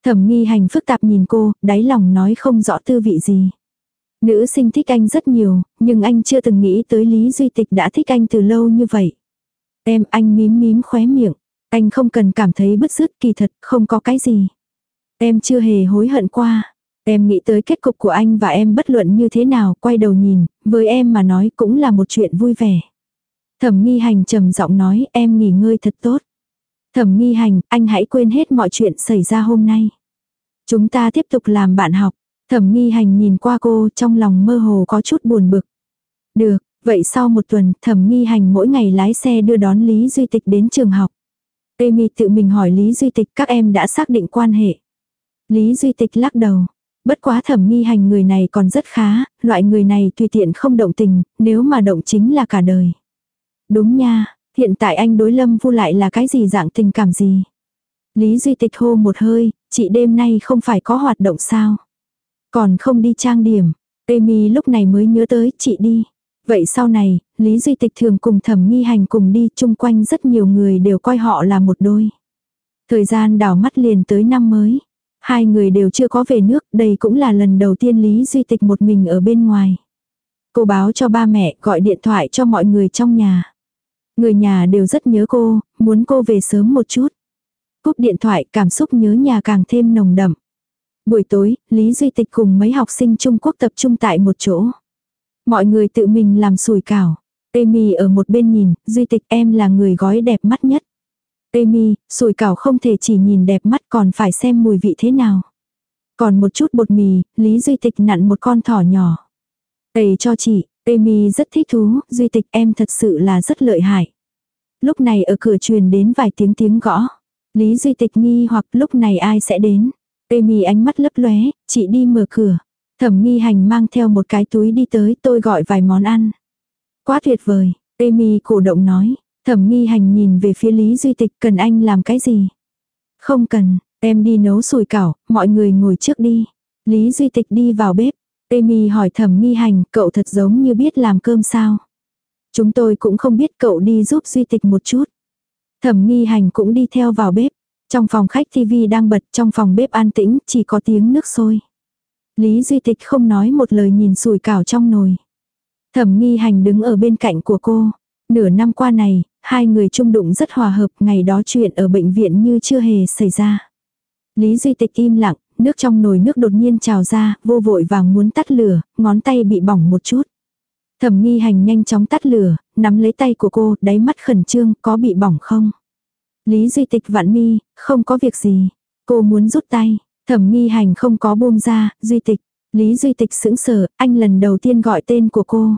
Thẩm nghi hành phức tạp nhìn cô, đáy lòng nói không rõ tư vị gì. Nữ sinh thích anh rất nhiều, nhưng anh chưa từng nghĩ tới Lý Duy Tịch đã thích anh từ lâu như vậy. Em anh mím mím khóe miệng. Anh không cần cảm thấy bứt rứt kỳ thật, không có cái gì. Em chưa hề hối hận qua. Em nghĩ tới kết cục của anh và em bất luận như thế nào, quay đầu nhìn, với em mà nói cũng là một chuyện vui vẻ. Thẩm nghi hành trầm giọng nói em nghỉ ngơi thật tốt. Thẩm nghi hành, anh hãy quên hết mọi chuyện xảy ra hôm nay. Chúng ta tiếp tục làm bạn học. Thẩm nghi hành nhìn qua cô trong lòng mơ hồ có chút buồn bực. Được, vậy sau một tuần thẩm nghi hành mỗi ngày lái xe đưa đón Lý Duy Tịch đến trường học. Amy tự mình hỏi Lý Duy Tịch các em đã xác định quan hệ. Lý Duy Tịch lắc đầu. Bất quá thẩm nghi hành người này còn rất khá, loại người này tùy tiện không động tình, nếu mà động chính là cả đời. Đúng nha, hiện tại anh đối lâm vu lại là cái gì dạng tình cảm gì? Lý Duy Tịch hô một hơi, chị đêm nay không phải có hoạt động sao? Còn không đi trang điểm. Amy lúc này mới nhớ tới chị đi. Vậy sau này, Lý Duy Tịch thường cùng thẩm nghi hành cùng đi chung quanh rất nhiều người đều coi họ là một đôi. Thời gian đảo mắt liền tới năm mới. Hai người đều chưa có về nước, đây cũng là lần đầu tiên Lý Duy Tịch một mình ở bên ngoài. Cô báo cho ba mẹ, gọi điện thoại cho mọi người trong nhà. Người nhà đều rất nhớ cô, muốn cô về sớm một chút. Cúp điện thoại, cảm xúc nhớ nhà càng thêm nồng đậm. Buổi tối, Lý Duy Tịch cùng mấy học sinh Trung Quốc tập trung tại một chỗ. Mọi người tự mình làm sủi cảo. Amy ở một bên nhìn, Duy Tịch em là người gói đẹp mắt nhất. Amy, sủi cảo không thể chỉ nhìn đẹp mắt còn phải xem mùi vị thế nào. Còn một chút bột mì, Lý Duy Tịch nặn một con thỏ nhỏ. Tầy cho chị, Amy rất thích thú, Duy Tịch em thật sự là rất lợi hại. Lúc này ở cửa truyền đến vài tiếng tiếng gõ. Lý Duy Tịch nghi hoặc lúc này ai sẽ đến. Amy ánh mắt lấp lóe, chị đi mở cửa. Thẩm nghi hành mang theo một cái túi đi tới tôi gọi vài món ăn. Quá tuyệt vời, Amy cổ động nói. Thẩm nghi hành nhìn về phía Lý Duy Tịch cần anh làm cái gì? Không cần, em đi nấu sùi cảo, mọi người ngồi trước đi. Lý Duy Tịch đi vào bếp. Tê Amy hỏi thẩm nghi hành, cậu thật giống như biết làm cơm sao? Chúng tôi cũng không biết cậu đi giúp Duy Tịch một chút. Thẩm nghi hành cũng đi theo vào bếp. Trong phòng khách TV đang bật, trong phòng bếp an tĩnh, chỉ có tiếng nước sôi. Lý Duy Tịch không nói một lời nhìn sùi cảo trong nồi. Thẩm nghi hành đứng ở bên cạnh của cô. Nửa năm qua này, hai người chung đụng rất hòa hợp, ngày đó chuyện ở bệnh viện như chưa hề xảy ra. Lý Duy Tịch im lặng, nước trong nồi nước đột nhiên trào ra, vô vội vàng muốn tắt lửa, ngón tay bị bỏng một chút. Thẩm nghi hành nhanh chóng tắt lửa, nắm lấy tay của cô, đáy mắt khẩn trương, có bị bỏng không? Lý Duy Tịch vạn mi, không có việc gì. Cô muốn rút tay, thẩm nghi hành không có buông ra, Duy Tịch. Lý Duy Tịch sững sờ, anh lần đầu tiên gọi tên của cô.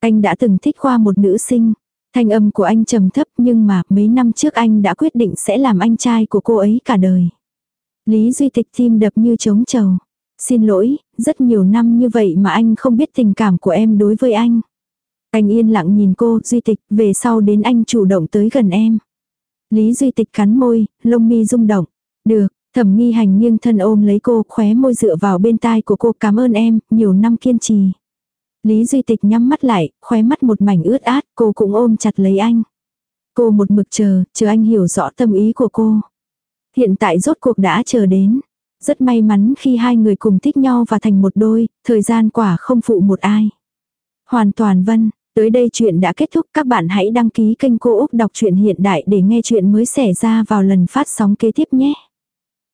Anh đã từng thích qua một nữ sinh. Thanh âm của anh trầm thấp nhưng mà mấy năm trước anh đã quyết định sẽ làm anh trai của cô ấy cả đời. Lý Duy Tịch tim đập như trống trầu. Xin lỗi, rất nhiều năm như vậy mà anh không biết tình cảm của em đối với anh. Anh yên lặng nhìn cô, Duy Tịch, về sau đến anh chủ động tới gần em. Lý Duy Tịch cắn môi, lông mi rung động. Được, thẩm nghi hành nghiêng thân ôm lấy cô, khóe môi dựa vào bên tai của cô cảm ơn em, nhiều năm kiên trì. Lý Duy Tịch nhắm mắt lại, khóe mắt một mảnh ướt át, cô cũng ôm chặt lấy anh. Cô một mực chờ, chờ anh hiểu rõ tâm ý của cô. Hiện tại rốt cuộc đã chờ đến. Rất may mắn khi hai người cùng thích nhau và thành một đôi, thời gian quả không phụ một ai. Hoàn toàn vân, tới đây chuyện đã kết thúc các bạn hãy đăng ký kênh Cô Úc Đọc truyện Hiện Đại để nghe chuyện mới xảy ra vào lần phát sóng kế tiếp nhé.